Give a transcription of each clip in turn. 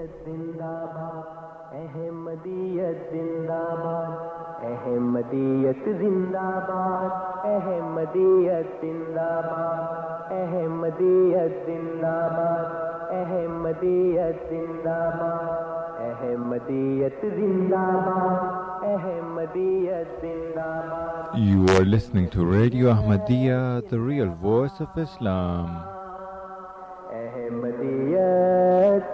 احمدیت زندہ باد احمدیت زندہ باد احمدیت زندہ باد احمدیت زندہ باد احمدیت زندہ باد احمدیت زندہ باد احمدیت زندہ باد You are listening to Radio Ahmadiyya, the real voice of Islam.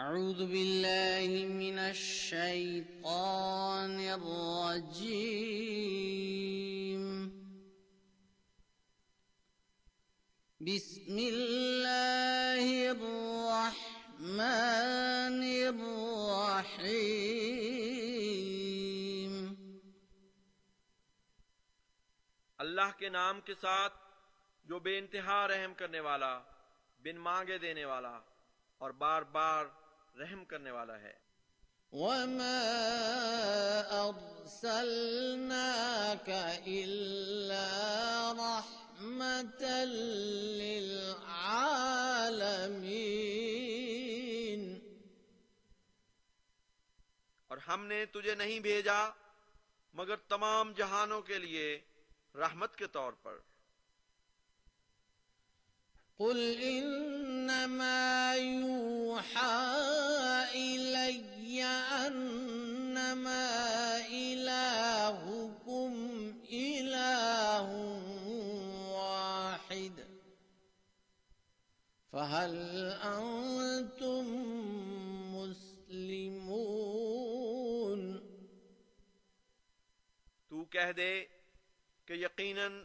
أعوذ بالله من الشيطان الرجيم. بسم الله الرحمن الرحيم. اللہ کے نام کے ساتھ جو بے انتہا رحم کرنے والا، بن مانگے دینے والا اور بار بار رحم کرنے والا ہے۔ وما أرسلناك إلا رحمة للعالمين۔ اور ہم نے تجھے نہیں بھیجا مگر تمام جہانوں کے لیے رحمت کے طور پر۔ قل إنما يوحى إلي أنما إلهكم إله واحد فهل أنتم مسلمون تو کہہ دے کہ یقیناً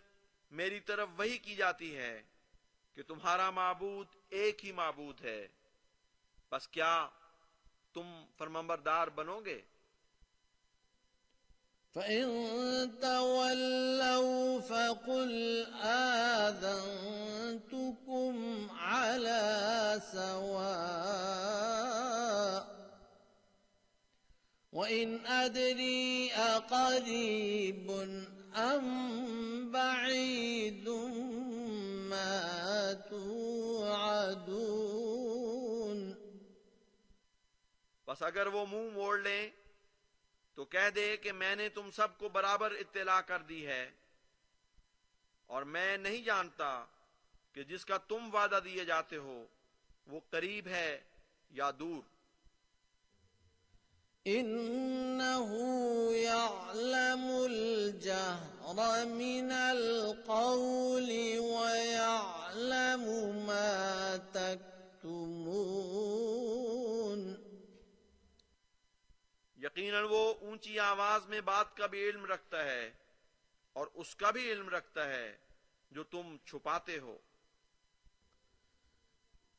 میری طرف وہی کی جاتی ہے۔ کہ تمہارا معبود ایک ہی معبود ہے۔ بس کیا تم فرمبردار بنو گے؟ فإن تولوا فقل آذنتكم على سواء وإن أدري أقريب أم بعيد بس اگر وہ منہ موڑ لیں تو کہہ دے کہ میں نے تم سب کو برابر اطلاع کر دی ہے اور میں نہیں جانتا کہ جس کا تم وعدہ دیے جاتے ہو وہ قریب ہے یا دور۔ إنه يعلم الجهر من القول ويعلم ما تكتمون یقیناً وہ اونچی آواز میں بات کا بھی علم رکھتا ہے اور اس کا بھی علم رکھتا ہے جو تم چھپاتے ہو۔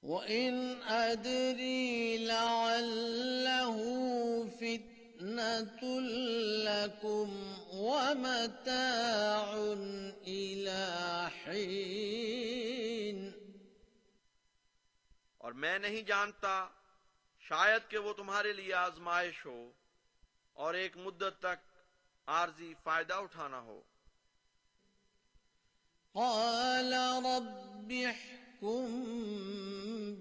وإن أدري لعله فتنة لكم ومتاع إلى حين۔ اور میں نہیں جانتا شاید کہ وہ تمہارے لیے آزمائش ہو۔ اور ایک مدت تک عارضی فائدہ اٹھانا ہو۔ قال رب احكم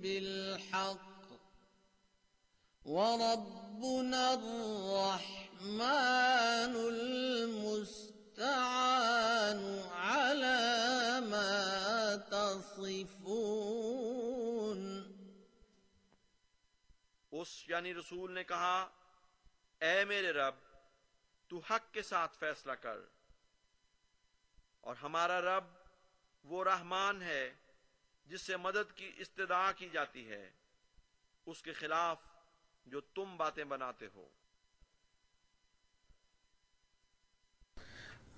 بالحق وربنا الرحمن المستعان على ما تصفون۔ اس یعنی رسول نے کہا اے میرے رب، تو حق کے ساتھ فیصلہ کر۔ اور ہمارا رب وہ رحمان ہے جس سے مدد کی استدعا کی جاتی ہے، اس کے خلاف جو تم باتیں بناتے ہو۔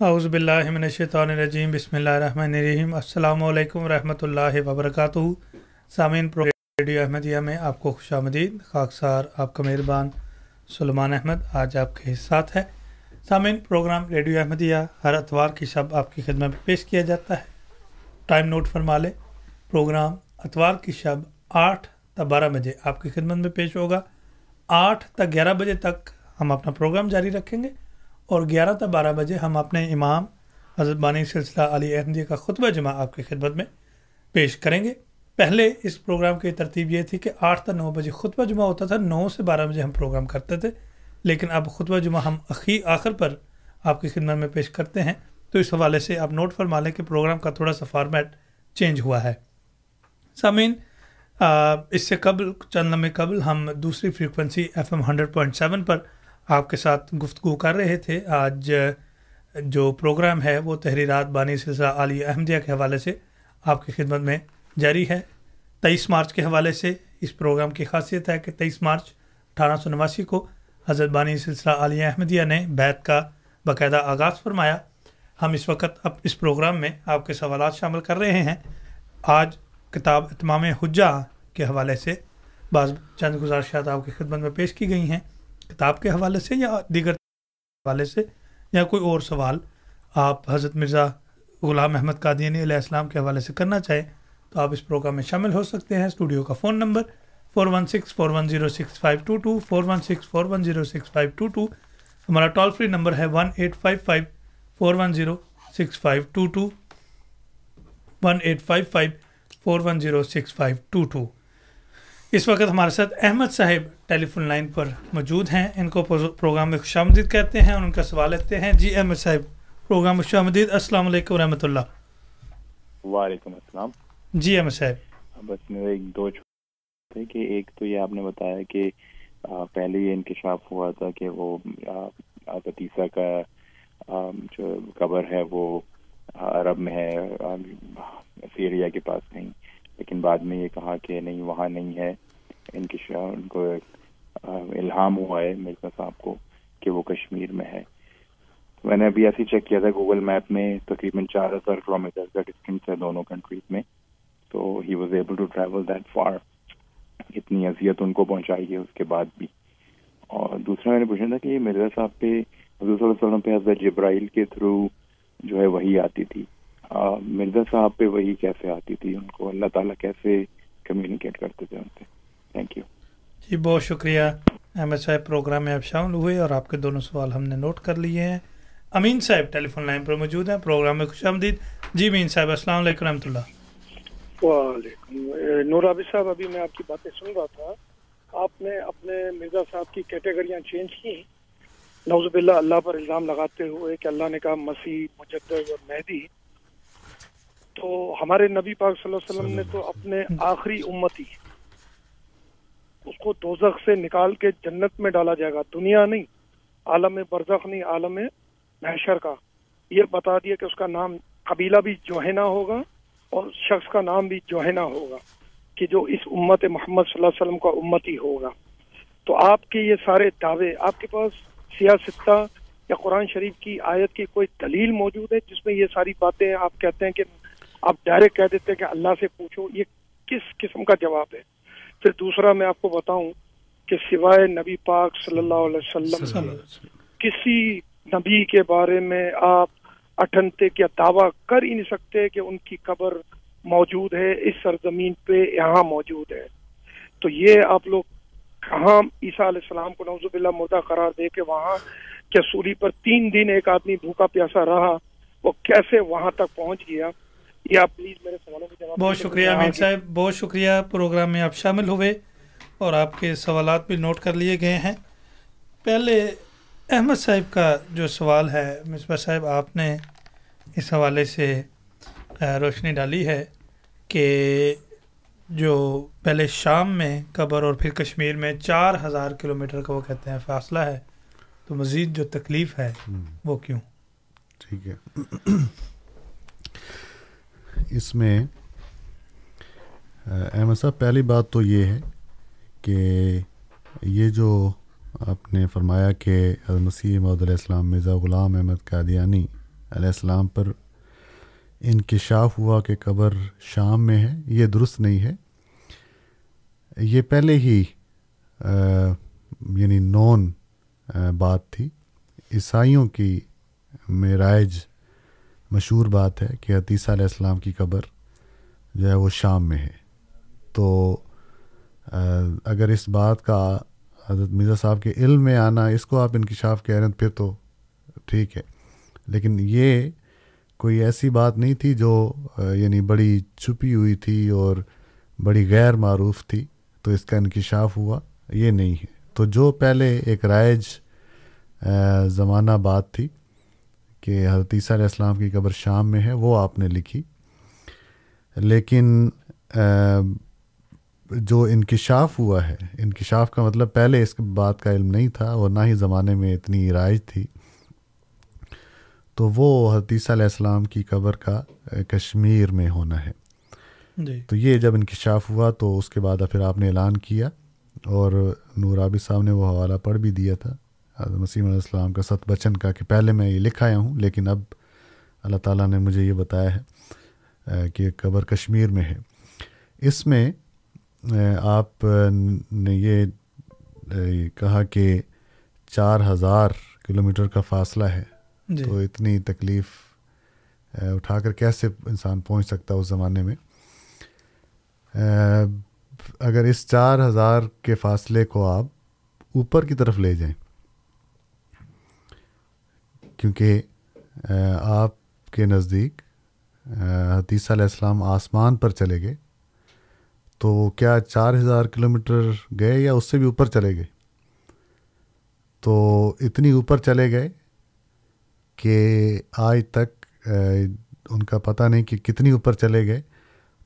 اعوذ باللہ من الشیطان الرجیم، بسم اللہ الرحمن الرحیم۔ السلام علیکم ورحمۃ اللہ وبرکاتہ۔ سامعین پروگرام ریڈیو احمدیہ میں آپ کو خوش آمدید۔ خاکسار، آپ کا مہربان۔ سلمان احمد آج آپ کے ساتھ ہے سامعین، پروگرام ریڈیو احمدیہ ہر اتوار کی شب آپ کی خدمت میں پیش کیا جاتا ہے۔ ٹائم نوٹ فرما لیں، پروگرام اتوار کی شب آٹھ تا بارہ بجے آپ کی خدمت میں پیش ہوگا۔ آٹھ تا گیارہ بجے تک ہم اپنا پروگرام جاری رکھیں گے اور گیارہ تا بارہ بجے ہم اپنے امام حضرت بانی سلسلہ علی احمدیہ کا خطبہ جمعہ آپ کی خدمت میں پیش کریں گے۔ پہلے اس پروگرام کی ترتیب یہ تھی کہ آٹھ تا نو بجے خطبہ جمعہ ہوتا تھا، نو سے بارہ بجے ہم پروگرام کرتے تھے۔ لیکن اب خطبہ جمعہ ہم اخی، آخر پر آپ کی خدمت میں پیش کرتے ہیں۔ تو اس حوالے سے آپ نوٹ فرما لیں کہ پروگرام کا تھوڑا سا فارمیٹ چینج ہوا ہے۔ سامعین اس سے قبل، چند لمحے قبل ہم دوسری frequency F M hundred point seven پر آپ کے ساتھ گفتگو کر رہے تھے۔ آج جو پروگرام ہے وہ تحریرات بانی سلسلہ علی احمدیہ کے حوالے سے آپ کی خدمت میں جاری ہے۔ تیئیس مارچ کے حوالے سے اس پروگرام کی خاصیت ہے کہ تیئیس مارچ اٹھارہ سو نواسی کو حضرت بانی سلسلہ علی احمدیہ نے بیت کا باقاعدہ آغاز فرمایا۔ ہم اس وقت اب اس پروگرام میں آپ کے سوالات شامل کر رہے ہیں۔ آج کتاب اتمام حجہ کے حوالے سے بعض چند گزارشات آپ کی خدمت میں پیش کی گئی ہیں۔ کتاب کے حوالے سے یا دیگر حوالے سے یا کوئی اور سوال آپ حضرت مرزا غلام احمد قادینی علیہ السلام کے حوالے سے کرنا چاہیں تو آپ اس پروگرام میں شامل ہو سکتے ہیں۔ اسٹوڈیو کا phone number four one six four one zero six five two two, four one six four one zero six five two two. ہمارا ٹول فری نمبر ہے one eight five five, four one zero six five two two. One eight five five, four one zero six five two two. اس وقت ہمارے ساتھ احمد صاحب ٹیلی phone line پر موجود ہیں۔ ان کو programme میں خوش آمدید کہتے ہیں اور ان کا سوال لیتے ہیں۔ جی احمد صاحب، پروگرام میں خوش آمدید۔ السلام علیکم و رحمۃ اللہ۔ وعلیکم السلام۔ جی احمد صاحب۔ ہاں، بس میرے ایک دو تھے کہ ایک تو یہ آپ نے بتایا کہ پہلے یہ انکشاف ہوا تھا کہ وہ پتیسا کا جو قبر ہے وہ عرب میں ہے سیریا کے پاس نہیں۔ لیکن بعد میں یہ کہا کہ نہیں، وہاں نہیں ہے۔ ان کی ان کو الہام ہوا ہے مرزا صاحب کو کہ وہ کشمیر میں ہے۔ میں نے ابھی ایسے چیک کیا تھا گوگل میپ میں، تقریباً چار ہزار کلو میٹر کا ڈسٹینس ہے دونوں کنٹریز میں۔ تو he was able to travel that far اتنی اذیت ان کو پہنچائی ہے اس کے بعد بھی۔ اور دوسرا میں نے پوچھا تھا کہ یہ مرزا صاحب پہ، حضور صلی اللہ علیہ وسلم پہ حضرت جبرائیل کے تھرو جو ہے وہی آتی تھی۔ مرزا صاحب پہ وہی کیسے آتی تھی؟ ان کو اللہ تعالیٰ کیسے کمیونیکیٹ کرتے تھے ان سے تھینک یو جی بہت شکریہ۔ احمد صاحب، پروگرام میں آپ شامل ہوئے اور آپ کے دونوں سوال ہم نے نوٹ کر لیے ہیں۔ امین صاحب، ٹیلی فون لائن پر موجود ہیں۔ پروگرام میں خوش آمدید۔ جی امین صاحب، السلام علیکم رحمۃ اللہ۔ وعلیکم نور عابد صاحب، ابھی میں آپ کی باتیں سن رہا تھا۔ آپ نے اپنے مرزا صاحب کی کیٹیگریاں چینج کی نوزب اللہ اللہ پر الزام لگاتے ہوئے کہ اللہ نے کہا مسیح، مجدد اور مہدی۔ تو ہمارے نبی پاک صلی اللہ علیہ وسلم نے تو اپنے آخری امتی اس کو دوزخ سے نکال کے جنت میں ڈالا جائے گا۔ دنیا نہیں، عالم برزخ نہیں، عالم محشر کا۔ یہ بتا دیا کہ اس کا نام قبیلہ بھی جوہنا ہوگا۔ اور شخص کا نام بھی جوہنا ہوگا کہ جو اس امت محمد صلی اللہ علیہ وسلم کا امتی ہوگا۔ تو آپ کے یہ سارے دعوے آپ کے پاس سیاستہ یا قرآن شریف کی آیت کی کوئی دلیل موجود ہے جس میں یہ ساری باتیں آپ کہتے ہیں کہ آپ ڈائریکٹ کہہ دیتے کہ اللہ سے پوچھو یہ کس قسم کا جواب ہے؟ پھر دوسرا میں آپ کو بتاؤں کہ سوائے نبی پاک صلی اللہ علیہ وسلم۔ کسی نبی کے بارے میں آپ اٹھنتے کیا دعویٰ کر ہی نہیں سکتے کہ ان کی قبر موجود ہے اس سرزمین پہ یہاں موجود ہے۔ تو یہ آپ لوگ کہاں عیسیٰ علیہ السلام کو نوزب اللہ مردہ قرار دے کے وہاں کیا سوری پر تین دن ایک آدمی بھوکا پیاسا رہا وہ کیسے وہاں تک پہنچ گیا؟ یہ آپ پلیز میرے سوالوں کے جواب بہت۔ شکریہ امین صاحب بہت شکریہ پروگرام میں آپ شامل ہوئے اور آپ کے سوالات بھی نوٹ کر لیے گئے ہیں۔ پہلے احمد صاحب کا جو سوال ہے مصباح صاحب آپ نے اس حوالے سے روشنی ڈالی ہے کہ جو پہلے شام میں قبر اور پھر کشمیر میں چار ہزار کلو میٹر کا وہ کہتے ہیں فاصلہ ہے تو مزید جو تکلیف ہے وہ کیوں؟ ٹھیک ہے۔ اس میں احمد صاحب پہلی بات تو یہ ہے کہ یہ جو آپ نے فرمایا کہ حضرت مسیح محدود علیہ السلام مرزا غلام احمد قادیانی علیہ السلام پر انکشاف ہوا کہ قبر شام میں ہے یہ درست نہیں ہے۔ یہ پہلے ہی آ، یعنی نون آ، بات تھی۔ عیسائیوں کی معراج مشہور بات ہے کہ عتیسہ علیہ السلام کی قبر جو ہے وہ شام میں ہے۔ تو آ، اگر اس بات کا حضرت مرزا صاحب کے علم میں آنا، اس کو آپ انکشاف کہہ رہے ہیں، پھر تو ٹھیک ہے۔ لیکن یہ کوئی ایسی بات نہیں تھی جو یعنی بڑی چھپی ہوئی تھی اور بڑی غیر معروف تھی، تو اس کا انکشاف ہوا، یہ نہیں ہے۔ تو جو پہلے ایک رائج زمانہ بات تھی کہ حضرت عیسیٰ علیہ السلام کی قبر شام میں ہے، وہ آپ نے لکھی۔ لیکن جو انکشاف ہوا ہے انکشاف کا مطلب پہلے اس بات کا علم نہیں تھا اور نہ ہی زمانے میں اتنی رائج تھی۔ تو وہ عیسیٰ علیہ السلام کی قبر کا کشمیر میں ہونا ہے۔ جی۔ تو یہ جب انکشاف ہوا تو اس کے بعد پھر آپ نے اعلان کیا اور نور عابد صاحب نے وہ حوالہ پڑھ بھی دیا تھا۔ حضرت مسیم علیہ السلام کا ست بچن کا کہ پہلے میں یہ لکھ آیا ہوں لیکن اب اللہ تعالیٰ نے مجھے یہ بتایا ہے کہ قبر کشمیر میں ہے۔ اس میں آپ نے یہ کہا کہ چار ہزار کلو میٹر کا فاصلہ ہے۔ جی۔ تو اتنی تکلیف اٹھا کر کیسے انسان پہنچ سکتا اس زمانے میں؟ اگر اس چار ہزار کے فاصلے کو آپ اوپر کی طرف لے جائیں کیونکہ آپ کے نزدیک حتیثہ علیہ السلام آسمان پر چلے گئے۔ تو کیا چار ہزار کلو میٹر گئے یا اس سے بھی اوپر چلے گئے؟ تو اتنی اوپر چلے گئے کہ آج تک ان کا پتہ نہیں کہ کتنی اوپر چلے گئے۔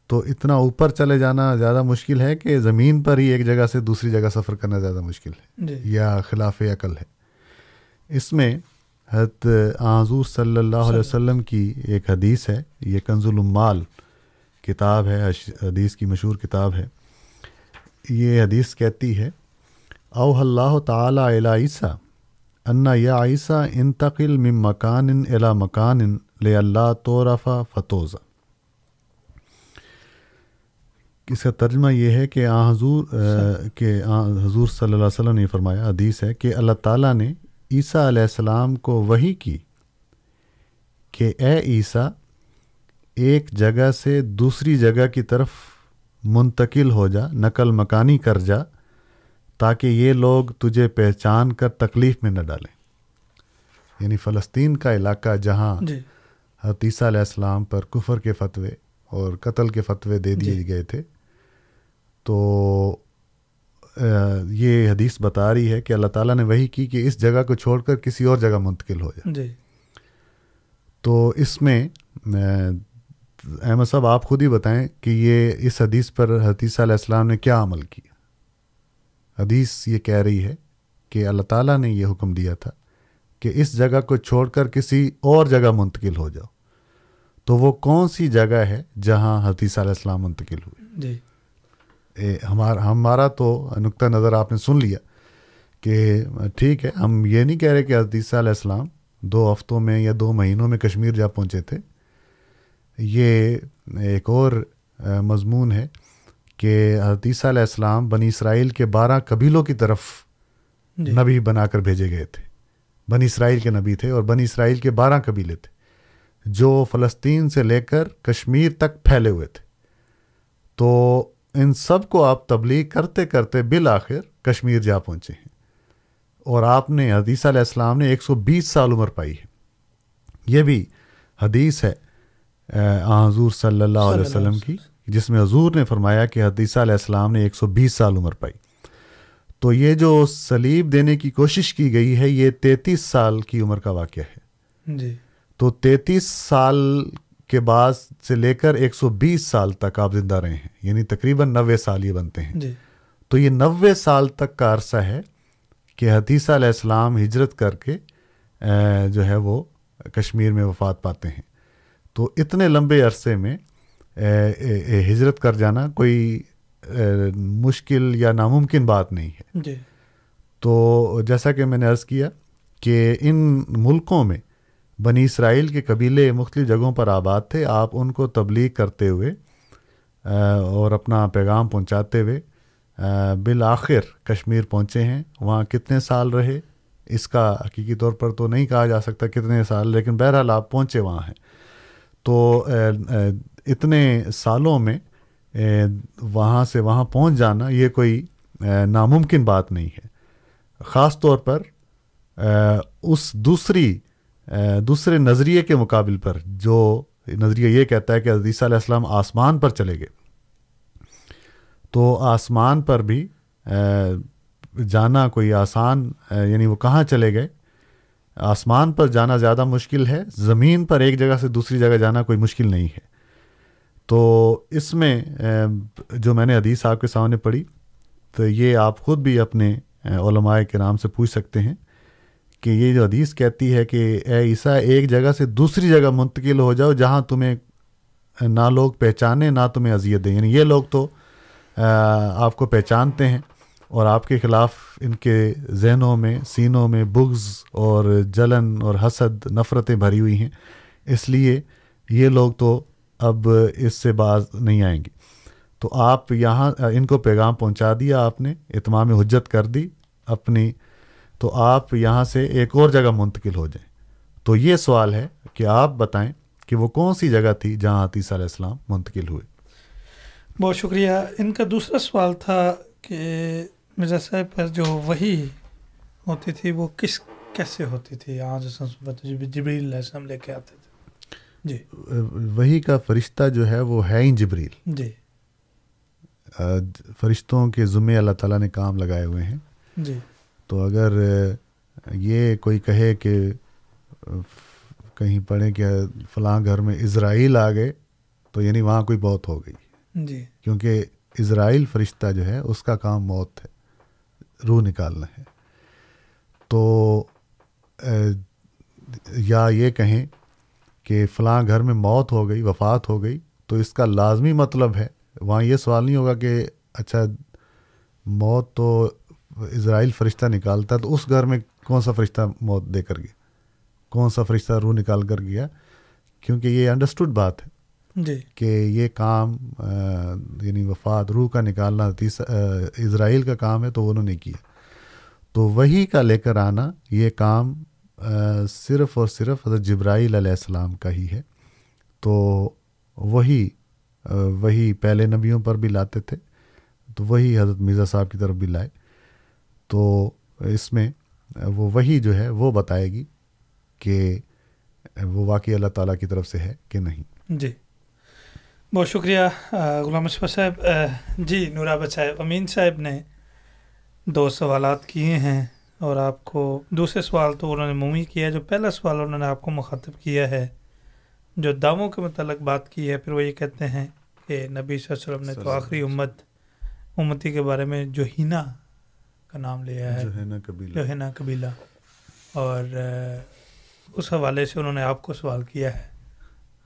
تو اتنا اوپر چلے جانا زیادہ مشکل ہے کہ زمین پر ہی ایک جگہ سے دوسری جگہ سفر کرنا زیادہ مشکل ہے جی۔ یا خلاف عقل ہے۔ اس میں حضرت حضور صلی اللہ علیہ وسلم کی ایک حدیث ہے یہ کنز العمال کتاب ہے حدیث کی مشہور کتاب ہے۔ یہ حدیث کہتی ہے او اللہ تعالیٰ الا عیسیٰ انا یا عیسیٰ انتقل من مکان الا مکان لے اللہ طورفا فتوزہ اس کا ترجمہ یہ ہے کہ آن حضور آ، کہ حضور صلی اللہ علیہ وسلم نے فرمایا حدیث ہے کہ اللہ تعالیٰ نے عیسیٰ علیہ السلام کو وہی کی کہ اے عیسیٰ ایک جگہ سے دوسری جگہ کی طرف منتقل ہو جا نقل مکانی کر جا تاکہ یہ لوگ تجھے پہچان کر تکلیف میں نہ ڈالیں۔ یعنی فلسطین کا علاقہ جہاں جی۔ عیسیٰ علیہ السلام پر کفر کے فتوے اور قتل کے فتوے دے دیے جی۔ گئے تھے۔ تو یہ حدیث بتا رہی ہے کہ اللہ تعالیٰ نے وہی کی کہ اس جگہ کو چھوڑ کر کسی اور جگہ منتقل ہو جائے جی۔ تو اس میں احمد صاحب آپ خود ہی بتائیں کہ یہ اس حدیث پر عیسیٰ علیہ السلام نے کیا عمل کیا حدیث یہ کہہ رہی ہے کہ اللہ تعالیٰ نے یہ حکم دیا تھا کہ اس جگہ کو چھوڑ کر کسی اور جگہ منتقل ہو جاؤ۔ تو وہ کون سی جگہ ہے جہاں عیسیٰ علیہ السلام منتقل ہوئے جی۔ اے، ہمارا ہمارا تو نقطہ نظر آپ نے سن لیا کہ ٹھیک ہے ہم یہ نہیں کہہ رہے کہ عیسیٰ علیہ السلام دو ہفتوں میں یا دو مہینوں میں کشمیر جا پہنچے تھے۔ یہ ایک اور مضمون ہے کہ عیسیٰ علیہ السلام بنی اسرائیل کے بارہ قبیلوں کی طرف جی۔ نبی بنا کر بھیجے گئے تھے۔ بنی اسرائیل کے نبی تھے اور بنی اسرائیل کے بارہ قبیلے تھے جو فلسطین سے لے کر کشمیر تک پھیلے ہوئے تھے۔ تو ان سب کو آپ تبلیغ کرتے کرتے بالآخر کشمیر جا پہنچے ہیں۔ اور آپ نے حدیثہ علیہ السلام نے ایک سو بیس سال عمر پائی ہے۔ یہ بھی حدیث ہے حضور صلی اللہ علیہ وسلم کی جس میں حضور نے فرمایا کہ حدیثہ علیہ السلام نے ایک سو بیس سال عمر پائی۔ تو یہ جو سلیب دینے کی کوشش کی گئی ہے یہ تینتیس سال کی عمر کا واقعہ ہے۔ جی۔ تو تینتیس سال کے بعد سے لے کر ایک سو بیس سال تک آپ زندہ رہے ہیں یعنی تقریباً نوے سال یہ بنتے ہیں۔ جی۔ تو یہ نوے سال تک کا عرصہ ہے کہ حدیثہ علیہ السلام ہجرت کر کے جو ہے وہ کشمیر میں وفات پاتے ہیں۔ تو اتنے لمبے عرصے میں ہجرت کر جانا کوئی مشکل یا ناممکن بات نہیں ہے۔ جی۔ تو جیسا کہ میں نے عرض کیا کہ ان ملکوں میں بنی اسرائیل کے قبیلے مختلف جگہوں پر آباد تھے آپ ان کو تبلیغ کرتے ہوئے اور اپنا پیغام پہنچاتے ہوئے بالآخر کشمیر پہنچے ہیں۔ وہاں کتنے سال رہے اس کا حقیقی طور پر تو نہیں کہا جا سکتا کتنے سال لیکن بہرحال آپ پہنچے وہاں ہیں۔ تو اتنے سالوں میں وہاں سے وہاں پہنچ جانا یہ کوئی ناممکن بات نہیں ہے۔ خاص طور پر اس دوسری دوسرے نظریے کے مقابل پر، جو نظریہ یہ کہتا ہے کہ عیسیٰ علیہ السلام آسمان پر چلے گئے۔ تو آسمان پر بھی جانا کوئی آسان یعنی وہ کہاں چلے گئے؟ آسمان پر جانا زیادہ مشکل ہے، زمین پر ایک جگہ سے دوسری جگہ جانا کوئی مشکل نہیں ہے۔ تو اس میں جو میں نے حدیث آپ کے سامنے پڑھی، تو یہ آپ خود بھی اپنے علماء کے نام سے پوچھ سکتے ہیں کہ یہ جو حدیث کہتی ہے کہ اے عیسیٰ، ایک جگہ سے دوسری جگہ منتقل ہو جاؤ جہاں تمہیں نہ لوگ پہچانے، نہ تمہیں اذیت دیں۔ یعنی یہ لوگ تو آپ کو پہچانتے ہیں۔ اور آپ کے خلاف ان کے ذہنوں میں، سینوں میں بغض اور جلن اور حسد، نفرتیں بھری ہوئی ہیں۔ اس لیے یہ لوگ تو اب اس سے باز نہیں آئیں گے۔ تو آپ یہاں ان کو پیغام پہنچا دیا، آپ نے اتمام حجت کر دی اپنی۔ تو آپ یہاں سے ایک اور جگہ منتقل ہو جائیں۔ تو یہ سوال ہے کہ آپ بتائیں کہ وہ کون سی جگہ تھی جہاں عتیسہ علیہ السلام منتقل ہوئے؟ بہت شکریہ۔ ان کا دوسرا سوال تھا کہ مرزا صاحب پر جو وہی ہوتی تھی وہ کس کیسے ہوتی تھی؟ آج جبریل علیہ السلام لے کے آتے تھے۔ جی۔ وہی کا فرشتہ جو ہے وہ ہے ہی جبریل۔ جی۔ فرشتوں کے ذمے اللہ تعالیٰ نے کام لگائے ہوئے ہیں۔ جی۔ تو اگر یہ کوئی کہے کہ کہیں پڑھیں کہ فلاں گھر میں اسرائیل آ گئے تو یعنی وہاں کوئی موت ہو گئی۔ جی۔ کیونکہ اسرائیل فرشتہ جو ہے اس کا کام موت ہے۔ روح نکالنا ہے۔ تو یا یہ کہیں کہ فلاں گھر میں موت ہو گئی، وفات ہو گئی، تو اس کا لازمی مطلب ہے۔ وہاں یہ سوال نہیں ہوگا کہ اچھا موت تو اسرائیل فرشتہ نکالتا تو اس گھر میں کون سا فرشتہ موت دے کر گیا؟ کون سا فرشتہ روح نکال کر گیا؟ کیونکہ یہ انڈرسٹوڈ بات ہے۔ جی۔ کہ یہ کام آ، یعنی وفات روح کا نکالنا تیس- اسرائیل کا کام ہے تو انہوں نے کیا۔ تو وہی کا لے کر آنا یہ کام آ، صرف اور صرف حضرت جبرائیل علیہ السلام کا ہی ہے۔ تو وہی آ، وہی پہلے نبیوں پر بھی لاتے تھے تو وہی حضرت مرزا صاحب کی طرف بھی لائے۔ تو اس میں وہ وہی جو ہے وہ بتائے گی کہ وہ واقعی اللہ تعالیٰ کی طرف سے ہے کہ نہیں۔ جی۔ بہت شکریہ غلام اشفا صاحب۔ جی نورابد صاحب امین صاحب نے دو سوالات کیے ہیں اور آپ کو دوسرے سوال تو انہوں نے مومی کیا ہے۔ جو پہلا سوال انہوں نے آپ کو مخاطب کیا ہے جو دعووں کے متعلق بات کی ہے پھر وہ یہ کہتے ہیں کہ نبی صلی اللہ علیہ وسلم نے تو آخری امت امتی کے بارے میں جو ہینا کا نام لیا ہے۔ جو ہے نا قبیلہ۔ جو ہے نا قبیلہ۔ اور اس حوالے سے انہوں نے آپ کو سوال کیا ہے۔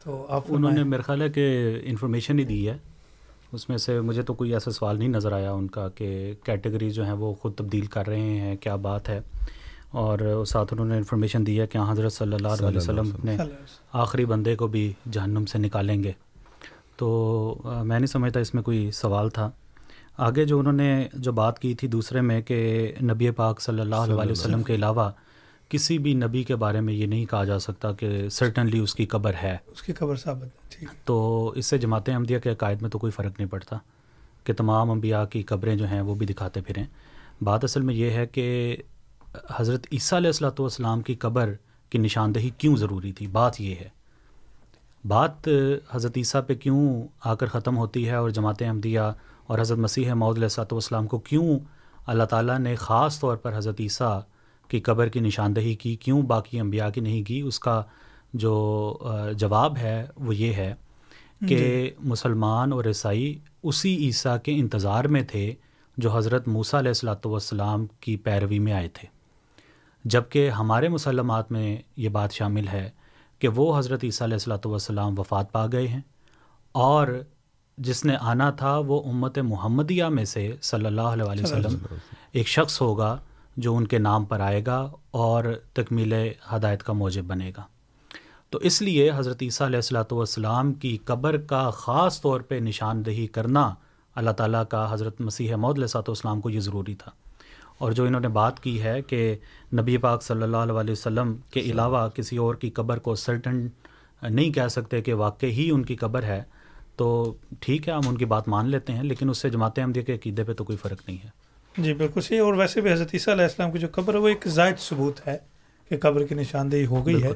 تو آپ انہوں نے۔ میرے خیال ہے کہ انفارمیشن ہی دی ہے۔ اس میں سے مجھے تو کوئی ایسا سوال نہیں نظر آیا ان کا کہ کیٹیگری جو ہیں وہ خود تبدیل کر رہے ہیں کیا بات ہے۔ اور ساتھ انہوں نے انفارمیشن دی ہے کہ حضرت صلی اللہ علیہ وسلم نے آخری بندے کو بھی جہنم سے نکالیں گے۔ تو میں نہیں سمجھتا اس میں کوئی سوال تھا۔ آگے جو انہوں نے جو بات کی تھی دوسرے میں کہ نبی پاک صلی اللہ علیہ وسلم کے علاوہ کسی بھی نبی کے بارے میں یہ نہیں کہا جا سکتا کہ سرٹنلی اس کی قبر ہے۔ اس کی خبر ثابت تو اس سے جماعت احمدیہ کے عقائد میں تو کوئی فرق نہیں پڑتا کہ تمام انبیاء کی قبریں جو ہیں وہ بھی دکھاتے پھریں۔ بات اصل میں یہ ہے کہ حضرت عیسیٰ علیہ الصلاۃ والسلام کی قبر کی نشاندہی کیوں ضروری تھی؟ بات یہ ہے۔ بات حضرت عیسیٰ پہ کیوں آ کر ختم ہوتی ہے اور جماعت احمدیہ اور حضرت مسیح معود علیہ والسلام کو کیوں اللہ تعالیٰ نے خاص طور پر حضرت عیسیٰ کی قبر کی نشاندہی کی کیوں باقی انبیاء کی نہیں کی؟ اس کا جو جواب ہے وہ یہ ہے کہ جی۔ مسلمان اور عیسائی اسی عیسیٰ کے انتظار میں تھے جو حضرت موسیٰ علیہ السلاۃ والسلام کی پیروی میں آئے تھے۔ جبکہ ہمارے مسلمات میں یہ بات شامل ہے کہ وہ حضرت عیسیٰ علیہ السلاۃ والسلام وفات پا گئے ہیں اور جس نے آنا تھا وہ امت محمدیہ میں سے صلی اللہ علیہ وسلم۔ ایک شخص ہوگا جو ان کے نام پر آئے گا اور تکمیل ہدایت کا موجب بنے گا۔ تو اس لیے حضرت عیسیٰ علیہ السلاۃ والسلام کی قبر کا خاص طور پہ نشاندہی کرنا اللہ تعالیٰ کا حضرت مسیح مود علیہ والسلام کو یہ ضروری تھا۔ اور جو انہوں نے بات کی ہے کہ نبی پاک صلی اللہ علیہ وسلم کے علاوہ کسی اور کی قبر کو سرٹن نہیں کہہ سکتے کہ واقع ہی ان کی قبر ہے، تو ٹھیک ہے، ہم ان کی بات مان لیتے ہیں، لیکن اس سے جماعت احمدیہ کے عقیدے پہ تو کوئی فرق نہیں ہے۔ جی بالکل صحیح اور ویسے بھی حضرت عیسیٰ علیہ السلام کی جو قبر ہے وہ ایک زائد ثبوت ہے کہ قبر کی نشاندہی ہو گئی ہے۔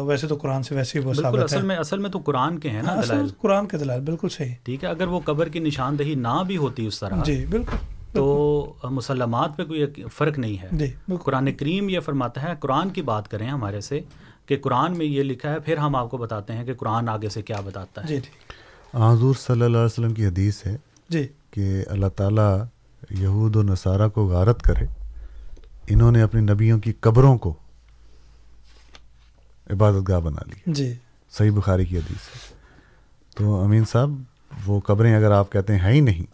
ویسے تو قرآن سے ویسے ہی وہ ثابت اصل میں اصل میں تو قرآن کے ہیں نا ہاں، دلائل۔ قرآن کے دلائل بالکل صحیح۔ ٹھیک ہے اگر وہ قبر کی نشاندہی نہ بھی ہوتی اس طرح جی بالکل تو مسلمات پہ کوئی فرق نہیں ہے۔ جی قرآن کریم یہ فرماتا ہے قرآن کی بات کریں ہمارے سے کہ قرآن میں یہ لکھا ہے پھر ہم آپ کو بتاتے ہیں کہ قرآن آگے سے کیا بتاتا ہے۔ جی حضور صلی اللہ علیہ وسلم کی حدیث ہے جی۔ کہ اللہ تعالیٰ یہود و نصارہ کو غارت کرے انہوں نے اپنی نبیوں کی قبروں کو عبادت گاہ بنا لی۔ جی۔ صحیح بخاری کی حدیث ہے۔ تو امین صاحب وہ قبریں اگر آپ کہتے ہیں ہی نہیں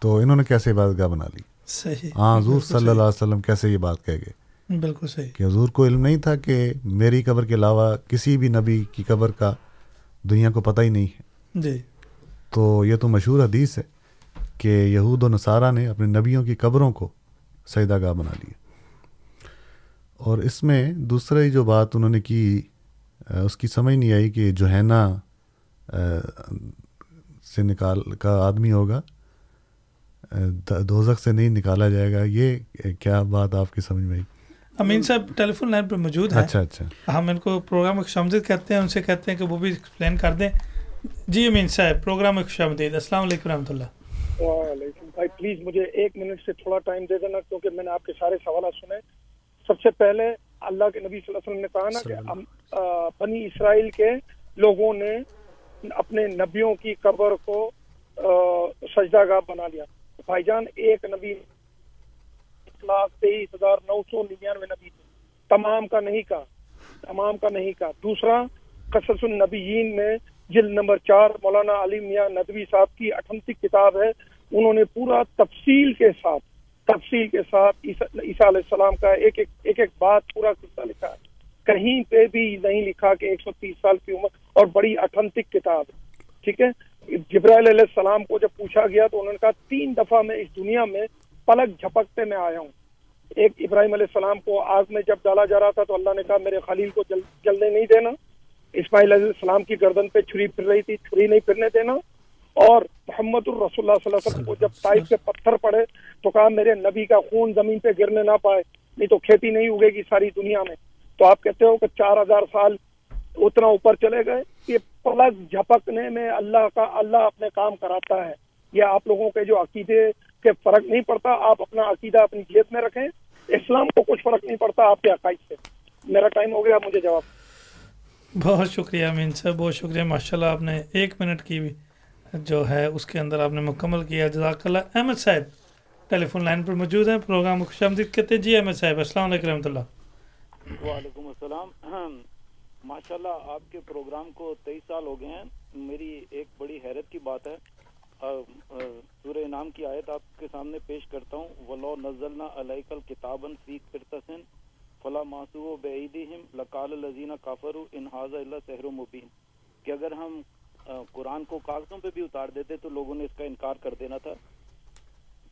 تو انہوں نے کیسے عبادت گاہ بنا لی؟ صحیح۔ ہاں حضور صلی اللہ علیہ وسلم کیسے یہ بات کہہ گئے؟ بالکل صحیح۔ کہ حضور کو علم نہیں تھا کہ میری قبر کے علاوہ کسی بھی نبی کی قبر کا دنیا کو پتہ ہی نہیں ہے۔ جی۔ تو یہ تو مشہور حدیث ہے۔ کہ یہود و نصارہ نے اپنے نبیوں کی قبروں کو سجدہ گاہ بنا لی اور اس میں دوسری جو بات انہوں نے کی اس کی سمجھ نہیں آئی کہ جوہینا سے نکال کا آدمی ہوگا دوزخ سے نہیں نکالا جائے گا یہ کیا بات آپ کی سمجھ میں آئی؟ امین صاحب ٹیلی فون لائن پہ موجود ہیں اچھا اچھا۔ ہم ان کو پروگرام خوش آمدید کہتے ہیں ان سے کہتے ہیں کہ وہ بھی ایکسپلین کر دیں۔ جی امین صاحب پروگرام خوش آمدید السلام علیکم رحمۃ اللہ۔ وعلیکم بھائی پلیز مجھے ایک منٹ سے تھوڑا ٹائم دے دینا کیونکہ میں نے آپ کے سارے سوالات سنے۔ سب سے پہلے اللہ کے نبی صلی اللہ علیہ وسلم نے کہا نا کہ بنی اسرائیل کے لوگوں نے اپنے نبیوں کی قبر کو سجدہ گاہ بنا لیا۔ بھائی جان ایک نبی لاکھ تیئیس ہزار نو سو ننانوے نبی تھے۔ تمام کا نہیں کہا۔ تمام کا نہیں کہا۔ دوسرا قصص النبیین میں جلد نمبر چار مولانا علی میاں ندوی صاحب کی اٹھنتی کتاب ہے۔ انہوں نے پورا تفصیل کے ساتھ تفصیل کے ساتھ عیسیٰ علیہ السلام کا ایک ایک ایک ایک بات پورا قصہ لکھا ہے۔ کہیں پہ بھی نہیں لکھا کہ ایک سو تیس سال کی عمر اور بڑی اٹھنتک کتاب۔ ہے ٹھیک ہے؟ جبرائیل علیہ السلام کو جب پوچھا گیا تو انہوں نے کہا تین دفعہ میں اس دنیا میں پلک جھپکتے میں آیا ہوں۔ ایک ابراہیم علیہ السلام کو آگ میں جب ڈالا جا رہا تھا تو اللہ نے کہا میرے خلیل کو جل, جلنے نہیں دینا۔ اسماعیل علیہ السلام کی گردن پہ چھری پھر رہی تھی چھری نہیں پھرنے دینا۔ اور محمد الرسول اللہ صلی اللہ علیہ وسلم کو جب تائف سے پتھر پڑے تو کہا میرے نبی کا خون زمین پہ گرنے نہ پائے، نہیں تو کھیتی نہیں اگے گی ساری دنیا میں۔ تو آپ کہتے ہو کہ چار ہزار سال اتنا اوپر چلے گئے، یہ پلک جھپکنے میں اللہ کا اللہ اپنے کام کراتا ہے۔ یہ آپ لوگوں کے جو عقیدے کے فرق نہیں پڑتا، آپ اپنا عقیدہ اپنی جیب میں رکھیں، اسلام کو کچھ فرق نہیں پڑتا آپ کے عقائد سے۔ میرا ٹائم ہو گیا، مجھے جواب۔ بہت شکریہ امین صاحب، بہت شکریہ ماشاء اللہ آپ نے ایک منٹ کی جو ہے اس کے اندر آپ نے مکمل کیا۔ جزاک اللہ۔ احمد صاحب ٹیلی فون لائن پر موجود ہیں۔ پروگرام خوش آمدید کہتے ہیں۔ جی احمد صاحب، السلام علیکم رحمۃ اللہ۔ وعلیکم السلام۔ ماشاء اللہ آپ کے پروگرام کو تیئیس سال ہو گئے ہیں۔ میری ایک بڑی حیرت کی بات ہے۔ سورہ انعام کی آیت آپ کے سامنے پیش کرتا ہوں۔ ولو نزلنا علیہ کتابن فی کرتسن فلا ماسو بعیدہم لقال الذین کافروا ان هذا الا سحر مبین کہ اگر ہم قرآن کو کاغذوں پہ بھی اتار دیتے تو لوگوں نے اس کا انکار کر دینا تھا۔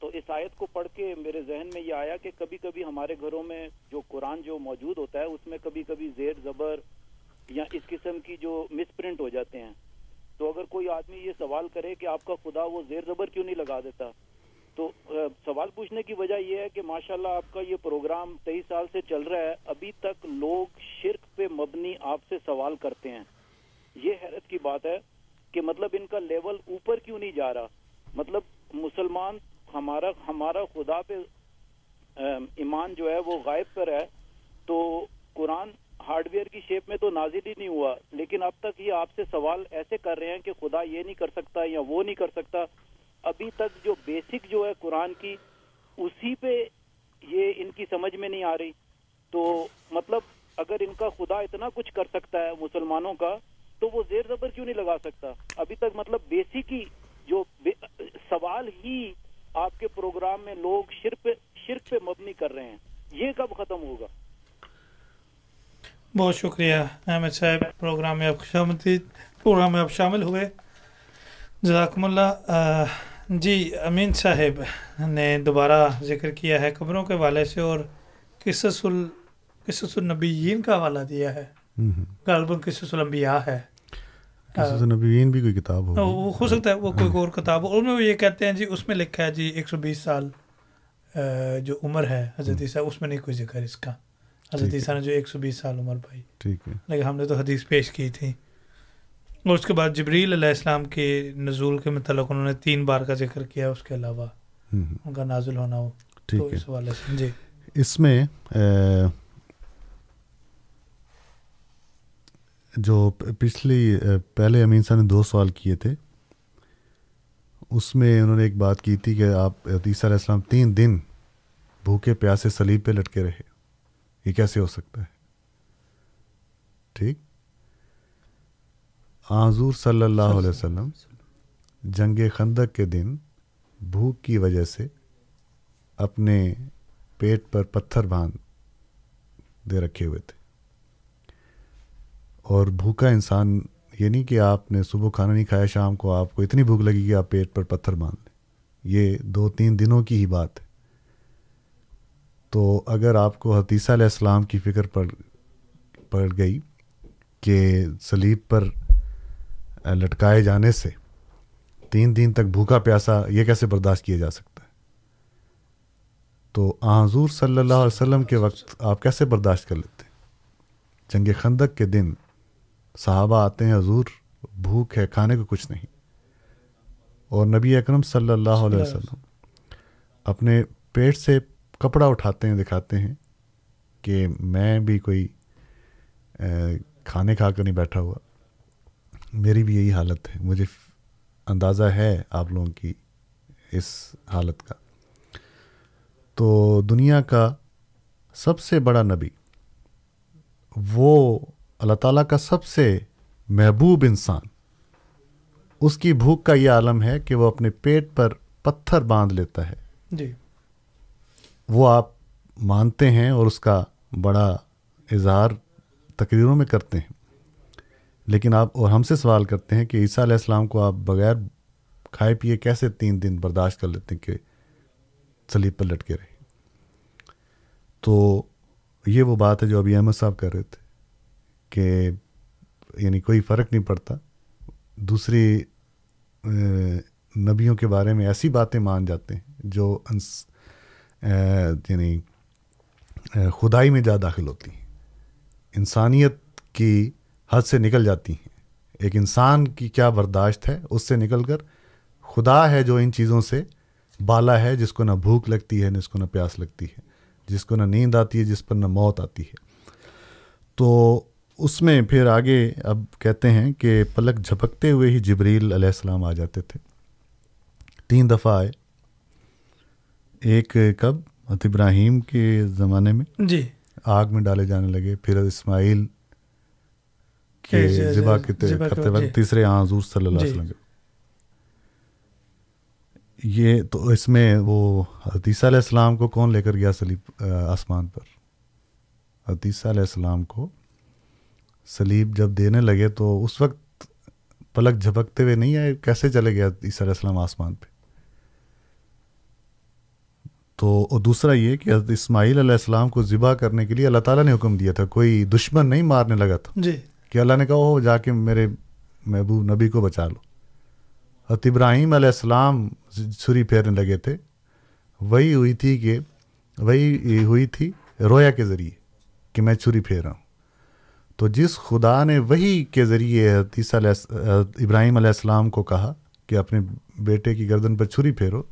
تو اس آیت کو پڑھ کے میرے ذہن میں یہ آیا کہ کبھی کبھی ہمارے گھروں میں جو قرآن جو موجود ہوتا ہے، اس میں کبھی کبھی زیر زبر یا اس قسم کی جو مس پرنٹ ہو جاتے ہیں۔ تو اگر کوئی آدمی یہ سوال کرے کہ آپ کا خدا وہ زیر زبر کیوں نہیں لگا دیتا؟ تو سوال پوچھنے کی وجہ یہ ہے کہ ماشاءاللہ آپ کا یہ پروگرام تیئیس سال سے چل رہا ہے۔ ابھی تک لوگ شرک پہ مبنی آپ سے سوال کرتے ہیں۔ یہ حیرت کی بات ہے۔ کہ مطلب ان کا لیول اوپر کیوں نہیں جا رہا؟ مطلب مسلمان ہمارا ہمارا خدا پہ ایمان جو ہے وہ غائب پر ہے۔ تو قرآن ہارڈ ویئر کی شیپ میں تو نازل ہی نہیں ہوا، لیکن اب تک یہ آپ سے سوال ایسے کر رہے ہیں کہ خدا یہ نہیں کر سکتا یا وہ نہیں کر سکتا۔ ابھی تک جو بیسک جو ہے قرآن کی، اسی پہ یہ ان کی سمجھ میں نہیں آ رہی۔ تو مطلب اگر ان کا خدا اتنا کچھ کر سکتا ہے مسلمانوں کا تو وہ زیر زبر کیوں نہیں لگا سکتا؟ ابھی تک مطلب بیسک ہی جو سوال ہی آپ کے پروگرام میں لوگ شرک شرک پہ مبنی کر رہے ہیں۔ یہ کب ختم ہوگا؟ بہت شکریہ احمد صاحب پروگرام میں آپ خوش آمدید۔ پروگرام میں آپ شامل ہوئے۔ جزاکم اللہ۔ آ، جی امین صاحب نے دوبارہ ذکر کیا ہے۔ قبروں کے حوالے سے اور قصص ال قصص النبیین کا حوالہ دیا ہے۔ غالباً قصص الانبیاء ہے۔ قصص بھی کوئی کتاب ہو سکتا ہے وہ کوئی اور کتاب ہو۔ ان میں وہ یہ کہتے ہیں جی اس میں لکھا ہے جی ایک سو بیس سال جو عمر ہے حضرت عیسیٰ اس میں نہیں کوئی ذکر اس کا۔ حضرت۔ عیسیٰ نے جو ایک سو بیس سال عمر پائی۔ ٹھیک ہے۔ لیکن ہم نے تو حدیث پیش کی تھی۔ اور اس کے بعد جبریل علیہ السلام کے نزول کے متعلق انہوں نے تین بار کا ذکر کیا اس کے علاوہ ہم۔ ان کا نازل ہونا ہو۔ ٹھیک تو ہے۔ اس حوالے سے۔ جی۔ اس میں اے، جو پچھلی پہلے امین صاحب نے دو سوال کیے تھے، اس میں انہوں نے ایک بات کی تھی کہ آپ عیسیٰ علیہ السلام تین دن بھوکے پیاسے سلیب پہ لٹکے رہے، یہ کیسے ہو سکتا ہے؟ ٹھیک؟ حضور صلی اللہ علیہ وسلم جنگ خندق کے دن بھوک کی وجہ سے اپنے پیٹ پر پتھر باندھ دے رکھے ہوئے تھے۔ اور بھوکا انسان، یہ نہیں کہ آپ نے صبح کھانا نہیں کھایا، شام کو آپ کو اتنی بھوک لگی کہ آپ پیٹ پر پتھر باندھ لیں۔ یہ دو تین دنوں کی ہی بات ہے۔ تو اگر آپ کو حتیثہ علیہ السلام کی فکر پڑ پڑ گئی کہ سلیب پر لٹکائے جانے سے تین دن تک بھوکا پیاسا، یہ کیسے برداشت کیا جا سکتا ہے؟ تو حضور صلی اللہ علیہ وسلم کے وقت آپ کیسے برداشت کر لیتے؟ جنگ خندق کے دن صحابہ آتے ہیں حضور بھوک ہے کھانے کو کچھ نہیں۔ اور نبی اکرم صلی اللہ علیہ وسلم اپنے پیٹ سے کپڑا اٹھاتے ہیں دکھاتے ہیں کہ میں بھی کوئی کھانے کھا کر نہیں بیٹھا ہوا۔ میری بھی یہی حالت ہے۔ مجھے اندازہ ہے آپ لوگوں کی اس حالت کا۔ تو دنیا کا سب سے بڑا نبی وہ اللہ تعالیٰ کا سب سے محبوب انسان۔ اس کی بھوک کا یہ عالم ہے کہ وہ اپنے پیٹ پر پتھر باندھ لیتا ہے۔ جی۔ وہ آپ مانتے ہیں اور اس کا بڑا اظہار تقریروں میں کرتے ہیں۔ لیکن آپ اور ہم سے سوال کرتے ہیں کہ عیسیٰ علیہ السلام کو آپ بغیر کھائے پیے کیسے تین دن برداشت کر لیتے ہیں کہ سلیب پر لٹکے رہے؟ تو یہ وہ بات ہے جو ابھی احمد صاحب کر رہے تھے۔ کہ یعنی کوئی فرق نہیں پڑتا۔ دوسری نبیوں کے بارے میں ایسی باتیں مان جاتے ہیں جو انس یعنی خدائی میں جا داخل ہوتی ہیں۔ انسانیت کی حد سے نکل جاتی ہیں۔ ایک انسان کی کیا برداشت ہے؟ اس سے نکل کر خدا ہے جو ان چیزوں سے بالا ہے، جس کو نہ بھوک لگتی ہے، نہ اس کو نہ پیاس لگتی ہے۔ جس کو نہ نیند آتی ہے، جس پر نہ موت آتی ہے۔ تو اس میں پھر آگے اب کہتے ہیں کہ پلک جھپکتے ہوئے ہی جبریل علیہ السلام آ جاتے تھے۔ تین دفعہ آئے۔ ایک کب؟ ابراہیم کے زمانے میں۔ جی۔ آگ میں ڈالے جانے لگے۔ پھر اسماعیل کے کہ ج- ذبح کے ذبح کرتے وقت جی۔ تیسرے حضور صلی اللہ علیہ جی۔ وسلم۔ یہ تو اس میں وہ حدیثہ علیہ السلام کو کون لے کر گیا سلیب آسمان پر؟ حدیثہ علیہ السلام کو سلیب جب دینے لگے تو اس وقت پلک جھپکتے ہوئے نہیں آئے کیسے چلے گیا عیسیٰ علیہ السلام آسمان پہ؟ تو اور دوسرا یہ کہ حضرت اسماعیل علیہ السلام کو ذبح کرنے کے لیے اللہ تعالیٰ نے حکم دیا تھا کوئی دشمن نہیں مارنے لگا تھا۔ جی۔ کہ اللہ نے کہا ہو جا کے میرے محبوب نبی کو بچا لو۔ حضرت ابراہیم علیہ السلام چھری پھیرنے لگے تھے۔ وہی ہوئی تھی کہ وہی ہوئی تھی رویا کے ذریعے کہ میں چھری پھیر رہا ہوں تو جس خدا نے وہی کے ذریعے حدیثہ علیہ ابراہیم علیہ السلام کو کہا کہ اپنے بیٹے کی گردن پر چھری پھیرو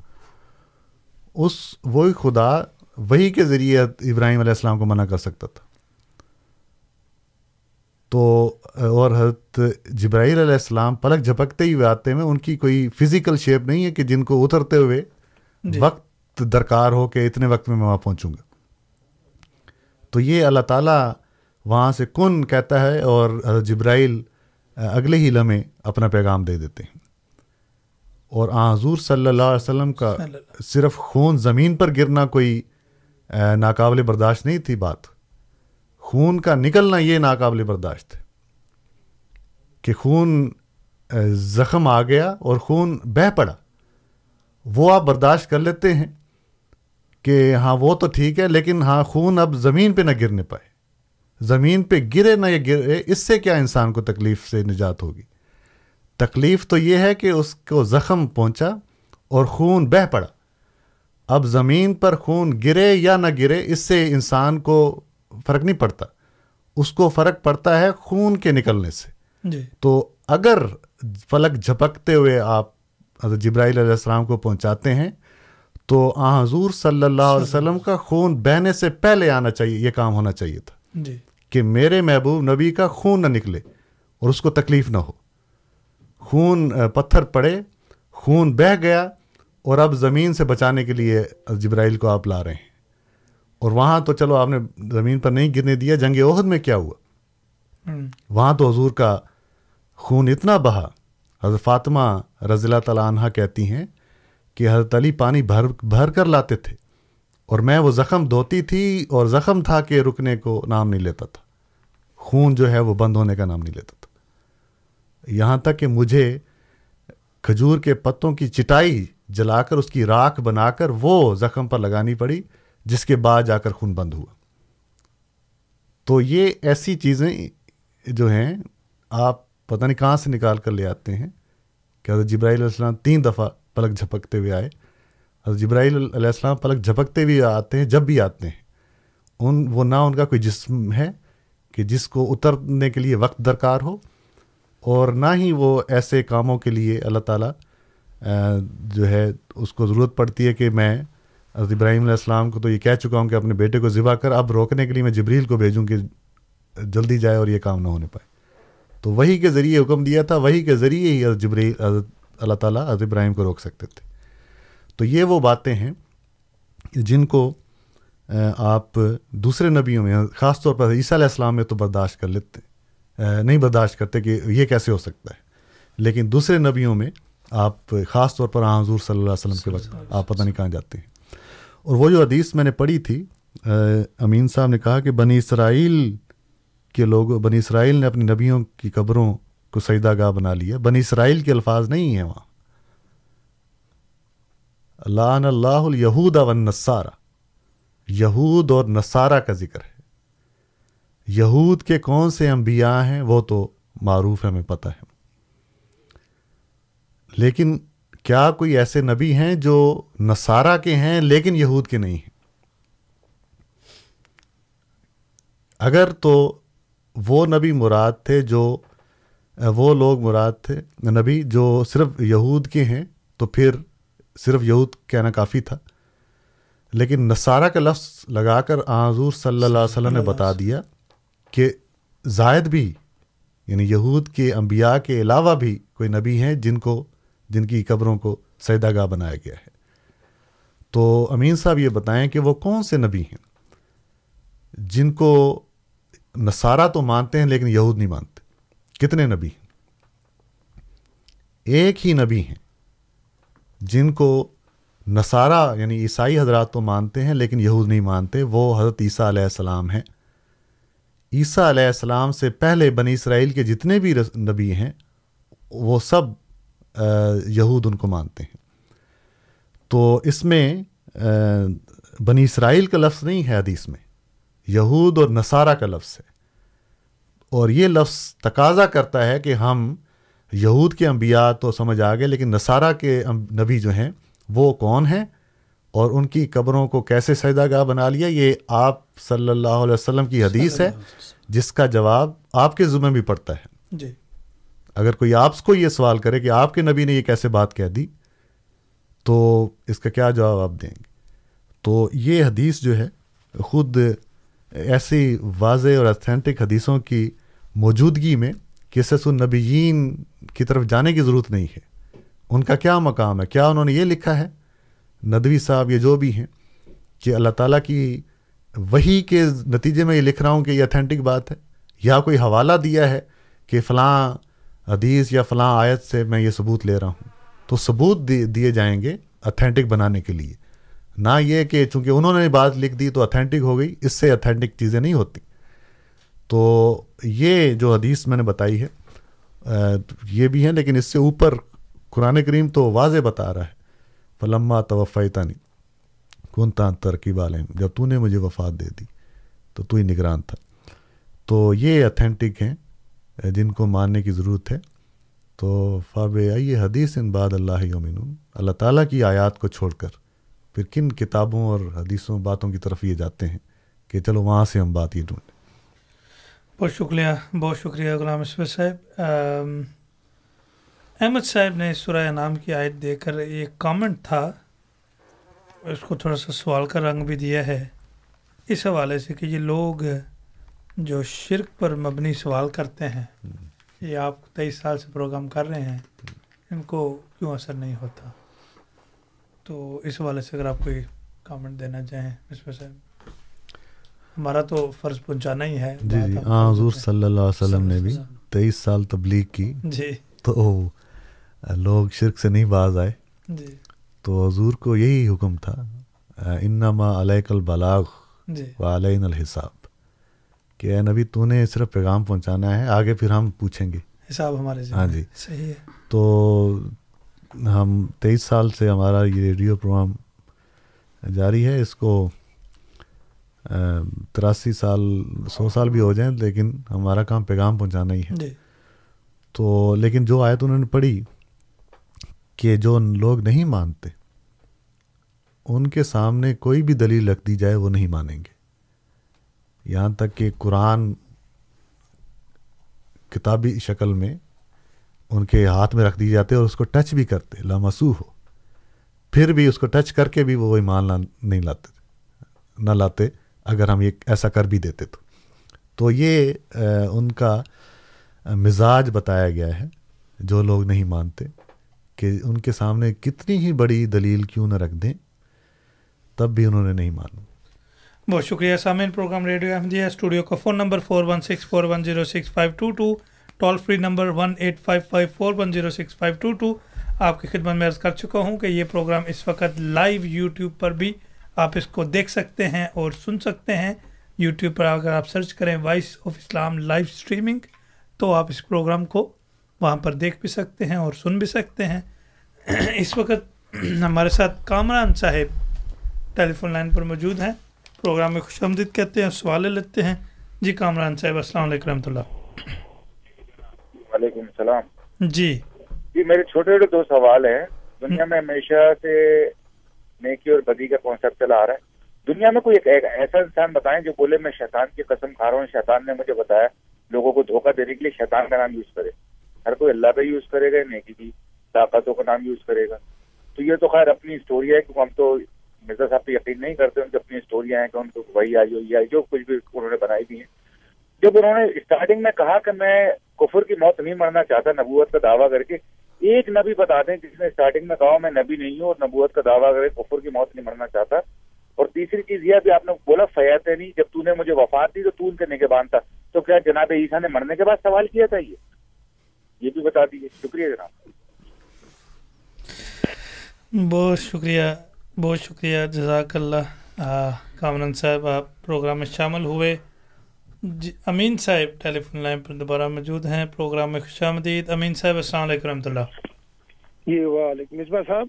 اس وہی خدا وہی کے ذریعے ابراہیم علیہ السلام کو منع کر سکتا تھا۔ تو اور حضرت جبرائیل علیہ السلام پلک جھپکتے ہی آتے ہیں ان کی کوئی فزیکل شیپ نہیں ہے کہ جن کو اترتے ہوئے جی۔ وقت درکار ہو کہ اتنے وقت میں میں وہاں پہنچوں گا۔ تو یہ اللہ تعالیٰ وہاں سے کن کہتا ہے اور جبرائیل اگلے ہی لمحے اپنا پیغام دے دیتے ہیں۔ اور آ حضور صلی اللہ علیہ وسلم کا صرف خون زمین پر گرنا کوئی ناقابل برداشت نہیں تھی بات۔ خون کا نکلنا یہ ناقابل برداشت ہے کہ خون زخم آ گیا اور خون بہہ پڑا۔ وہ آپ برداشت کر لیتے ہیں کہ ہاں وہ تو ٹھیک ہے لیکن ہاں خون اب زمین پہ نہ گرنے پائے۔ زمین پہ گرے نہ یہ گرے اس سے کیا انسان کو تکلیف سے نجات ہوگی؟ تکلیف تو یہ ہے کہ اس کو زخم پہنچا اور خون بہہ پڑا۔ اب زمین پر خون گرے یا نہ گرے اس سے انسان کو فرق نہیں پڑتا۔ اس کو فرق پڑتا ہے خون کے نکلنے سے۔ جی۔ تو اگر فلک جھپکتے ہوئے آپ حضرت جبرائیل علیہ السلام کو پہنچاتے ہیں تو آ حضور صلی اللہ علیہ وسلم۔ کا خون بہنے سے پہلے آنا چاہیے یہ کام ہونا چاہیے تھا۔ جی۔ کہ میرے محبوب نبی کا خون نہ نکلے اور اس کو تکلیف نہ ہو۔ خون پتھر پڑے خون بہہ گیا اور اب زمین سے بچانے کے لیے جبرائیل کو آپ لا رہے ہیں۔ اور وہاں تو چلو آپ نے زمین پر نہیں گرنے دیا جنگ عہد میں کیا ہوا؟ وہاں تو حضور کا خون اتنا بہا حضرت فاطمہ رضی اللہ تعالیٰ عنہ کہتی ہیں کہ حضرت علی پانی بھر بھر کر لاتے تھے۔ اور میں وہ زخم دھوتی تھی اور زخم تھا کہ رکنے کو نام نہیں لیتا تھا۔ خون جو ہے وہ بند ہونے کا نام نہیں لیتا تھا۔ یہاں تک کہ مجھے کھجور کے پتوں کی چٹائی جلا کر اس کی راکھ بنا کر وہ زخم پر لگانی پڑی، جس کے بعد جا کر خون بند ہوا۔ تو یہ ایسی چیزیں جو ہیں، آپ پتہ نہیں کہاں سے نکال کر لے آتے ہیں کہ حضرت جبرائیل علیہ السلام تین دفعہ پلک جھپکتے ہوئے آئے۔ حضرت جبرائیل علیہ السلام پلک جھپکتے ہوئے آتے ہیں، جب بھی آتے ہیں۔ ان، وہ نہ ان کا کوئی جسم ہے کہ جس کو اترنے کے لیے وقت درکار ہو، اور نہ ہی وہ ایسے کاموں کے لیے اللہ تعالیٰ جو ہے، اس کو ضرورت پڑتی ہے کہ میں حضرت ابراہیم علیہ السلام کو تو یہ کہہ چکا ہوں کہ اپنے بیٹے کو ذبح کر، اب روکنے کے لیے میں جبریل کو بھیجوں کہ جلدی جائے اور یہ کام نہ ہونے پائے۔ تو وہی کے ذریعے حکم دیا تھا، وہی کے ذریعے ہی حضرت جبریل، حضرت اللہ تعالیٰ حضرت ابراہیم کو روک سکتے تھے۔ تو یہ وہ باتیں ہیں جن کو آپ دوسرے نبیوں میں خاص طور پر عیسیٰ علیہ السلام میں تو برداشت کر لیتے نہیں برداشت کرتے کہ یہ کیسے ہو سکتا ہے۔ لیکن دوسرے نبیوں میں آپ خاص طور پر حضور صلی اللہ علیہ وسلم کے وقت آپ پتہ نہیں کہاں جاتے ہیں۔ اور وہ جو حدیث میں نے پڑھی تھی امین صاحب نے کہا کہ بنی اسرائیل کے لوگ بنی اسرائیل نے اپنی نبیوں کی قبروں کو سجدہ گاہ بنا لیا۔ بنی اسرائیل کے الفاظ نہیں ہیں وہاں۔ لان اللہ الیہود و نصارہ یہود اور نصارہ کا ذکر ہے۔ یہود کے کون سے انبیاء ہیں وہ تو معروف ہمیں پتہ ہے۔ لیکن کیا کوئی ایسے نبی ہیں جو نصارہ کے ہیں لیکن یہود کے نہیں ہیں؟ اگر تو وہ نبی مراد تھے جو، وہ لوگ مراد تھے، نبی جو صرف یہود کے ہیں تو پھر صرف یہود کہنا کافی تھا لیکن نصارہ کا لفظ لگا کر حضور صلی اللہ علیہ وسلم نے بتا دیا کہ زائد بھی یعنی یہود کے انبیاء کے علاوہ بھی کوئی نبی ہیں جن کو جن کی قبروں کو سیدہ گاہ بنایا گیا ہے۔ تو امین صاحب یہ بتائیں کہ وہ کون سے نبی ہیں؟ جن کو نصارہ تو مانتے ہیں لیکن یہود نہیں مانتے۔ کتنے نبی ہیں؟ ایک ہی نبی ہیں۔ جن کو نصارہ یعنی عیسائی حضرات تو مانتے ہیں لیکن یہود نہیں مانتے، وہ حضرت عیسیٰ علیہ السلام ہیں۔ عیسیٰ علیہ السلام سے پہلے بنی اسرائیل کے جتنے بھی نبی ہیں، وہ سب یہود ان کو مانتے ہیں۔ تو اس میں بنی اسرائیل کا لفظ نہیں ہے حدیث میں، یہود اور نصارہ کا لفظ ہے۔ اور یہ لفظ تقاضا کرتا ہے کہ ہم یہود کے انبیاء تو سمجھ آ گئے لیکن نصارہ کے نبی جو ہیں وہ کون ہیں؟ اور ان کی قبروں کو کیسے سجدہ گاہ بنا لیا؟ یہ آپ صلی اللہ علیہ وسلم کی حدیث ہے جس کا جواب آپ کے ذمہ بھی پڑتا ہے۔ جی۔ اگر کوئی آپ کو یہ سوال کرے کہ آپ کے نبی نے یہ کیسے بات کہہ دی تو اس کا کیا جواب آپ دیں گے؟ تو یہ حدیث جو ہے خود ایسی واضح اور اتھینٹک حدیثوں کی موجودگی میں قصص النبیین کی طرف جانے کی ضرورت نہیں ہے۔ ان کا کیا مقام ہے؟ کیا انہوں نے یہ لکھا ہے؟ ندوی صاحب یہ جو بھی ہیں، کہ اللہ تعالیٰ کی وہی کے نتیجے میں یہ لکھ رہا ہوں کہ یہ اتھینٹک بات ہے۔ یا کوئی حوالہ دیا ہے کہ فلاں حدیث یا فلاں آیت سے میں یہ ثبوت لے رہا ہوں۔ تو ثبوت دیے جائیں گے اتھینٹک بنانے کے لیے۔ نہ یہ کہ چونکہ انہوں نے بات لکھ دی تو اتھینٹک ہو گئی، اس سے اتھینٹک چیزیں نہیں ہوتی۔ تو یہ جو حدیث میں نے بتائی ہے یہ بھی ہیں لیکن اس سے اوپر قرآن کریم تو واضح بتا رہا ہے۔ فلما توفیتانی کون تان ترکیب عالم جب تو نے مجھے وفات دے دی، تو تو ہی نگران تھا۔ تو یہ اتھینٹک ہیں، جن کو ماننے کی ضرورت ہے۔ تو فاب آئیے حدیث ان بعد اللہ یومن اللہ تعالیٰ کی آیات کو چھوڑ کر۔ پھر کن کتابوں اور حدیثوں، باتوں کی طرف یہ جاتے ہیں کہ چلو وہاں سے ہم بات یہ ڈھونڈیں۔ بہت شکریہ بہت شکریہ غلام اسفر صاحب۔ احمد صاحب نے سورہ نام کی آیت دے کر ایک کامنٹ تھا۔ اس کو تھوڑا سا سوال کا رنگ بھی دیا ہے۔ اس حوالے سے کہ یہ لوگ جو شرک پر مبنی سوال کرتے ہیں، یہ آپ تیئیس سال سے پروگرام کر رہے ہیں، ان کو کیوں اثر نہیں ہوتا؟ تو اس حوالے سے اگر آپ کوئی کامنٹ دینا چاہیں اس میں سے ہمارا تو فرض پہنچانا ہی ہے جی جی ہاں حضور صلی اللہ علیہ وسلم نے بھی تیئیس سال تبلیغ کی۔ جی۔ تو لوگ شرک سے نہیں باز آئے۔ جی۔ تو حضور کو یہی حکم تھا انما علیک البلاغ جی۔ و علین الحساب۔ کہ اے نبی تو نے صرف پیغام پہنچانا ہے آگے پھر ہم پوچھیں گے۔ حساب ہمارے ہاں جی۔ صحیح ہے۔ تو ہم تیئیس سال سے ہمارا یہ ریڈیو پروگرام جاری ہے اس کو تراسی سال سو سال بھی ہو جائیں لیکن ہمارا کام پیغام پہنچانا ہی ہے۔ جی۔ تو لیکن جو آیت انہوں نے پڑھی کہ جو لوگ نہیں مانتے ان کے سامنے کوئی بھی دلیل رکھ دی جائے وہ نہیں مانیں گے۔ یہاں تک کہ قرآن کتابی شکل میں ان کے ہاتھ میں رکھ دی جاتے اور اس کو ٹچ بھی کرتے لامسو ہو۔ پھر بھی اس کو ٹچ کر کے بھی وہ ایمان نہیں لاتے نہ لاتے۔ اگر ہم یہ ایسا کر بھی دیتے تو۔ تو یہ ان کا مزاج بتایا گیا ہے جو لوگ نہیں مانتے کہ ان کے سامنے کتنی ہی بڑی دلیل کیوں نہ رکھ دیں، تب بھی انہوں نے نہیں مانا بہت شکریہ سامعین، پروگرام ریڈیو احمدیہ جی اسٹوڈیو کا phone number four one six four one zero six five two two toll free number one eight five five four one zero six five two two آپ کی خدمت میں عرض کر چکا ہوں کہ یہ پروگرام اس وقت لائیو یوٹیوب پر بھی آپ اس کو دیکھ سکتے ہیں اور سن سکتے ہیں۔ یوٹیوب پر اگر آپ سرچ کریں voice of Islam live streaming تو آپ اس پروگرام کو وہاں پر دیکھ بھی سکتے ہیں اور سن بھی سکتے ہیں۔ اس وقت ہمارے ساتھ کامران صاحب ٹیلی فون لائن پر موجود ہیں۔ پروگرام میں خوش آمدید کہتے ہیں سوال لیتے ہیں۔ جی کامران صاحب السلام علیکم رحمۃ اللہ۔ وعلیکم السلام۔ جی۔ جی میرے چھوٹے چھوٹے دو سوال ہیں۔ دنیا میں ہمیشہ سے نیکی اور بدی کا کانسیپٹ چلا آ رہا ہے۔ دنیا میں کوئی ایک ایسا انسان بتائیں جو بولے میں شیطان کی قسم کھا رہا ہوں، شیطان نے مجھے بتایا لوگوں کو دھوکہ دینے کے لیے شیطان کا نام یوز کرے۔ ہر کوئی اللہ کا یوز کرے گا، نیکی کی طاقتوں کا نام یوز کرے گا۔ تو یہ تو خیر اپنی اسٹوری ہے، کیونکہ ہم تو مرزا صاحب پہ یقین نہیں کرتے، ان کی اپنی اسٹوریاں ہیں کہ ان کو وہی آئی ہوئی آئی، جو کچھ بھی انہوں نے بنائی دی ہیں۔ جب انہوں نے اسٹارٹنگ میں کہا کہ میں کفر کی موت نہیں مرنا چاہتا، نبوت کا دعویٰ کر کے ایک نبی بتا دیں جس نے اسٹارٹنگ میں کہا میں نبی نہیں ہوں اور نبوت کا دعویٰ کرے، کفر کی موت نہیں مرنا چاہتا۔ اور تیسری چیز یہ بھی آپ نے بولا فیات نہیں، جب تو نے مجھے وفات دی تو تو ان کے باندھتا تو کیا جناب عیسیٰ نے مرنے کے بعد سوال کیا تھا یہ؟ یہ بھی بتا دیجیے شکریہ جناب۔ بہت شکریہ بہت شکریہ، جزاک اللہ۔ کامران صاحب، آپ پروگرام میں شامل ہوئے۔ جی امین صاحب ٹیلی فون لائن پر دوبارہ موجود ہیں۔ پروگرام میں خوش آمدید۔ امین صاحب، السلام علیکم رحمۃ اللہ۔ جی وعلیکم مصباح صاحب۔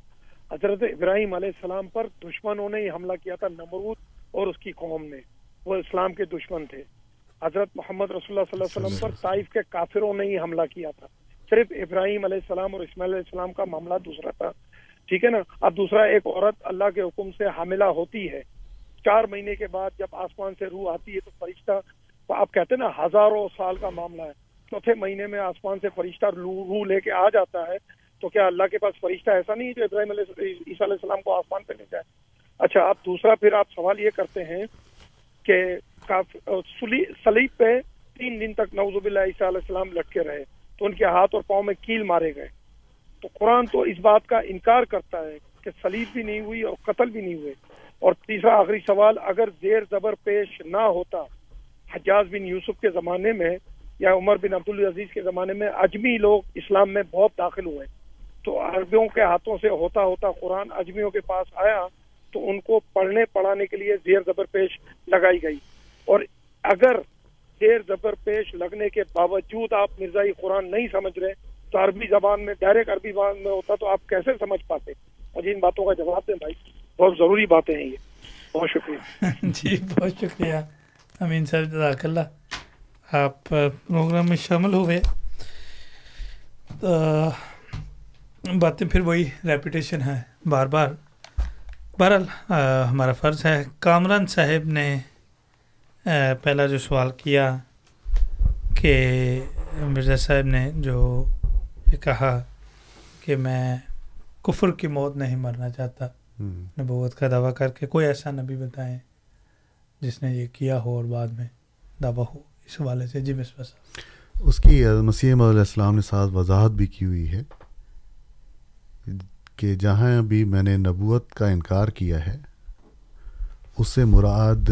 حضرت ابراہیم علیہ السلام پر دشمنوں نے حملہ کیا تھا نمرود اور اس کی قوم نے۔ وہ اسلام کے دشمن تھے۔ حضرت محمد رسول اللہ صلی اللہ علیہ وسلم پر طائف کے کافروں نے ہی حملہ کیا تھا۔ صرف ابراہیم علیہ السلام اور اسماعیل علیہ السلام کا معاملہ دوسرا تھا۔ ٹھیک ہے نا؟ اب دوسرا، ایک عورت اللہ کے حکم سے حاملہ ہوتی ہے۔ چار مہینے کے بعد جب آسمان سے روح آتی ہے تو فرشتہ آپ کہتے ہیں نا ہزاروں سال کا معاملہ ہے۔ چوتھے مہینے میں آسمان سے فرشتہ روح لے کے آ جاتا ہے۔ تو کیا اللہ کے پاس فرشتہ ایسا نہیں ہے جو ابراہیم علیہ عیسیٰ علیہ السلام کو آسمان پہ لے جائے؟ اچھا آپ دوسرا پھر آپ سوال یہ کرتے ہیں کہ سلیب پہ تین دن تک نوزب اللہ عیسیٰ علیہ السلام لٹکے رہے تو ان کے ہاتھ اور پاؤں میں کیل مارے گئے۔ تو قرآن تو اس بات کا انکار کرتا ہے کہ سلیب بھی نہیں ہوئی اور قتل بھی نہیں ہوئے۔ اور تیسرا آخری سوال، اگر زیر زبر پیش نہ ہوتا حجاز بن یوسف کے زمانے میں یا عمر بن عبدالعزیز کے زمانے میں اجمی لوگ اسلام میں بہت داخل ہوئے۔ تو عربیوں کے ہاتھوں سے ہوتا ہوتا قرآن اجمیوں کے پاس آیا تو ان کو پڑھنے پڑھانے کے لیے زیر زبر پیش لگائی گئی۔ اور اگر زیر زبر پیش لگنے کے باوجود آپ مرزائی قرآن نہیں سمجھ رہے، تو عربی زبان میں، ڈائریکٹ عربی زبان میں ہوتا تو آپ کیسے سمجھ پاتے؟ اور ان باتوں کا جواب دیں بھائی، بہت ضروری باتیں ہیں یہ۔ بہت شکریہ۔ جی بہت شکریہ۔ امین صاحب جزاک اللہ۔ آپ پروگرام میں شامل ہوئے۔ باتیں پھر وہی ریپیٹیشن ہے بار بار۔ بہرحال ہمارا فرض ہے کامران صاحب نے پہلا جو سوال کیا کہ مرزا صاحب نے جو یہ کہا کہ میں کفر کی موت نہیں مرنا چاہتا نبوت کا دعویٰ کر کے کوئی ایسا نبی بتائیں۔ جس نے یہ کیا ہو اور بعد میں دعویٰ ہو اس حوالے سے جی مس بس اس کی مسیح علیہ السلام نے ساتھ وضاحت بھی کی ہوئی ہے کہ جہاں بھی میں نے نبوت کا انکار کیا ہے اس سے مراد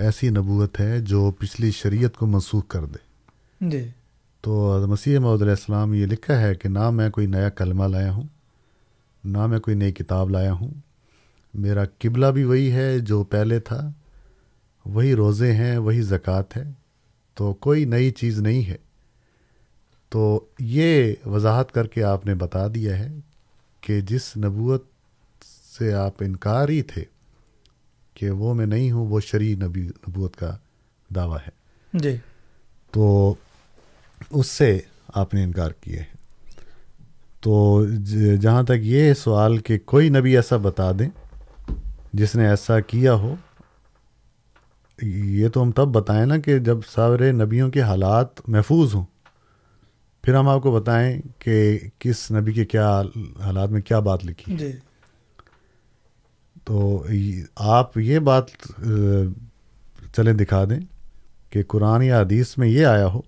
ایسی نبوت ہے جو پچھلی شریعت کو منسوخ کر دے۔ جی۔ تو مسیح محدود علیہ السلام یہ لکھا ہے کہ نہ میں کوئی نیا کلمہ لایا ہوں نہ میں کوئی نئی کتاب لایا ہوں میرا قبلہ بھی وہی ہے جو پہلے تھا۔ وہی روزے ہیں وہی زکوٰۃ ہے۔ تو کوئی نئی چیز نہیں ہے۔ تو یہ وضاحت کر کے آپ نے بتا دیا ہے کہ جس نبوت سے آپ انکار ہی تھے کہ وہ میں نہیں ہوں وہ شرع نبی نبوت کا دعویٰ ہے۔ جی۔ تو اس سے آپ نے انکار کیا ہے تو جہاں تک یہ سوال کہ کوئی نبی ایسا بتا دیں جس نے ایسا کیا ہو یہ تو ہم تب بتائیں نا کہ جب سارے نبیوں کے حالات محفوظ ہوں۔ پھر ہم آپ کو بتائیں کہ کس نبی کے کیا حالات میں کیا بات لکھی۔ جی۔ تو آپ یہ بات چلیں دکھا دیں کہ قرآن یا حدیث میں یہ آیا ہو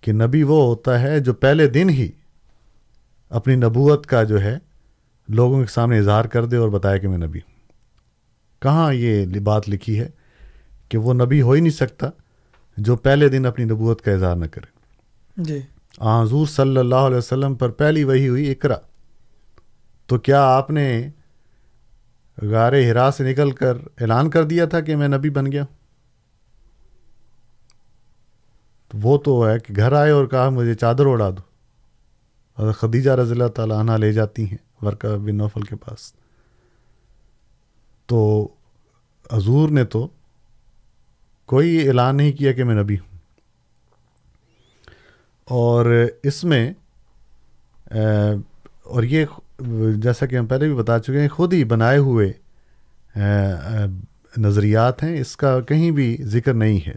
کہ نبی وہ ہوتا ہے جو پہلے دن ہی اپنی نبوت کا جو ہے لوگوں کے سامنے اظہار کر دے اور بتایا کہ میں نبی ہوں۔ کہاں یہ بات لکھی ہے کہ وہ نبی ہو ہی نہیں سکتا جو پہلے دن اپنی نبوت کا اظہار نہ کرے۔ جی۔ حضور صلی اللہ علیہ وسلم پر پہلی وہی ہوئی اقرا۔ تو کیا آپ نے غار ہرا سے نکل کر اعلان کر دیا تھا کہ میں نبی بن گیا تو وہ تو ہے کہ گھر آئے اور کہا مجھے چادر اڑا دو۔ اور خدیجہ رضی اللہ تعالیٰ عنہ لے جاتی ہیں ورکا بن نوفل کے پاس۔ تو حضور نے تو کوئی اعلان نہیں کیا کہ میں نبی ہوں۔ اور اس میں اور یہ جیسا کہ ہم پہلے بھی بتا چکے ہیں، خود ہی بنائے ہوئے نظریات ہیں، اس کا کہیں بھی ذکر نہیں ہے۔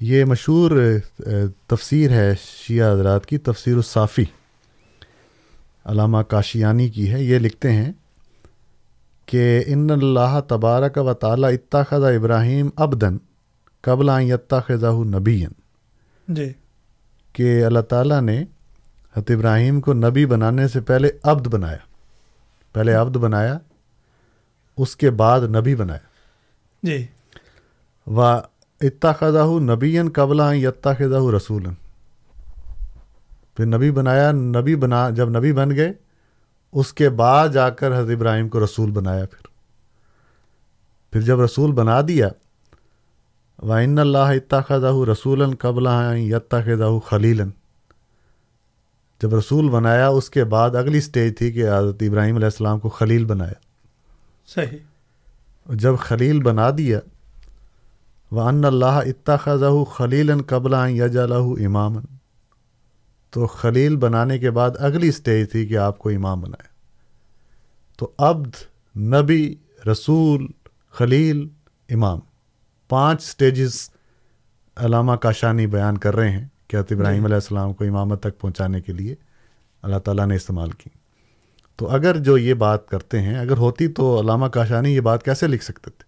یہ مشہور تفسیر ہے شیعہ حضرات کی، تفسیر الصافی، علامہ کاشیانی کی ہے۔ یہ لکھتے ہیں کہ ان اللہ تبارک و تعالیٰ اتخذ ابراہیم ابدن قبل یتخذہ نبی جی۔ کہ اللہ تعالیٰ نے حت ابراہیم کو نبی بنانے سے پہلے عبد بنایا۔ پہلے عبد بنایا اس کے بعد نبی بنایا۔ جی۔ و اتخذہ نبی قبل یتخذہ رسول پھر نبی بنایا نبی بنا جب نبی بن گئے اس کے بعد جا کر حضرت ابراہیم کو رسول بنایا پھر۔ پھر جب رسول بنا دیا وَإِنَّ اللَّهَ اتَّخَذَهُ رَسُولًا قَبْلَ أَن يَتَّخِذَهُ خَلِيلًا۔ جب رسول بنایا اس کے بعد اگلی سٹیج تھی کہ حضرت ابراہیم علیہ السلام کو خلیل بنایا۔ صحیح۔ جب خلیل بنا دیا وَأَنَّ اللَّهَ اتَّخَذَهُ خَلِيلًا قَبْلَ يَجْعَلَهُ إِمَامًا۔ تو خلیل بنانے کے بعد اگلی سٹیج تھی کہ آپ کو امام بنایا تو عبد نبی رسول خلیل امام۔ پانچ سٹیجز علامہ کاشانی بیان کر رہے ہیں کہ ابراہیم علیہ السلام کو امامت تک پہنچانے کے لیے اللہ تعالیٰ نے استعمال کی۔ تو اگر جو یہ بات کرتے ہیں اگر ہوتی تو علامہ کاشانی یہ بات کیسے لکھ سکتے تھے؟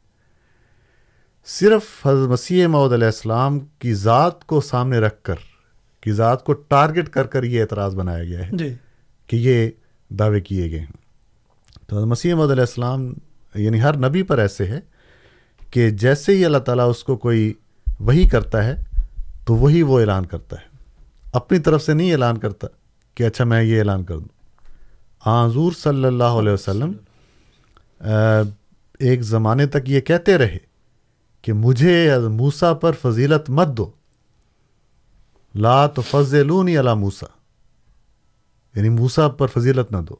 صرف حضرت مسیح معود علیہ السلام کی ذات کو سامنے رکھ کر کی ذات کو ٹارگٹ کر کر یہ اعتراض بنایا گیا ہے جی۔ کہ یہ دعوے کیے گئے ہیں۔ تو مسیح محمد علیہ السلام یعنی ہر نبی پر ایسے ہے کہ جیسے ہی اللہ تعالیٰ اس کو کوئی وہی کرتا ہے تو وہی وہ اعلان کرتا ہے۔ اپنی طرف سے نہیں اعلان کرتا کہ اچھا میں یہ اعلان کر دوں۔ حضور صلی اللہ علیہ وسلم ایک زمانے تک یہ کہتے رہے کہ مجھے موسا پر فضیلت مت دو۔ لا تو فضلونی علی موسا یعنی موسا پر فضیلت نہ دو۔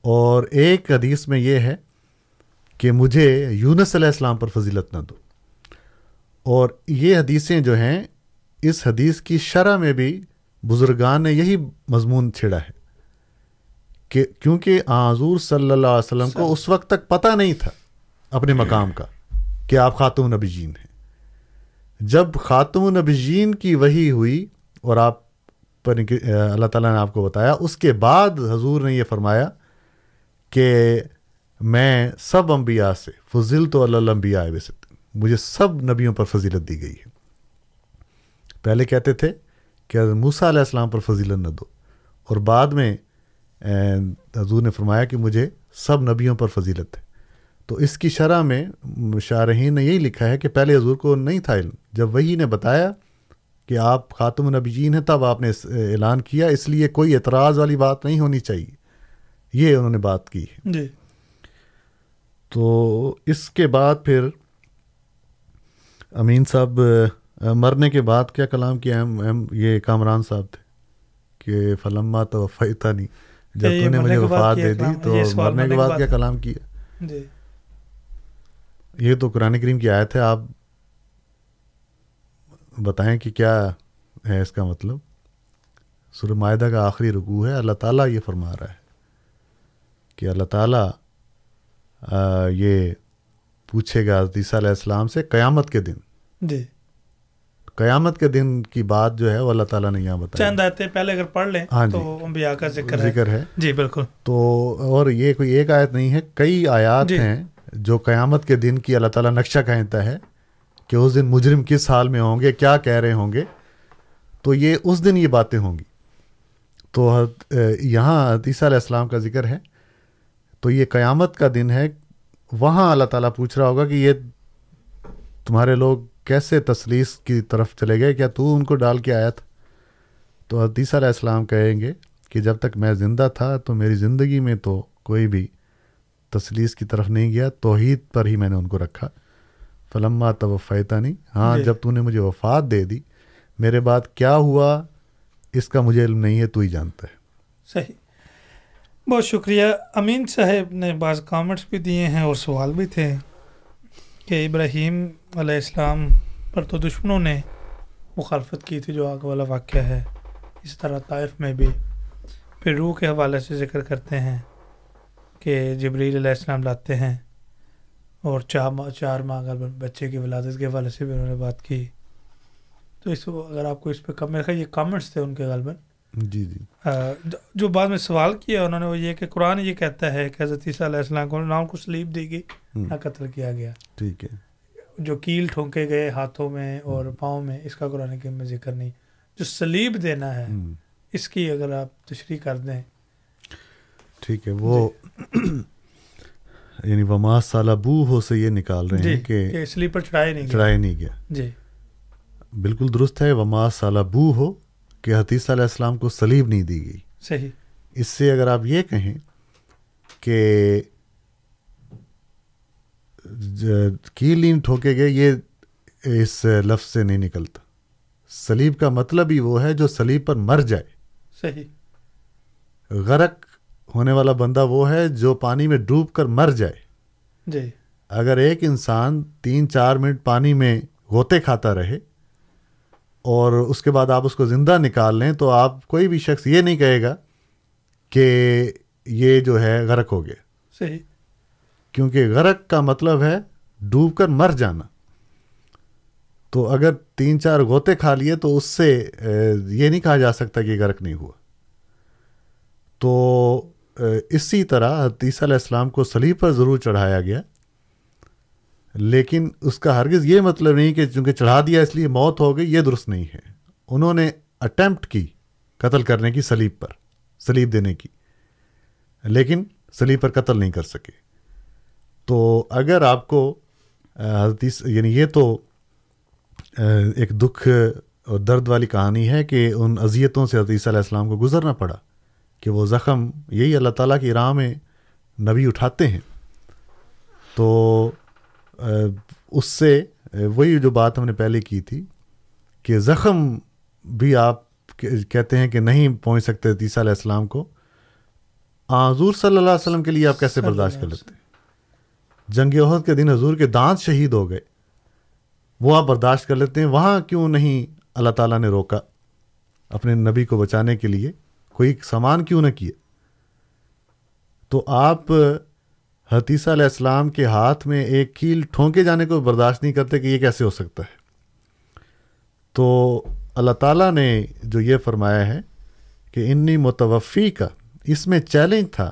اور ایک حدیث میں یہ ہے کہ مجھے یونس علیہ السلام پر فضیلت نہ دو۔ اور یہ حدیثیں جو ہیں اس حدیث کی شرح میں بھی بزرگان نے یہی مضمون چھیڑا ہے کہ کیونکہ حضور صلی اللہ علیہ وسلم کو اس وقت تک پتہ نہیں تھا اپنے مقام کا کہ آپ خاتون نبی جین ہیں۔ جب خاتون نبی جین کی وہی ہوئی اور آپ پر اللہ تعالیٰ نے آپ کو بتایا، اس کے بعد حضور نے یہ فرمایا کہ میں سب انبیاء سے، فضل تو اللہ ویسے مجھے سب نبیوں پر فضیلت دی گئی ہے۔ پہلے کہتے تھے کہ موسا علیہ السلام پر فضیلت نہ دو۔ اور بعد میں حضور نے فرمایا کہ مجھے سب نبیوں پر فضیلت ہے۔ تو اس کی شرح میں شارحین نے یہی لکھا ہے کہ پہلے حضور کو نہیں تھا علم۔ جب وہی نے بتایا کہ آپ خاتم النبی جین ہیں تب آپ نے اعلان کیا۔ اس لیے کوئی اعتراض والی بات نہیں ہونی چاہیے۔ یہ انہوں نے بات کی جی۔ تو اس کے بعد پھر امین صاحب مرنے کے بعد کیا کلام کیا؟ اہم اہم یہ کامران صاحب تھے کہ فلما تو فیتا نہیں جب تو نے مجھے وفات دے دی تو مرنے کے بعد۔ کیا کلام کیا؟ جی۔ یہ تو قرآن کریم کی آیت ہے آپ بتائیں کہ کیا ہے اس کا مطلب؟ سر معاہدہ کا آخری رکوع ہے اللہ تعالیٰ یہ فرما رہا ہے کہ اللہ تعالیٰ یہ پوچھے گا عیسیٰ علیہ السلام سے قیامت کے دن۔ جی۔ قیامت کے دن کی بات جو ہے وہ اللہ تعالیٰ نے یہاں بتایا چند آیتیں پہلے اگر پڑھ لیں ہاں تو انبیاء کا ذکر ذکر ہے۔ جی بالکل۔ تو اور یہ کوئی ایک آیت نہیں ہے کئی آیات جی۔ ہیں جو قیامت کے دن کی اللہ تعالیٰ نقشہ کہتا ہے کہ اس دن مجرم کس حال میں ہوں گے، کیا کہہ رہے ہوں گے، تو یہ اس دن یہ باتیں ہوں گی۔ تو یہاں عیسیٰ علیہ السلام کا ذکر ہے۔ تو یہ قیامت کا دن ہے، وہاں اللہ تعالیٰ پوچھ رہا ہوگا کہ یہ تمہارے لوگ کیسے تسلیس کی طرف چلے گئے؟ کیا تو ان کو ڈال کے آیا تھا؟ تو حدیثہ علیہ السلام کہیں گے کہ جب تک میں زندہ تھا تو میری زندگی میں تو کوئی بھی تسلیس کی طرف نہیں گیا توحید پر ہی میں نے ان کو رکھا۔ فلما توفیتا نہیں ہاں جی۔ جب تو نے مجھے وفات دے دی میرے بعد کیا ہوا؟ اس کا مجھے علم نہیں ہے تو ہی جانتا ہے۔ صحیح۔ بہت شکریہ۔ امین صاحب نے بعض کامنٹس بھی دیے ہیں اور سوال بھی تھے کہ ابراہیم علیہ السلام پر تو دشمنوں نے مخالفت کی تھی جو آگ والا واقعہ ہے اس طرح طائف میں بھی۔ پھر روح کے حوالے سے ذکر کرتے ہیں۔ کہ جبریل علیہ السلام لاتے ہیں اور چار ماہ چار ماہ اگر بچے کی ولادت کے حوالے سے بھی انہوں نے بات کی تو اس اگر آپ کو اس پہ کم میرے یہ کامنٹس تھے ان کے غالباً۔ جی جی۔ جو بعد میں سوال کیا انہوں نے وہ یہ کہ قرآن یہ کہتا ہے کہ حضرت عیسیٰ علیہ السلام کو نام کو سلیب دی گئی نہ قتل کیا گیا۔ ٹھیک ہے۔ جو کیل ٹھونکے گئے ہاتھوں میں اور پاؤں میں اس کا قرآن کے میں ذکر نہیں۔ جو سلیب دینا ہے اس کی اگر آپ تشریح کر دیں ٹھیک ہے وہ یعنی وما سالہ بو ہو سے یہ نکال رہے جی ہیں کہ کہ سلیب پر چڑھایا نہیں گیا چڑھایا نہیں گیا۔ جی۔ بالکل درست ہے وما سالہ بو ہو کہ حتیث علیہ السلام کو سلیب نہیں دی گئی۔ صحیح۔ اس سے اگر آپ یہ کہیں کہ کیل نہیں ٹھوکے گئے یہ اس لفظ سے نہیں نکلتا۔ سلیب کا مطلب ہی وہ ہے جو سلیب پر مر جائے۔ صحیح۔ غرق ہونے والا بندہ وہ ہے جو پانی میں ڈوب کر مر جائے۔ جی۔ اگر ایک انسان تین چار منٹ پانی میں غوطے کھاتا رہے اور اس کے بعد آپ اس کو زندہ نکال لیں تو آپ کوئی بھی شخص یہ نہیں کہے گا کہ یہ جو ہے غرق ہو گیا۔ صحیح۔ کیونکہ غرق کا مطلب ہے ڈوب کر مر جانا۔ تو اگر تین چار غوطے کھا لیے تو اس سے یہ نہیں کہا جا سکتا کہ غرق نہیں ہوا۔ تو اسی طرح حتیثہ علیہ السلام کو سلیب پر ضرور چڑھایا گیا، لیکن اس کا ہرگز یہ مطلب نہیں کہ چونکہ چڑھا دیا اس لیے موت ہو گئی، یہ درست نہیں ہے۔ انہوں نے اٹیمپٹ کی قتل کرنے کی سلیب پر، سلیب دینے کی، لیکن سلیب پر قتل نہیں کر سکے۔ تو اگر آپ کو حدیث یعنی یہ تو ایک دکھ اور درد والی کہانی ہے کہ ان اذیتوں سے حدیث علیہ السلام کو گزرنا پڑا۔ کہ وہ زخم یہی اللہ تعالیٰ کی راہ میں نبی اٹھاتے ہیں۔ تو اس سے وہی جو بات ہم نے پہلے کی تھی کہ زخم بھی آپ کہتے ہیں کہ نہیں پہنچ سکتے تیسا علیہ السلام کو۔ حضور صلی اللہ علیہ وسلم کے لیے آپ کیسے برداشت کر لیتے؟ جنگ عہد کے دن حضور کے دانت شہید ہو گئے۔ وہ آپ برداشت کر لیتے ہیں۔ وہاں کیوں نہیں اللہ تعالیٰ نے روکا اپنے نبی کو بچانے کے لیے؟ کوئی سامان کیوں نہ کیے؟ تو آپ حتیثہ علیہ السلام کے ہاتھ میں ایک کیل ٹھونکے جانے کو برداشت نہیں کرتے کہ یہ کیسے ہو سکتا ہے۔ تو اللہ تعالیٰ نے جو یہ فرمایا ہے کہ انی متوفی کا اس میں چیلنج تھا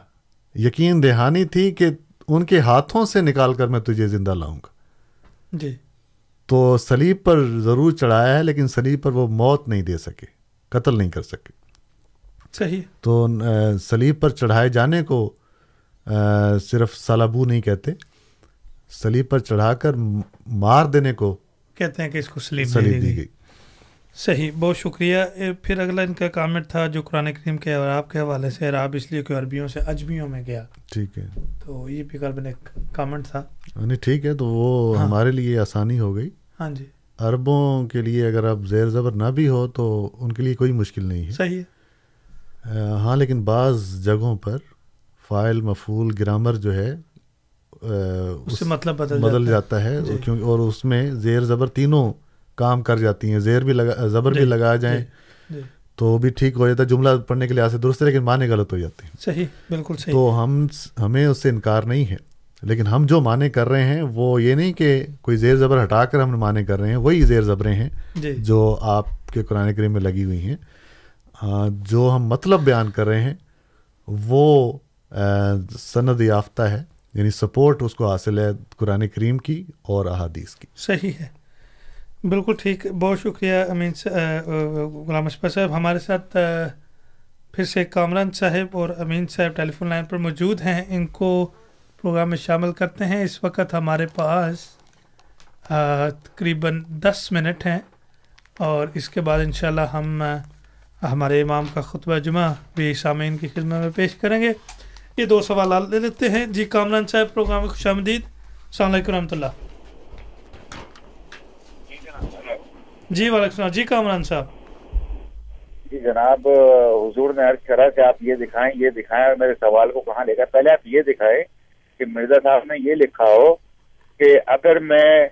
یقین دہانی تھی کہ ان کے ہاتھوں سے نکال کر میں تجھے زندہ لاؤں گا۔ جی۔ تو سلیب پر ضرور چڑھایا ہے لیکن سلیب پر وہ موت نہیں دے سکے قتل نہیں کر سکے۔ صحیح۔ تو سلیب پر چڑھائے جانے کو صرف سالابو نہیں کہتے۔ سلیب پر چڑھا کر مار دینے کو کہتے ہیں کہ اس کو سلیب سلیب دی گئی۔ صحیح بہت شکریہ۔ پھر اگلا ان کا کامنٹ تھا جو قرآن کریم کے عراب کے حوالے سے عراب اس لیے کہ عربیوں سے اجمیوں میں گیا۔ ٹھیک ہے۔ تو یہ بھی کل ایک کامنٹ تھا۔ نہیں ٹھیک ہے تو وہ ہاں۔ ہمارے لیے آسانی ہو گئی۔ ہاں جی۔ عربوں کے لیے اگر اب زیر زبر نہ بھی ہو تو ان کے لیے کوئی مشکل نہیں ہے۔ صحیح۔ ہاں لیکن بعض جگہوں پر فائل مفول گرامر جو ہے اس سے مطلب بدل, بدل جاتا ہے جی. کیونکہ اور اس میں زیر زبر تینوں کام کر جاتی ہیں زیر بھی لگا زبر جی. بھی لگا جائیں جی. جی. تو بھی ٹھیک ہو جاتا ہے جملہ پڑھنے کے لحاظ سے درست ہے لیکن معنی غلط ہو جاتے ہیں صحیح بالکل صحیح تو ہم ہمیں اس سے انکار نہیں ہے لیکن ہم جو معنی کر رہے ہیں وہ یہ نہیں کہ کوئی زیر زبر ہٹا کر ہم معنی کر رہے ہیں وہی زیر زبریں ہیں جی. جو آپ کے قرآن کریم میں لگی ہوئی ہیں ہاں، جو ہم مطلب بیان کر رہے ہیں، وہ سند یافتہ ہے یعنی سپورٹ اس کو حاصل ہے قرآن کریم کی اور احادیث کی۔ صحیح ہے۔ بالکل ٹھیک۔ بہت شکریہ امین غلام اشفا صاحب۔ ہمارے ساتھ پھر سے کامران صاحب اور امین صاحب ٹیلی فون لائن پر موجود ہیں۔ ان کو پروگرام میں شامل کرتے ہیں۔ اس وقت ہمارے پاس تقریباً دس منٹ ہیں اور اس کے بعد انشاءاللہ ہم ہمارے امام کا خطبہ جمعہ بھی سامعین کی خدمت میں پیش کریں گے۔ یہ دو سوالات لے لیتے ہیں۔ جی کامران صاحب، پروگرام میں خوش آمدید۔ السلام علیکم رحمۃ اللہ۔ جی وعلیکم السلام۔ جی کامران صاحب۔ جی جناب، حضور نے عرض کرا کہ آپ یہ دکھائیں یہ دکھائیں اور میرے سوال کو کہاں لے کر پہلے آپ یہ دکھائیں کہ مرزا صاحب نے یہ لکھا ہو کہ اگر میں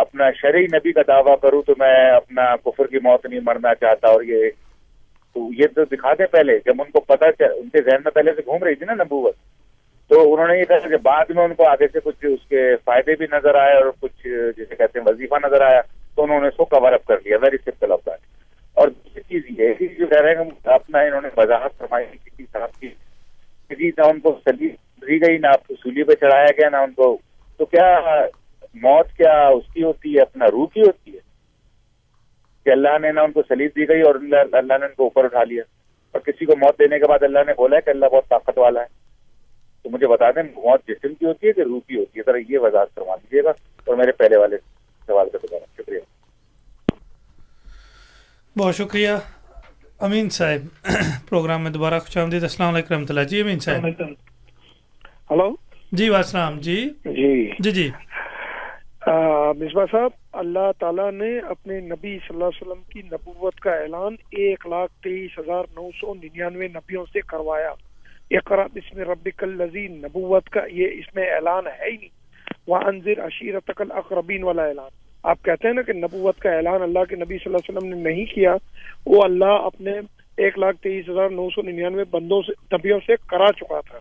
اپنا شرعی نبی کا دعویٰ کروں تو میں اپنا کفر کی موت نہیں مرنا چاہتا اور یہ تو یہ تو دکھا دیں پہلے، جب ان کو پتا ان کے ذہن میں پہلے سے گھوم رہی تھی نا نبوت، تو انہوں نے یہ کہا کہ بعد میں ان کو آگے سے کچھ اس کے فائدے بھی نظر آئے اور کچھ جسے کہتے ہیں وظیفہ نظر آیا، تو انہوں نے اس کو کور اپ کر لیا ویری سمپل آف دیٹ اور دوسری چیز یہ جو کہہ رہے ہیں اپنا انہوں نے وضاحت فرمائی کسی صاحب کی کسی نہ ان کو سلی دی گئی، نہ سولی پہ چڑھایا گیا، نہ ان کو، تو کیا موت کیا اس کی ہوتی ہے، اپنا روح کی ہوتی ہے؟ کہ اللہ نے نہ ان کو سلیب دی گئی اور اللہ نے ان کو اوپر اٹھا لیا۔ اور کسی کو موت دینے کے بعد اللہ نے بولا ہے کہ اللہ بہت طاقت والا ہے۔ تو مجھے بتا دیں موت جسم کی ہوتی ہے کہ روح کی ہوتی ہے؟ ذرا یہ وضاحت کروا دیجیے گا اور میرے پہلے والے سوال کا دوبارہ شکریہ۔ بہت شکریہ۔ امین صاحب پروگرام میں دوبارہ خوش آمدید۔ السلام علیکم رحمۃ اللہ۔ جی امین صاحب۔ ہلو۔ جی واسلام جی۔ جی۔ جی جی۔ مصباح صاحب، اللہ تعالیٰ نے اپنے نبی صلی اللہ علیہ وسلم کی نبوت کا اعلان ایک لاکھ تیئیس ہزار نو سو ننانوے نبیوں سے کروایا۔ اقرا اس میں الزی نبوت کا یہ اس میں اعلان ہے ہی نہیں۔ وہ انضر عشیرت اقربین والا اعلان۔ آپ کہتے ہیں نا کہ نبوت کا اعلان اللہ کے نبی صلی اللہ علیہ وسلم نے نہیں کیا، وہ اللہ اپنے ایک لاکھ تیئیس ہزار نو سو ننانوے بندوں سے، نبیوں سے کرا چکا تھا۔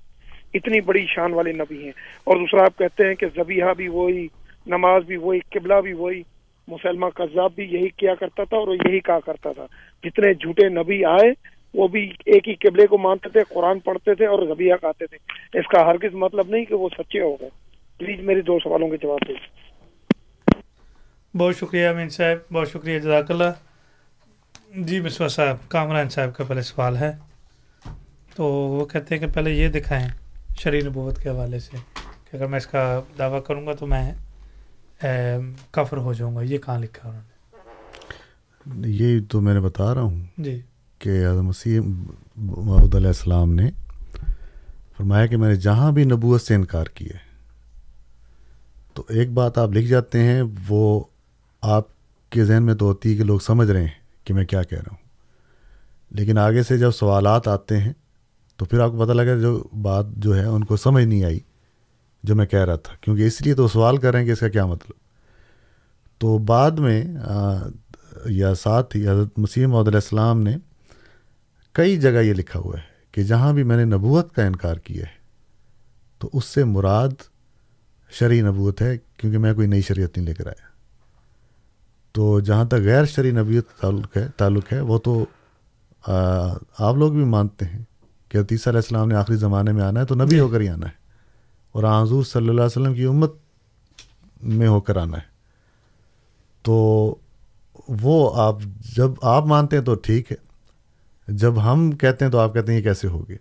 اتنی بڑی شان والے نبی ہیں۔ اور دوسرا، آپ کہتے ہیں کہ زبیحہ بھی وہی نماز بھی وہی قبلہ بھی وہی مسلمہ قذاب بھی یہی کیا کرتا تھا اور یہی کہا کرتا تھا۔ جتنے جھوٹے نبی آئے، وہ بھی ایک ہی قبلے کو مانتے تھے، قرآن پڑھتے تھے اور ربیہ کھاتے تھے۔ اس کا ہرگز مطلب نہیں کہ وہ سچے ہو گئے۔ پلیز میری دو سوالوں کے جواب دیں۔ بہت شکریہ امین صاحب، بہت شکریہ، جزاک اللہ۔ جی مسوا صاحب، کامران صاحب کا پہلے سوال ہے۔ تو وہ کہتے ہیں کہ پہلے یہ دکھائیں شرع نبوت کے حوالے سے کہ اگر میں اس کا دعویٰ کروں گا تو میں کفر ہو جاؤں گا یہ کہاں لکھا انہوں نے؟ یہ تو میں نے بتا رہا ہوں جی۔ کہ حضرت مسیح محمود علیہ السلام نے فرمایا کہ میں نے جہاں بھی نبوت سے انکار کیا ہے تو ایک بات آپ لکھ جاتے ہیں وہ آپ کے ذہن میں تو ہوتی ہے کہ لوگ سمجھ رہے ہیں کہ میں کیا کہہ رہا ہوں۔ لیکن آگے سے جب سوالات آتے ہیں تو پھر آپ کو پتہ لگا جو بات جو ہے ان کو سمجھ نہیں آئی۔ جو میں کہہ رہا تھا۔ کیونکہ اس لیے تو سوال کر رہے ہیں کہ اس کا کیا مطلب۔ تو بعد میں یا ساتھ ہی حضرت مسیم علیہ السلام نے کئی جگہ یہ لکھا ہوا ہے کہ جہاں بھی میں نے نبوت کا انکار کیا ہے تو اس سے مراد شرعی نبوت ہے کیونکہ میں کوئی نئی شریعت نہیں لے کر آیا۔ تو جہاں تک غیر شرعی نبوت کا تعلق ہے تعلق ہے وہ تو آپ لوگ بھی مانتے ہیں کہ عتیسہ علیہ السلام نے آخری زمانے میں آنا ہے تو نبی ہو کر ہی آنا ہے۔ اور حضور صلی اللہ علیہ وسلم کی امت میں ہو کر آنا ہے۔ تو وہ آپ جب آپ مانتے ہیں تو ٹھیک ہے۔ جب ہم کہتے ہیں تو آپ کہتے ہیں یہ کیسے ہوگے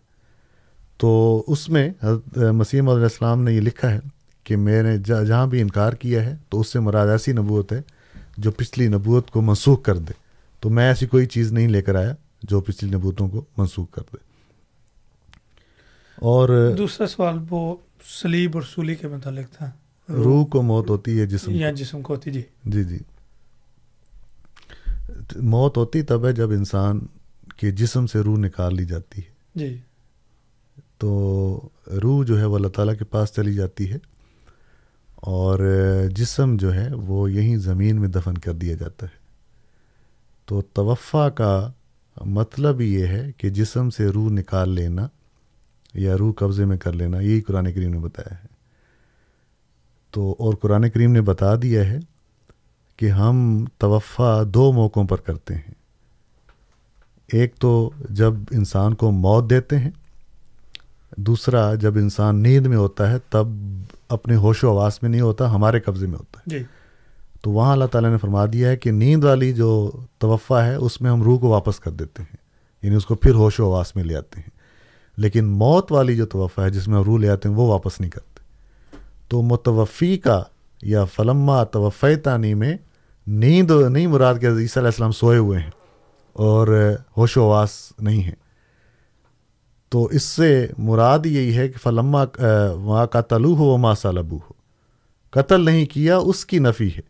تو اس میں حضرت مسیم علیہ السلام نے یہ لکھا ہے کہ میں نے جہاں بھی انکار کیا ہے تو اس سے مراد ایسی نبوت ہے جو پچھلی نبوت کو منسوخ کر دے۔ تو میں ایسی کوئی چیز نہیں لے کر آیا جو پچھلی نبوتوں کو منسوخ کر دے۔ اور دوسرا سوال، وہ سلیب اور سولی کے متعلق تھا۔ روح کو موت ہوتی ہے جسم یا جسم کو ہوتی جی۔ جی جی۔ موت ہوتی تب ہے جب انسان کے جسم سے روح نکال لی جاتی ہے۔ جی۔ تو روح جو ہے وہ اللہ تعالیٰ کے پاس چلی جاتی ہے اور جسم جو ہے وہ یہیں زمین میں دفن کر دیا جاتا ہے۔ تو توفع کا مطلب یہ ہے کہ جسم سے روح نکال لینا یا روح قبضے میں کر لینا یہی قرآن کریم نے بتایا ہے۔ تو اور قرآن کریم نے بتا دیا ہے کہ ہم توفع دو موقعوں پر کرتے ہیں۔ ایک تو جب انسان کو موت دیتے ہیں دوسرا جب انسان نیند میں ہوتا ہے تب اپنے ہوش و آواز میں نہیں ہوتا ہمارے قبضے میں ہوتا ہے۔ جی۔ تو وہاں اللہ تعالیٰ نے فرما دیا ہے کہ نیند والی جو توفع ہے اس میں ہم روح کو واپس کر دیتے ہیں یعنی اس کو پھر ہوش و آواز میں لے آتے ہیں۔ لیکن موت والی جو توفع ہے جس میں روح لے آتے ہیں، وہ واپس نہیں کرتے۔ تو متوفی کا یا فلما توفع تانی میں نیند، نہیں، مراد کے عیسیٰ علیہ السلام سوئے ہوئے ہیں اور ہوش و آواس نہیں ہیں۔ تو اس سے مراد یہی ہے کہ فلما وہاں کا تلو ہو و ماں سالبو ہو قتل نہیں کیا، اس کی نفی ہے۔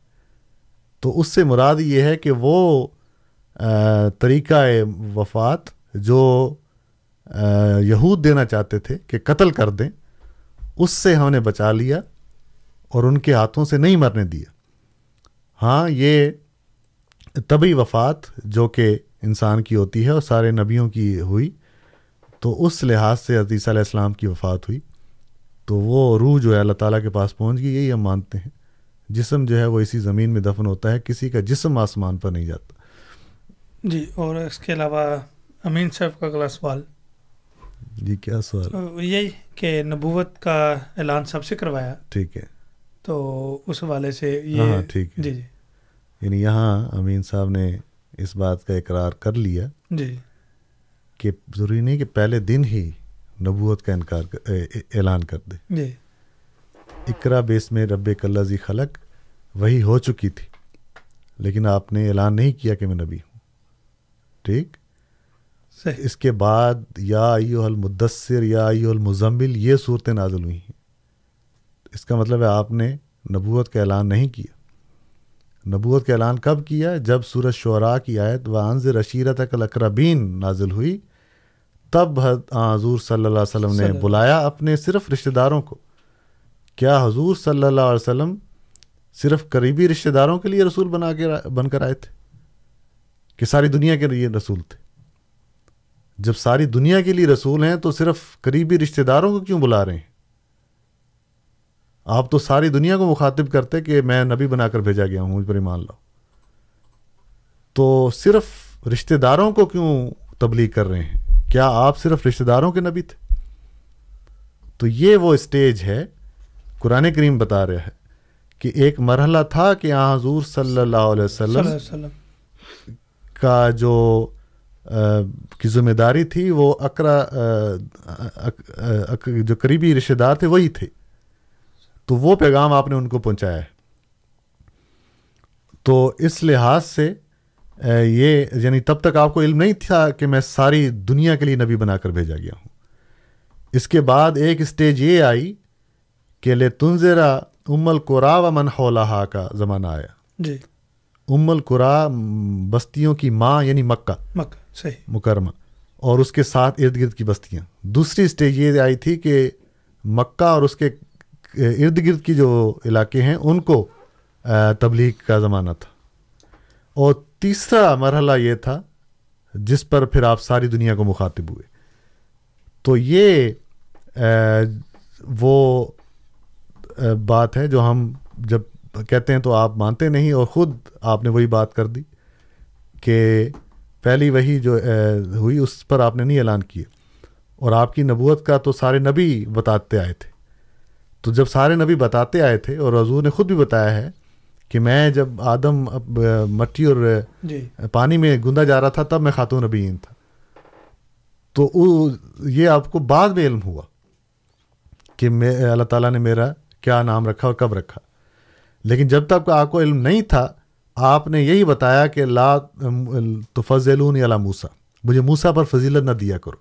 تو اس سے مراد یہ ہے کہ وہ طریقہ وفات جو یہود دینا چاہتے تھے کہ قتل کر دیں، اس سے ہم نے بچا لیا اور ان کے ہاتھوں سے نہیں مرنے دیا۔ ہاں یہ طبی وفات جو کہ انسان کی ہوتی ہے اور سارے نبیوں کی ہوئی، تو اس لحاظ سے عیسیٰ علیہ السلام کی وفات ہوئی۔ تو وہ روح جو ہے اللہ تعالیٰ کے پاس پہنچ گئی، یہی ہم مانتے ہیں۔ جسم جو ہے وہ اسی زمین میں دفن ہوتا ہے، کسی کا جسم آسمان پر نہیں جاتا۔ جی اور اس کے علاوہ امین صاحب کا اگلا سوال۔ جی کیا سوال؟ یہی کہ نبوت کا اعلان سب سے کروایا۔ ٹھیک ہے۔ تو اس حوالے سے یہ ہاں ٹھیک ہے۔ جی جی۔ یعنی یہاں امین صاحب نے اس بات کا اقرار کر لیا جی۔ کہ ضروری نہیں کہ پہلے دن ہی نبوت کا انکار اعلان کر دے۔ جی۔ اقرا بیس میں رب کلزی خلق وہی ہو چکی تھی لیکن آپ نے اعلان نہیں کیا کہ میں نبی ہوں۔ ٹھیک؟ صحیح. اس کے بعد یا ایو المدثر یا ایو المزمل یہ صورتیں نازل ہوئی ہیں. اس کا مطلب ہے آپ نے نبوت کا اعلان نہیں کیا. نبوت کا اعلان کب کیا؟ جب سورج شعراء کی آیت و عنظ رشیرت الاقربین نازل ہوئی تب حضور صلی اللہ علیہ وسلم نے بلایا اپنے صرف رشتہ داروں کو. کیا حضور صلی اللہ علیہ وسلم صرف قریبی رشتہ داروں کے لیے رسول بنا کے بن کر آئے تھے؟ کہ ساری دنیا کے لیے رسول تھے؟ جب ساری دنیا کے لیے رسول ہیں تو صرف قریبی رشتہ داروں کو کیوں بلا رہے ہیں؟ آپ تو ساری دنیا کو مخاطب کرتے کہ میں نبی بنا کر بھیجا گیا ہوں مجھ پر ایمان لاؤ۔ تو صرف رشتہ داروں کو کیوں تبلیغ کر رہے ہیں؟ کیا آپ صرف رشتہ داروں کے نبی تھے؟ تو یہ وہ اسٹیج ہے قرآن کریم بتا رہا ہے کہ ایک مرحلہ تھا کہ حضور صلی اللہ علیہ وسلم۔ کا جو کی ذمہ داری تھی وہ اقرا آ، اک- اک- جو قریبی رشتہ دار تھے وہی تھے۔ تو وہ پیغام آپ نے ان کو پہنچایا ہے۔ تو اس لحاظ سے یہ یعنی تب تک آپ کو علم نہیں تھا کہ میں ساری دنیا کے لیے نبی بنا کر بھیجا گیا ہوں۔ اس کے بعد ایک اسٹیج یہ آئی کہ لے تنظرا ام القرا و من حولہا کا زمانہ آیا۔ جی۔ ام القرا بستیوں کی ماں یعنی مکہ۔ مکہ۔ صحیح۔ مکرمہ۔ اور اس کے ساتھ ارد گرد کی بستیاں۔ دوسری اسٹیج یہ آئی تھی کہ مکہ اور اس کے ارد گرد کی جو علاقے ہیں، ان کو تبلیغ کا زمانہ تھا۔ اور تیسرا مرحلہ یہ تھا جس پر پھر آپ ساری دنیا کو مخاطب ہوئے۔ تو یہ وہ بات ہے جو ہم جب کہتے ہیں تو آپ مانتے نہیں اور خود آپ نے وہی بات کر دی کہ پہلی وہی جو ہوئی اس پر آپ نے نہیں اعلان کیے۔ اور آپ کی نبوت کا تو سارے نبی بتاتے آئے تھے۔ تو جب سارے نبی بتاتے آئے تھے اور حضور نے خود بھی بتایا ہے کہ میں جب آدم مٹی اور جی۔ پانی میں گندا جا رہا تھا تب میں خاتون نبیین تھا۔ تو یہ آپ کو بعد میں علم ہوا کہ میں اللہ تعالیٰ نے میرا کیا نام رکھا اور کب رکھا۔ لیکن جب تک آپ کو علم نہیں تھا آپ نے یہی بتایا کہ لا تو فضلون علی موسا مجھے موسا پر فضیلت نہ دیا کرو۔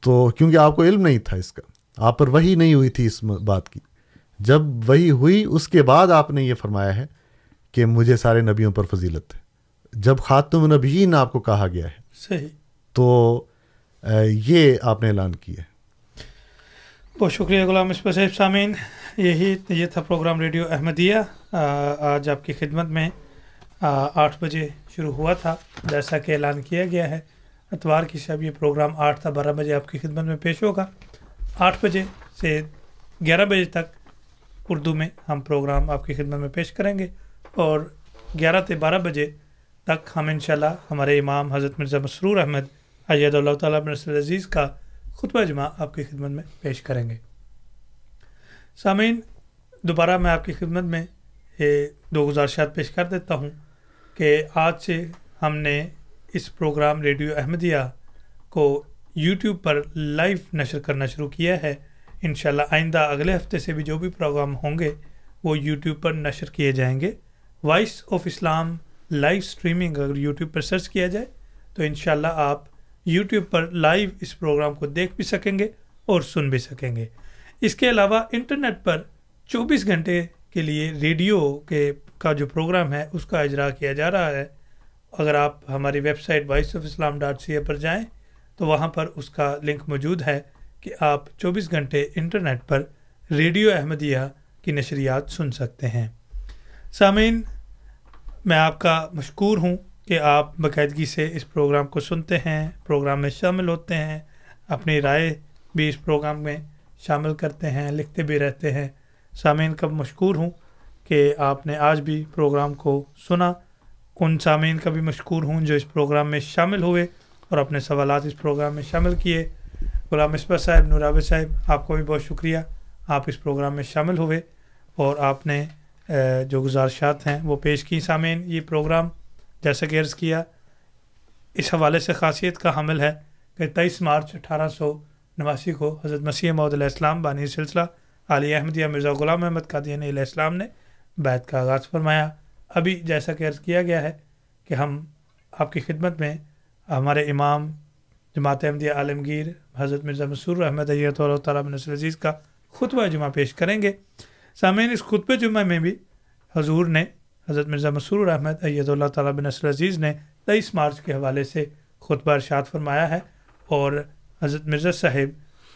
تو کیونکہ آپ کو علم نہیں تھا اس کا آپ پر وہی نہیں ہوئی تھی اس بات کی۔ جب وہی ہوئی اس کے بعد آپ نے یہ فرمایا ہے کہ مجھے سارے نبیوں پر فضیلت ہے۔ جب خاتم نبیین آپ کو کہا گیا ہے صحیح۔ تو یہ آپ نے اعلان کیا ہے۔ بہت شکریہ غلام مصباح صاحب سامعین، یہی یہ تھا پروگرام ریڈیو احمدیہ۔ آج آپ کی خدمت میں آٹھ بجے شروع ہوا تھا۔ جیسا کہ اعلان کیا گیا ہے، اتوار کی شب یہ پروگرام آٹھ تا بارہ بجے آپ کی خدمت میں پیش ہوگا۔ آٹھ بجے سے گیارہ بجے تک اردو میں ہم پروگرام آپ کی خدمت میں پیش کریں گے۔ اور گیارہ سے بارہ بجے تک ہم انشاءاللہ ہمارے امام حضرت مرزا مسرور احمد اید اللہ تعالیٰ بن نصر العزیز کا خطبہ جمعہ آپ کی خدمت میں پیش کریں گے۔ سامعین، دوبارہ میں آپ کی خدمت میں یہ دو گزارشات پیش کر دیتا ہوں کہ آج سے ہم نے اس پروگرام ریڈیو احمدیہ کو یوٹیوب پر لائیو نشر کرنا شروع کیا ہے۔ انشاءاللہ آئندہ اگلے ہفتے سے بھی جو بھی پروگرام ہوں گے، وہ یوٹیوب پر نشر کیے جائیں گے۔ Voice of Islam live streaming اگر یوٹیوب پر سرچ کیا جائے، تو انشاءاللہ آپ یوٹیوب پر لائیو اس پروگرام کو دیکھ بھی سکیں گے اور سن بھی سکیں گے۔ اس کے علاوہ انٹرنیٹ پر چوبیس گھنٹے کے لیے ریڈیو کے کا جو پروگرام ہے، اس کا اجرا کیا جا رہا ہے۔ اگر آپ ہماری website voice of Islam dot C A پر جائیں تو وہاں پر اس کا لنک موجود ہے کہ آپ چوبیس گھنٹے انٹرنیٹ پر ریڈیو احمدیہ کی نشریات سن سکتے ہیں۔ سامعین، میں آپ کا مشکور ہوں۔ کہ آپ باقاعدگی سے اس پروگرام کو سنتے ہیں، پروگرام میں شامل ہوتے ہیں، اپنی رائے بھی اس پروگرام میں شامل کرتے ہیں، لکھتے بھی رہتے ہیں۔ سامعین کا مشکور ہوں کہ آپ نے آج بھی پروگرام کو سنا؟ ان سامعین کا بھی مشکور ہوں جو اس پروگرام میں شامل ہوئے اور اپنے سوالات اس پروگرام میں شامل کیے؟ غلام مصباح صاحب، نوراب صاحب، آپ کو بھی بہت شکریہ۔ آپ اس پروگرام میں شامل ہوئے اور آپ نے جو گزارشات ہیں وہ پیش کی سامعین، یہ پروگرام جیسا کہ عرض کیا، اس حوالے سے خاصیت کا حمل ہے کہ تیئیس مارچ اٹھارہ سو نواسی کو حضرت مسیح محدود علیہ السلام بانی سلسلہ علی احمدیہ مرزا غلام احمد قادیانی علیہ السلام نے بیت کا آغاز فرمایا۔ ابھی جیسا کہ عرض کیا گیا ہے کہ ہم آپ کی خدمت میں ہمارے امام جماعت احمدیہ عالمگیر حضرت مرزا مسور احمد ایت اللہ تعالیٰ بن نصر عزیز کا خطبہ جمعہ پیش کریں گے۔ سامعین، اس خطبہ جمعہ میں بھی حضور نے حضرت مرزا مسرور احمد ایت اللہ تعالیٰ بن نصر عزیز نے تیئیس مارچ کے حوالے سے خطبہ ارشاد فرمایا ہے اور حضرت مرزا صاحب،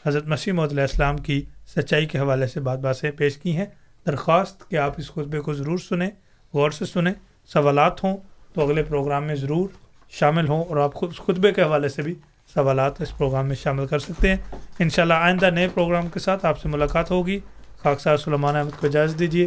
حضرت مسیح محدود علیہ السلام کی سچائی کے حوالے سے بات باتیں پیش کی ہیں۔ درخواست کہ آپ اس خطبے کو ضرور سنیں، غور سے سنیں۔ سوالات ہوں تو اگلے پروگرام میں ضرور شامل ہوں اور آپ خود، اس خطبے کے حوالے سے بھی سوالات اس پروگرام میں شامل کر سکتے ہیں۔ انشاءاللہ آئندہ نئے پروگرام کے ساتھ آپ سے ملاقات ہوگی۔ خاکسار سلمان احمد کو اجازت دیجیے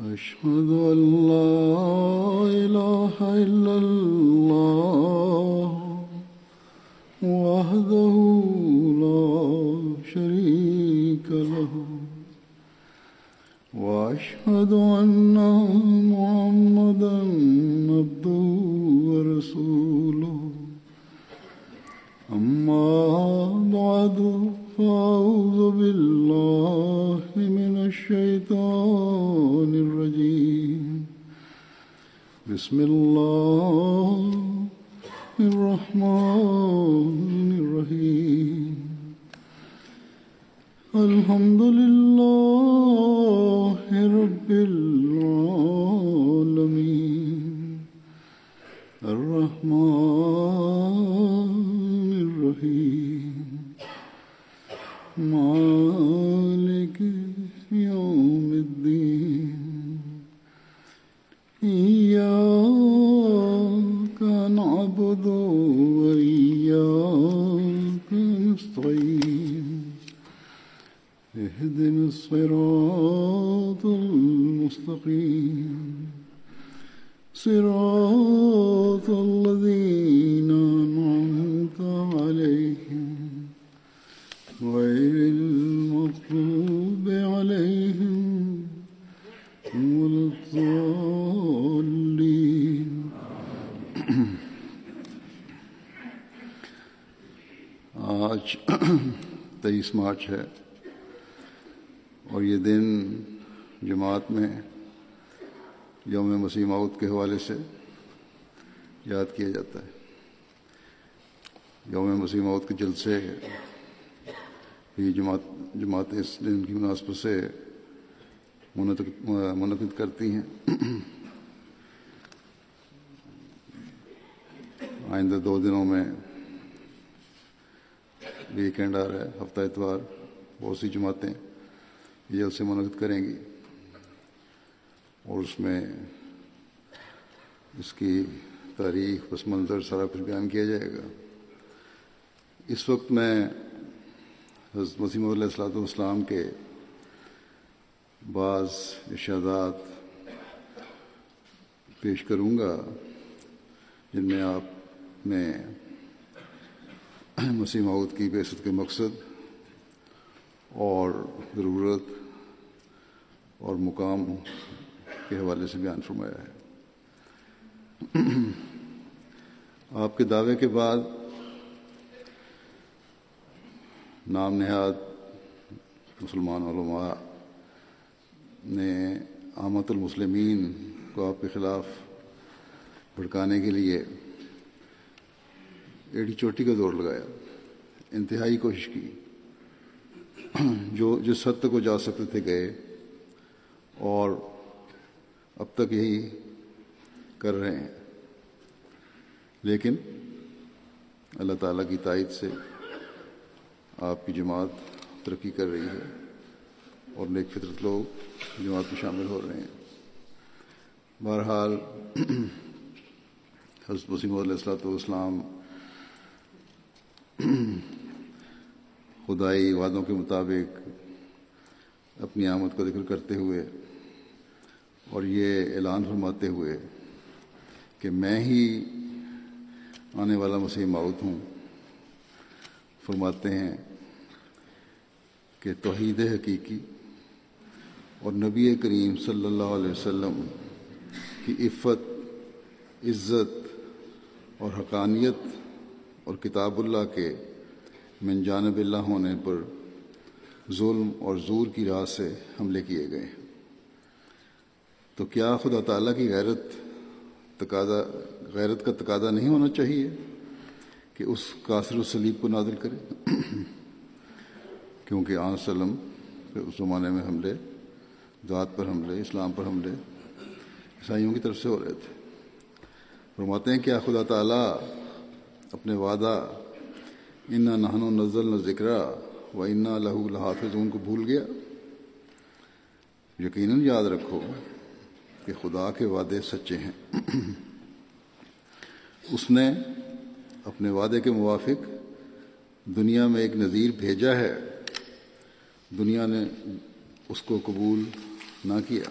أشهد أن لا إله إلا الله وحده لا شريك له وأشهد أن محمدا عبده ورسوله أما بعد فأعوذ بالله من الشيطان الرجيم. بسم الله الرحمن الرحيم. الحمد لله رب العالمين. الرحمن الرحيم. مالك يوم الدين إياك نعبد وإياك نستعين اهدنا الصراط المستقيم صراط الذين تیئیس مارچ ہے اور یہ دن جماعت میں یوم مسیح موت کے حوالے سے یاد کیا جاتا ہے۔ یوم مسیح موت کے جلسے بھی جماعت جماعتیں اس دن کی مناسبت سے منعقد کرتی ہیں۔ آئندہ دو دنوں میں ویکینڈ آ رہا ہے، ہفتہ اتوار، بہت سی جماعتیں یہ جلسے منعقد کریں گی اور اس میں اس کی تاریخ، پس منظر سارا کچھ بیان کیا جائے گا۔ اس وقت میں حضرت مسیم علیہ السلاۃ والسلام کے بعض ارشادات پیش کروں گا، جن میں آپ نے مسیح معود کی بیست کے مقصد اور ضرورت اور مقام کے حوالے سے بیان فرمایا ہے۔ آپ کے دعوے کے بعد نام نہاد مسلمان علماء نے آمد المسلمین کو آپ کے خلاف بھڑکانے کے لیے ایڈی چوٹی کا دور لگایا، انتہائی کوشش کی۔ جو جس حد تک وہ جا سکتے تھے گئے، اور اب تک یہی کر رہے ہیں۔ لیکن اللہ تعالیٰ کی تائید سے آپ کی جماعت ترقی کر رہی ہے، اور نیک فطرت لوگ جماعت میں شامل ہو رہے ہیں۔ بہرحال، حضرت وسیم علیہ السلاۃ والسلام خدائی وعدوں کے مطابق اپنی آمد کا ذکر کرتے ہوئے اور یہ اعلان فرماتے ہوئے کہ میں ہی آنے والا مسیح معود ہوں، فرماتے ہیں کہ توحید حقیقی اور نبی کریم صلی اللہ علیہ وسلم کی عفت، عزت اور حقانیت اور کتاب اللہ کے من جانب اللہ ہونے پر ظلم اور زور کی راہ سے حملے کیے گئے۔ تو کیا خدا تعالیٰ کی غیرت تقاضا، غیرت کا تقاضا نہیں ہونا چاہیے کہ اس قاصر و سلیب کو نازل کرے؟ کیونکہ آن سلم اس زمانے میں حملے، ذات پر حملے، اسلام پر حملے، عیسائیوں کی طرف سے ہو رہے تھے۔ فرماتے ہیں کیا خدا تعالیٰ اپنے وعدہ، انا نہن و نزل نہ ذکر و انا لہو الحافظ ان کو بھول گیا یقیناً یاد رکھو کہ خدا کے وعدے سچے ہیں۔ اس نے اپنے وعدے کے موافق دنیا میں ایک نظیر بھیجا ہے۔ دنیا نے اس کو قبول نہ کیا،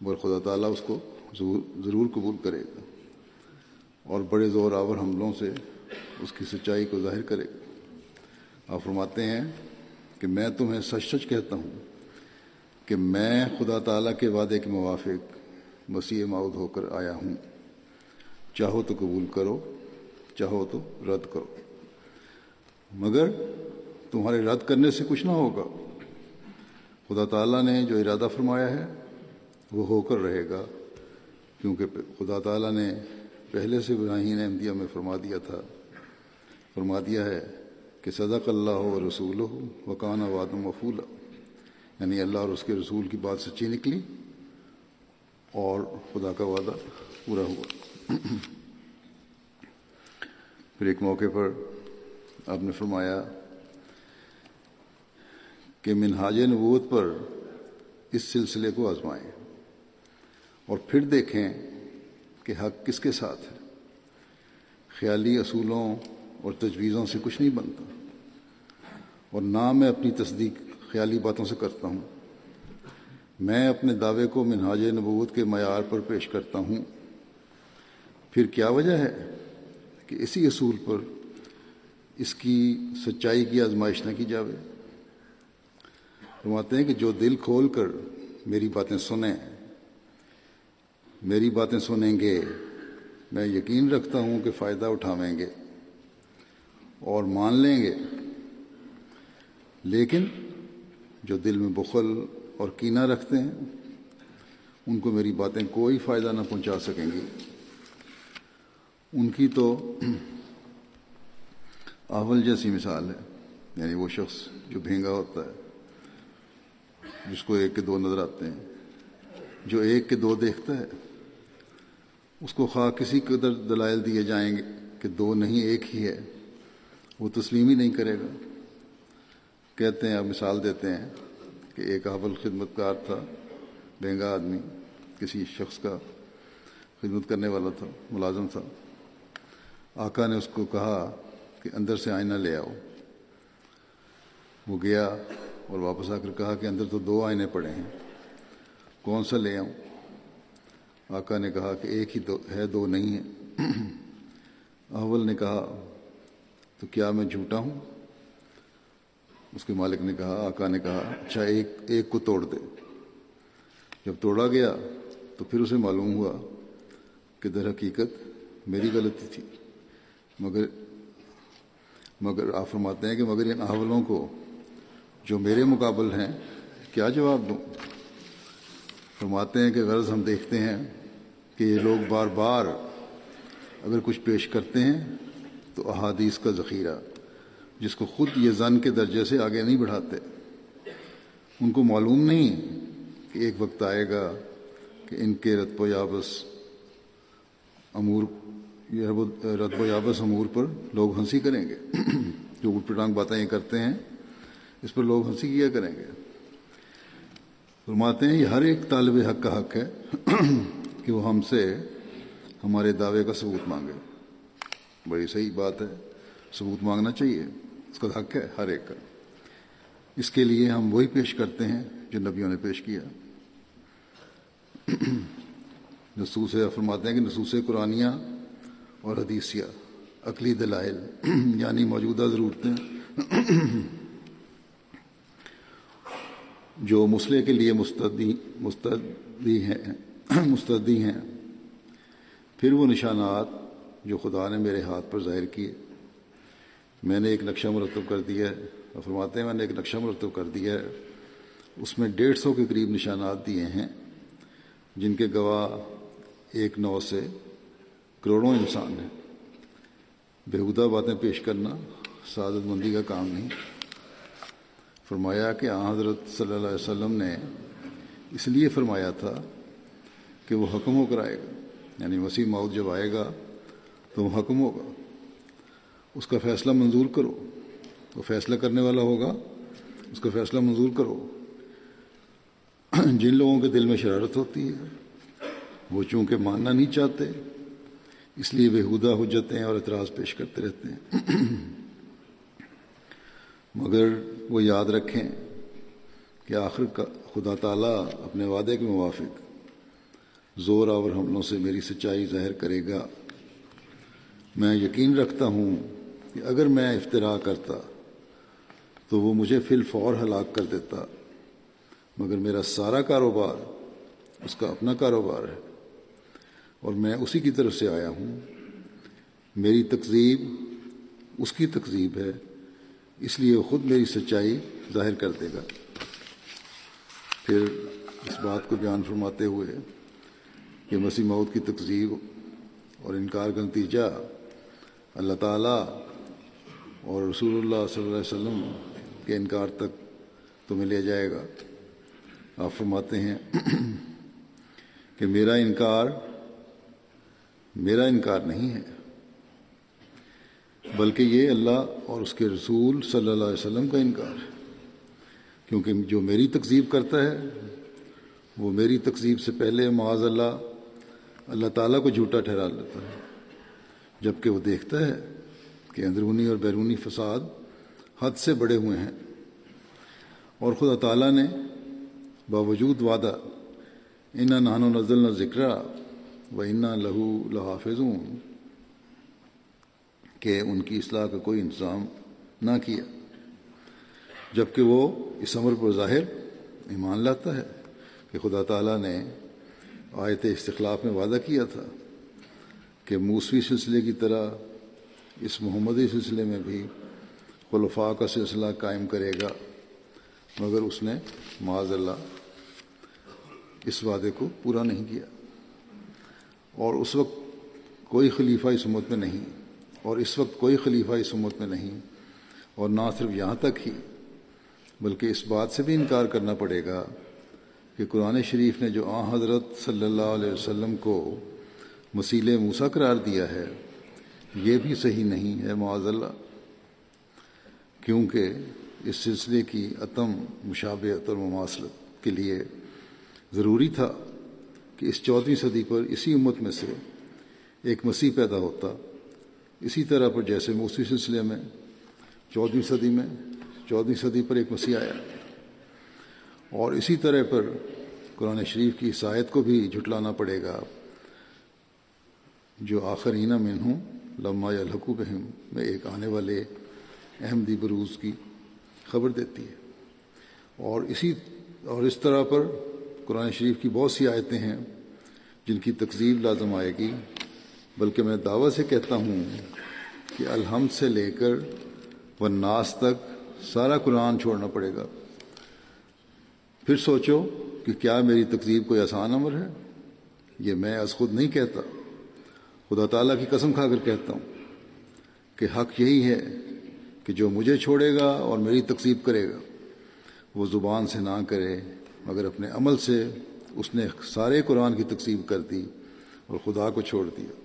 مگر خدا تعالیٰ اس کو ضرور قبول کرے گا۔ اور بڑے زور آور حملوں سے اس کی سچائی کو ظاہر کرے۔ گا آپ فرماتے ہیں کہ میں تمہیں سچ سچ کہتا ہوں کہ میں خدا تعالیٰ کے وعدے کے موافق مسیح معود ہو کر آیا ہوں۔ چاہو تو قبول کرو، چاہو تو رد کرو۔ مگر تمہارے رد کرنے سے کچھ نہ ہوگا۔ خدا تعالیٰ نے جو ارادہ فرمایا ہے وہ ہو کر رہے گا، کیونکہ خدا تعالیٰ نے پہلے سے ابراہیم احمدیہ میں فرما دیا تھا، فرما دیا ہے کہ صدق اللہ و رسول ہو وکانہ واد مفول یعنی اللہ اور اس کے رسول کی بات سچی نکلی اور خدا کا وعدہ پورا ہوا۔ پھر ایک موقع پر آپ نے فرمایا کہ منہاج نبوت پر اس سلسلے کو آزمائیں اور پھر دیکھیں کہ حق کس کے ساتھ ہے خیالی اصولوں اور تجویزوں سے کچھ نہیں بنتا۔ اور نہ میں اپنی تصدیق خیالی باتوں سے کرتا ہوں، میں اپنے دعوے کو منہاج نبوت کے معیار پر پیش کرتا ہوں۔ پھر کیا وجہ ہے کہ اسی اصول پر اس کی سچائی کی آزمائش نہ کی جاوے؟ فرماتے ہیں کہ جو دل کھول کر میری باتیں سنیں میری باتیں سنیں گے۔ میں یقین رکھتا ہوں کہ فائدہ اٹھاویں گے اور مان لیں گے۔ لیکن جو دل میں بخل اور کینہ رکھتے ہیں، ان کو میری باتیں کوئی فائدہ نہ پہنچا سکیں گی۔ ان کی تو اول جیسی مثال ہے یعنی وہ شخص جو بھینگا ہوتا ہے، جس کو ایک کے دو نظر آتے ہیں، جو ایک کے دو دیکھتا ہے۔ اس کو خواہ کسی قدر دلائل دیے جائیں گے کہ دو نہیں، ایک ہی ہے، وہ تسلیم ہی نہیں کرے گا۔ کہتے ہیں، اب مثال دیتے ہیں کہ ایک اول خدمت کار تھا، بہنگا آدمی، کسی شخص کا خدمت کرنے والا تھا، ملازم تھا۔ آقا نے اس کو کہا کہ اندر سے آئینہ لے آؤ۔ وہ گیا اور واپس آ کر کہا کہ اندر تو دو آئینے پڑے ہیں، کون سا لے آؤں؟ آقا نے کہا کہ ایک ہی دو ہے دو نہیں ہے۔ اول نے کہا، تو کیا میں جھوٹا ہوں؟ اس کے مالک نے کہا، آقا نے کہا اچھا ایک ایک کو توڑ دے۔ جب توڑا گیا، تو پھر اسے معلوم ہوا کہ در حقیقت میری غلطی تھی۔ مگر مگر آپ فرماتے ہیں کہ مگر ان احولوں کو جو میرے مقابل ہیں، کیا جواب دوں؟ فرماتے ہیں کہ غرض ہم دیکھتے ہیں کہ یہ لوگ بار بار اگر کچھ پیش کرتے ہیں تو احادیث کا ذخیرہ، جس کو خود یہ زن کے درجے سے آگے نہیں بڑھاتے۔ ان کو معلوم نہیں کہ ایک وقت آئے گا کہ ان کے رتب و یابس امور رتب و یابس امور پر لوگ ہنسی کریں گے۔ جو اٹھ پٹانگ باتیں یہ کرتے ہیں، اس پر لوگ ہنسی کیا کریں گے۔ فرماتے ہیں، یہ ہر ایک طالب حق کا حق ہے۔ کہ وہ ہم سے ہمارے دعوے کا ثبوت مانگے۔ بڑی صحیح بات ہے، ثبوت مانگنا چاہیے، اس کا حق ہے ہر ایک کا۔ اس کے لیے ہم وہی پیش کرتے ہیں جو نبیوں نے پیش کیا۔ نصوص فرماتے ہیں کہ نصوص قرآنیہ اور حدیثیہ، عقلی دلائل یعنی موجودہ ضرورتیں۔ جو مسئلے کے لیے مستدی مستدی ہیں۔ مستدی ہیں۔ پھر وہ نشانات جو خدا نے میرے ہاتھ پر ظاہر کیے۔ میں نے ایک نقشہ مرتب کر دیا ہے۔ فرماتے ہیں میں نے ایک نقشہ مرتب کر دیا ہے۔ اس میں ڈیڑھ سو کے قریب نشانات دیے ہیں، جن کے گواہ ایک نو سے کروڑوں انسان ہیں۔ بےحدہ باتیں پیش کرنا سعادت مندی کا کام نہیں۔ فرمایا کہ آن حضرت صلی اللہ علیہ وسلم نے اس لیے فرمایا تھا کہ وہ حکم ہو کر آئے گا۔ یعنی وسیع موت جب آئے گا تو وہ حکم ہوگا۔ اس کا فیصلہ منظور کرو۔ وہ فیصلہ کرنے والا ہوگا۔ اس کا فیصلہ منظور کرو۔ جن لوگوں کے دل میں شرارت ہوتی ہے، وہ چونکہ ماننا نہیں چاہتے، اس لیے بےحودہ حجتیں اور اعتراض پیش کرتے رہتے ہیں۔ مگر وہ یاد رکھیں کہ آخر کا خدا تعالیٰ اپنے وعدے کے موافق۔ زور آور حملوں سے میری سچائی ظاہر کرے گا۔ میں یقین رکھتا ہوں کہ اگر میں افطرا کرتا تو وہ مجھے فی الفور ہلاک کر دیتا، مگر میرا سارا کاروبار اس کا اپنا کاروبار ہے۔ اور میں اسی کی طرف سے آیا ہوں۔ میری تقزیب اس کی تقزیب ہے، اس لیے وہ خود میری سچائی ظاہر کر دے گا۔ پھر اس بات کو بیان فرماتے ہوئے کہ مسیح موت کی تقزیب اور انکار کا نتیجہ اللہ تعالیٰ اور رسول اللہ صلی اللہ علیہ وسلم کے انکار تک تمہیں لے جائے گا۔ آپ فرماتے ہیں کہ میرا انکار میرا انکار نہیں ہے، بلکہ یہ اللہ اور اس کے رسول صلی اللہ علیہ وسلم کا انکار ہے۔ کیونکہ جو میری تقزیب کرتا ہے، وہ میری تقزیب سے پہلے معاذ اللہ اللہ تعالیٰ کو جھوٹا ٹھہرا لیتا ہے۔ جبکہ وہ دیکھتا ہے کہ اندرونی اور بیرونی فساد حد سے بڑے ہوئے ہیں۔ اور خدا تعالیٰ نے باوجود وعدہ، انا نہان و نزل نہ ذکر و انا لہو لحافظون کہ ان کی اصلاح کا کوئی انتظام نہ کیا۔ جبکہ وہ اس عمر پر ظاہر ایمان لاتا ہے کہ خدا تعالیٰ نے آیت استخلاف میں وعدہ کیا تھا کہ موسوی سلسلے کی طرح اس محمدی سلسلے میں بھی خلفاء کا سلسلہ قائم کرے گا، مگر اس نے معاذ اللہ اس وعدے کو پورا نہیں کیا۔ اور اس وقت کوئی خلیفہ اس امت میں نہیں، اور اس وقت کوئی خلیفہ اس امت میں نہیں، اور نہ صرف یہاں تک ہی، بلکہ اس بات سے بھی انکار کرنا پڑے گا کہ قرآن شریف نے جو آ حضرت صلی اللہ علیہ وسلم کو مسیل موسا قرار دیا ہے، یہ بھی صحیح نہیں ہے معاذ اللہ، کیونکہ اس سلسلے کی عتم مشابہت اور مماثلت کے لیے ضروری تھا کہ اس چودھویں صدی پر اسی امت میں سے ایک مسیح پیدا ہوتا۔ اسی طرح پر جیسے موسی سلسلے میں چودھویں صدی میں چودھویں صدی پر ایک مسیح آیا۔ اور اسی طرح پر قرآن شریف کی عیسائیت کو بھی جھٹلانا پڑے گا۔ جو آخرینہ میں ہوں لمحہ یا لھکو بہم، میں ایک آنے والے احمدی بروز کی خبر دیتی ہے۔ اور اسی، اور اس طرح پر قرآن شریف کی بہت سی آیتیں ہیں جن کی تقزیب لازم آئے گی۔ بلکہ میں دعویٰ سے کہتا ہوں کہ الحمد سے لے کر و ناس تک سارا قرآن چھوڑنا پڑے گا۔ پھر سوچو کہ کیا میری تقزیب کوئی آسان عمر ہے؟ یہ میں از خود نہیں کہتا۔ خدا تعالیٰ کی قسم کھا کر کہتا ہوں کہ حق یہی ہے کہ جو مجھے چھوڑے گا اور میری تقسیب کرے گا، وہ زبان سے نہ کرے، مگر اپنے عمل سے اس نے سارے قرآن کی تقسیم کر دی اور خدا کو چھوڑ دیا۔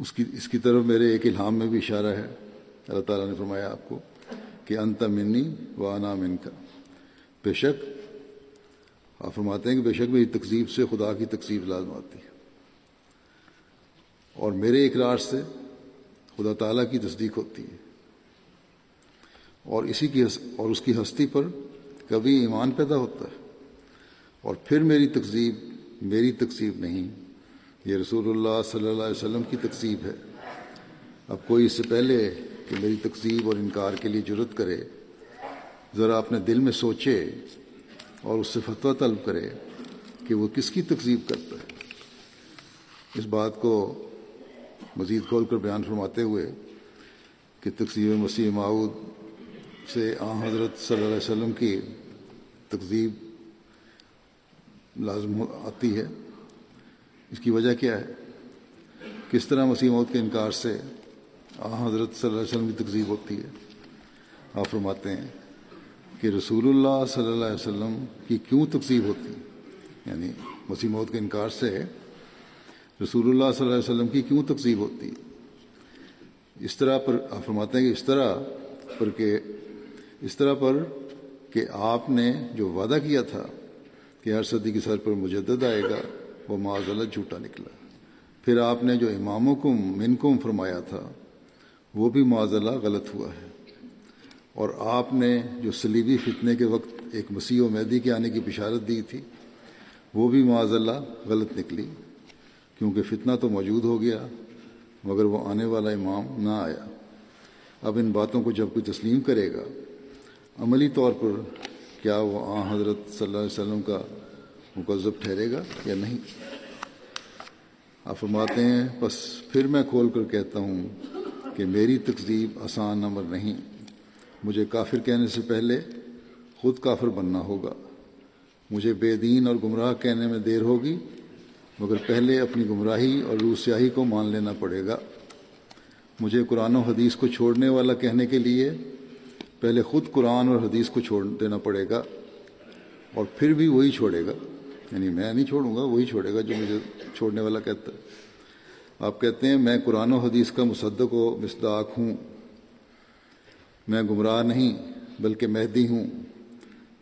اس کی اس کی طرف میرے ایک الہام میں بھی اشارہ ہے۔ اللہ تعالیٰ نے فرمایا آپ کو کہ انت منی و انا من کا بے شک، آپ فرماتے ہیں کہ بے شک میری تقسیب سے خدا کی تقسیب لازم آتی ہے۔ اور میرے اقرار سے خدا تعالیٰ کی تصدیق ہوتی ہے۔ اور اسی کی اور اس کی ہستی پر کبھی ایمان پیدا ہوتا ہے۔ اور پھر میری تقزیب میری تقسیب نہیں، یہ رسول اللہ صلی اللہ علیہ وسلم کی تقسیب ہے۔ اب کوئی اس سے پہلے کہ میری تقسیب اور انکار کے لیے جرت کرے ذرا اپنے دل میں سوچے اور اس سے فتویٰ طلب کرے کہ وہ کس کی تقسیب کرتا ہے۔ اس بات کو مزید کھول کر بیان فرماتے ہوئے کہ تقسیم مسیح معود سے آ حضرت صلی اللہ علیہ وسلم کی تقزیب لازم آتی ہے۔ اس کی وجہ کیا ہے؟ کس طرح مسیح موت کے انکار سے آ حضرت صلی اللہ علیہ وسلم کی تقزیب ہوتی ہے؟ آپ فرماتے ہیں کہ رسول اللہ صلی اللہ علیہ وسلم کی کیوں تقسیب ہوتی؟ یعنی مسیح موت کے انکار سے رسول اللہ صلی اللہ علیہ وسلم کی کیوں تقسیب ہوتی؟ اس طرح پر فرماتے ہیں کہ اس طرح پر کہ اس طرح پر کہ آپ نے جو وعدہ کیا تھا کہ ہر صدی کی سر پر مجدد آئے گا، وہ معذلت جھوٹا نکلا۔ پھر آپ نے جو اماموں کو من فرمایا تھا، وہ بھی معذلہ غلط ہوا ہے۔ اور آپ نے جو سلیبی فتنے کے وقت ایک مسیح و مہدی کے آنے کی بشارت دی تھی، وہ بھی معذلہ غلط نکلی، کیونکہ فتنہ تو موجود ہو گیا، مگر وہ آنے والا امام نہ آیا۔ اب ان باتوں کو جب کوئی تسلیم کرے گا، عملی طور پر کیا وہ آ حضرت صلی اللہ علیہ وسلم کا مکذب ٹھہرے گا یا نہیں؟ آپ فرماتے ہیں بس پھر میں کھول کر کہتا ہوں کہ میری تقزیب آسان امر نہیں۔ مجھے کافر کہنے سے پہلے خود کافر بننا ہوگا۔ مجھے بے دین اور گمراہ کہنے میں دیر ہوگی، مگر پہلے اپنی گمراہی اور روح سیاہی کو مان لینا پڑے گا۔ مجھے قرآن و حدیث کو چھوڑنے والا کہنے کے لیے پہلے خود قرآن اور حدیث کو چھوڑ دینا پڑے گا، اور پھر بھی وہی چھوڑے گا۔ یعنی میں نہیں چھوڑوں گا، وہی چھوڑے گا جو مجھے چھوڑنے والا کہتا ہے۔ آپ کہتے ہیں میں قرآن و حدیث کا مصدق و مصداق ہوں میں گمراہ نہیں، بلکہ مہدی ہوں۔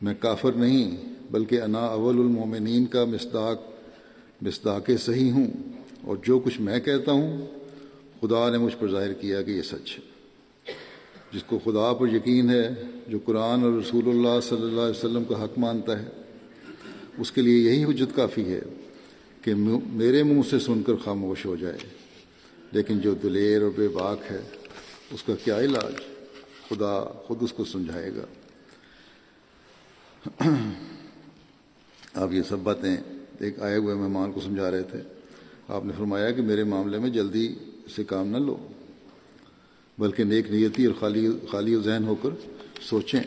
میں کافر نہیں، بلکہ انا اول المومنین کا مصداق مصداق صحیح ہوں۔ اور جو کچھ میں کہتا ہوں، خدا نے مجھ پر ظاہر کیا کہ یہ سچ ہے۔ جس کو خدا پر یقین ہے، جو قرآن اور رسول اللہ صلی اللہ علیہ وسلم کا حق مانتا ہے، اس کے لیے یہی حجت کافی ہے کہ میرے منہ سے سن کر خاموش ہو جائے۔ لیکن جو دلیر اور بے باک ہے، اس کا کیا علاج؟ خدا خود اس کو سمجھائے گا۔ آپ یہ سب باتیں ایک آئے ہوئے مہمان کو سمجھا رہے تھے۔ آپ نے فرمایا کہ میرے معاملے میں جلدی سے کام نہ لو، بلکہ نیک نیتی اور خالی خالی و ذہن ہو کر سوچیں۔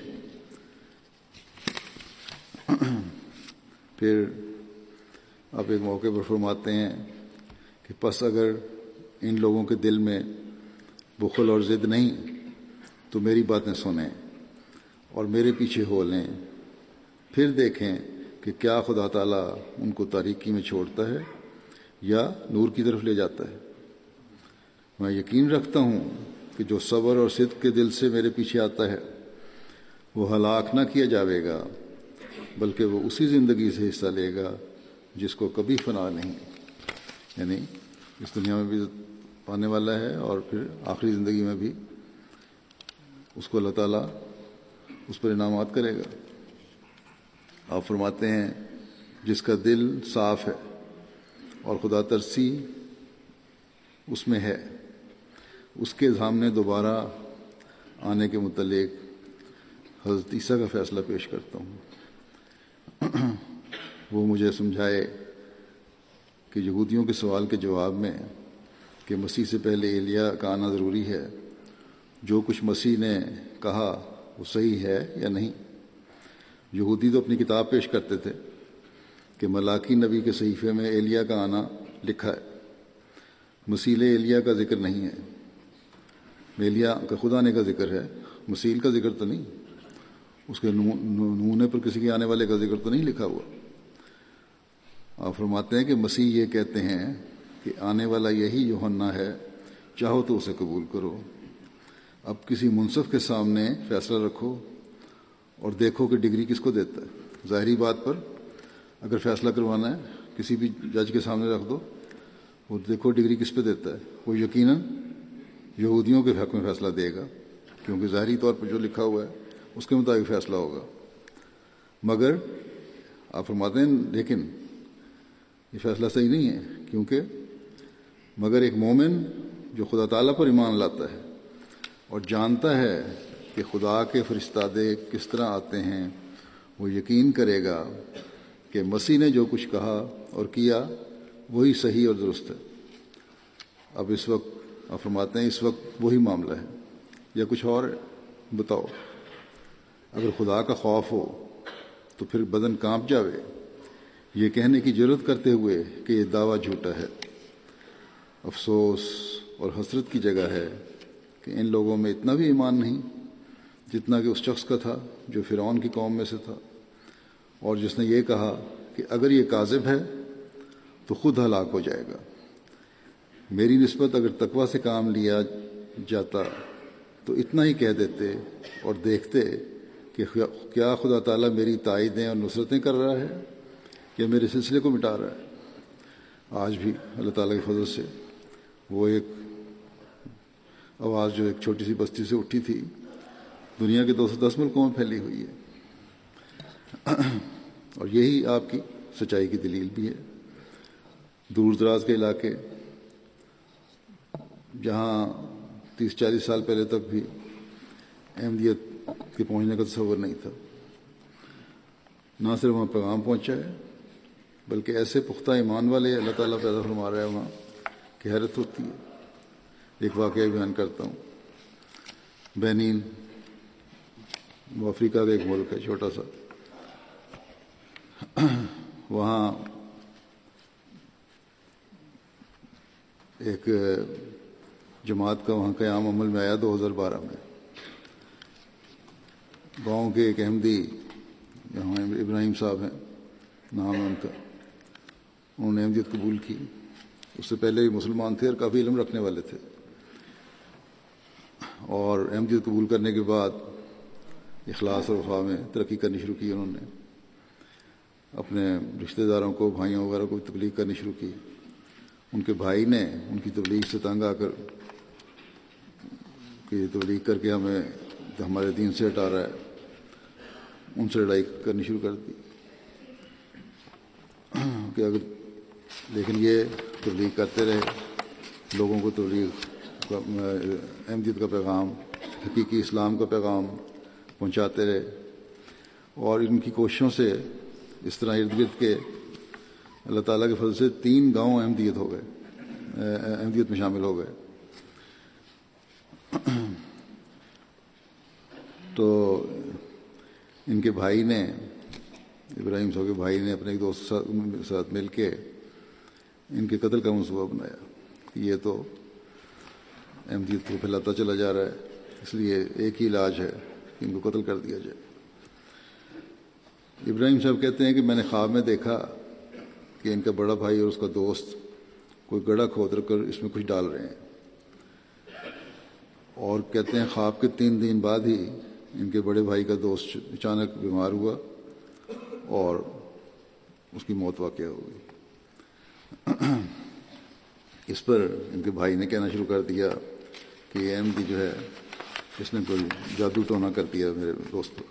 پھر آپ ایک موقع پر فرماتے ہیں کہ پس اگر ان لوگوں کے دل میں بخل اور ضد نہیں تو میری باتیں سنیں اور میرے پیچھے ہو لیں۔ پھر دیکھیں کہ کیا خدا تعالیٰ ان کو تاریکی میں چھوڑتا ہے یا نور کی طرف لے جاتا ہے۔ میں یقین رکھتا ہوں کہ جو صبر اور صدق کے دل سے میرے پیچھے آتا ہے، وہ ہلاک نہ کیا جاوے گا، بلکہ وہ اسی زندگی سے حصہ لے گا جس کو کبھی فنا نہیں۔ یعنی اس دنیا میں بھی پانے والا ہے اور پھر آخری زندگی میں بھی اس کو اللہ تعالیٰ اس پر انعامات کرے گا۔ آپ فرماتے ہیں، جس کا دل صاف ہے اور خدا ترسی اس میں ہے، اس کے سامنے دوبارہ آنے کے متعلق حضرت عیسیٰ کا فیصلہ پیش کرتا ہوں۔ وہ مجھے سمجھائے کہ یہودیوں کے سوال کے جواب میں کہ مسیح سے پہلے ایلیا کا آنا ضروری ہے۔ جو کچھ مسیح نے کہا وہ صحیح ہے یا نہیں؟ یہودی تو اپنی کتاب پیش کرتے تھے کہ ملاکی نبی کے صحیفے میں ایلیا کا آنا لکھا ہے۔ مسیل ایلیا کا ذکر نہیں ہے۔ ایلیا کا خدا نے کا ذکر ہے۔ مسیل کا ذکر تو نہیں۔ اس کے نونے پر کسی کے آنے والے کا ذکر تو نہیں لکھا ہوا۔ آپ فرماتے ہیں کہ مسیح یہ کہتے ہیں کہ آنے والا یہی یوہنا ہے۔ چاہو تو اسے قبول کرو۔ اب کسی منصف کے سامنے فیصلہ رکھو اور دیکھو کہ ڈگری کس کو دیتا ہے۔ ظاہری بات پر اگر فیصلہ کروانا ہے، کسی بھی جج کے سامنے رکھ دو، وہ دیکھو ڈگری کس پہ دیتا ہے۔ وہ یقیناً یہودیوں کے حق میں فیصلہ دے گا، کیونکہ ظاہری طور پر جو لکھا ہوا ہے، اس کے مطابق فیصلہ ہوگا۔ مگر آپ فرماتے ہیں، لیکن یہ فیصلہ صحیح نہیں ہے، کیونکہ مگر ایک مومن جو خدا تعالیٰ پر ایمان لاتا ہے اور جانتا ہے کہ خدا کے فرشتادے کس طرح آتے ہیں، وہ یقین کرے گا کہ مسیح نے جو کچھ کہا اور کیا، وہی صحیح اور درست ہے۔ اب اس وقت آپ فرماتے ہیں، اس وقت وہی معاملہ ہے۔ یا کچھ اور بتاؤ۔ اگر خدا کا خوف ہو تو پھر بدن کانپ جاوے۔ یہ کہنے کی ضرورت کرتے ہوئے کہ یہ دعویٰ جھوٹا ہے۔ افسوس اور حسرت کی جگہ ہے۔ کہ ان لوگوں میں اتنا بھی ایمان نہیں جتنا کہ اس شخص کا تھا جو فرعون کی قوم میں سے تھا۔ اور جس نے یہ کہا کہ اگر یہ کاذب ہے تو خود ہلاک ہو جائے گا۔ میری نسبت اگر تقوا سے کام لیا جاتا تو اتنا ہی کہہ دیتے اور دیکھتے کہ کیا خدا تعالیٰ میری تائیدیں اور نصرتیں کر رہا ہے یا میرے سلسلے کو مٹا رہا ہے۔ آج بھی اللہ تعالیٰ کے فضل سے وہ ایک آواز جو ایک چھوٹی سی بستی سے اٹھی تھی، دنیا کے دو سو دس ملکوں میں پھیلی ہوئی ہے۔ اور یہی آپ کی سچائی کی دلیل بھی ہے۔ دور دراز کے علاقے، جہاں تیس چالیس سال پہلے تک بھی احمدیت کے پہنچنے کا تصور نہیں تھا۔ نہ صرف وہاں پیغام پہنچا ہے، بلکہ ایسے پختہ ایمان والے اللہ تعالیٰ پیدا فرما رہا ہے وہاں، کہ حیرت ہوتی ہے۔ ایک واقعہ بیان کرتا ہوں۔ بینین، وہ افریقہ کا ایک ملک ہے، چھوٹا سا۔ وہاں ایک جماعت کا وہاں قیام عمل میں آیا، دو ہزار بارہ میں۔ گاؤں کے ایک احمدی، یہاں ابراہیم صاحب ہیں، نام ہے ان کا۔ انہوں نے احمدیت قبول کی۔ اس سے پہلے بھی مسلمان تھے اور کافی علم رکھنے والے تھے۔ اور احمدیت قبول کرنے کے بعد اخلاص اور وفا میں ترقی کرنی شروع کی انہوں نے۔ اپنے رشتہ داروں کو، بھائیوں وغیرہ کو تبلیغ کرنی شروع کی۔ ان کے بھائی نے ان کی تبلیغ سے تنگ آ کر کہ تبلیغ کر کے ہمیں ہمارے دین سے ہٹا رہا ہے۔ ان سے لڑائی کرنی شروع کر دی۔ کہ اگر لیکن یہ تبلیغ کرتے رہے، لوگوں کو تبلیغ احمدیت کا پیغام، حقیقی اسلام کا پیغام پہنچاتے رہے اور ان کی کوششوں سے اس طرح ارد گرد کے اللہ تعالیٰ کے فضل سے تین گاؤں احمدیت ہو گئے، احمدیت میں شامل ہو گئے۔ تو ان کے بھائی نے، ابراہیم صاحب کے بھائی نے اپنے ایک دوست کے ساتھ مل کے ان کے قتل کا منصوبہ بنایا۔ یہ تو احمدیت کو پھیلاتا چلا جا رہا ہے۔ اس لیے ایک ہی علاج ہے کہ ان کو قتل کر دیا جائے۔ ابراہیم صاحب کہتے ہیں کہ میں نے خواب میں دیکھا کہ ان کا بڑا بھائی اور اس کا دوست کوئی گڑھا کھود کر اس میں کچھ ڈال رہے ہیں۔ اور کہتے ہیں خواب کے تین دن بعد ہی ان کے بڑے بھائی کا دوست اچانک بیمار ہوا اور اس کی موت واقع ہو گئی۔ اس پر ان کے بھائی نے کہنا شروع کر دیا۔ کہ ایم ڈی جو ہے، اس نے کوئی جادو ٹونا کر دیا میرے دوست کو۔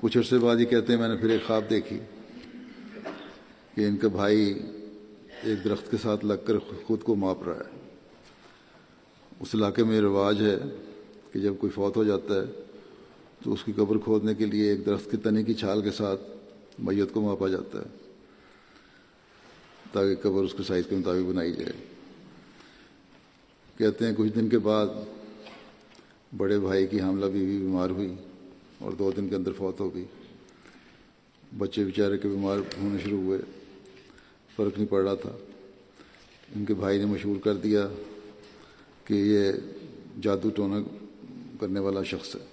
کچھ عرصے بعد یہ کہتے ہیں، میں نے پھر ایک خواب دیکھی۔ کہ ان کا بھائی ایک درخت کے ساتھ لگ کر خود کو ماپ رہا ہے۔ اس علاقے میں رواج ہے کہ جب کوئی فوت ہو جاتا ہے، تو اس کی قبر کھودنے کے لیے ایک درخت کے تنے کی چھال کے ساتھ میت کو ماپا جاتا ہے، تاکہ قبر اس کے سائز کے مطابق بنائی جائے۔ کہتے ہیں کچھ دن کے بعد بڑے بھائی کی حاملہ بیوی بیمار ہوئی اور دو دن کے اندر فوت ہو گئی۔ بچے بیچارے کے بیمار ہونے شروع ہوئے۔ فرق نہیں پڑ رہا تھا۔ ان کے بھائی نے مشہور کر دیا کہ یہ جادو ٹونا کرنے والا شخص ہے۔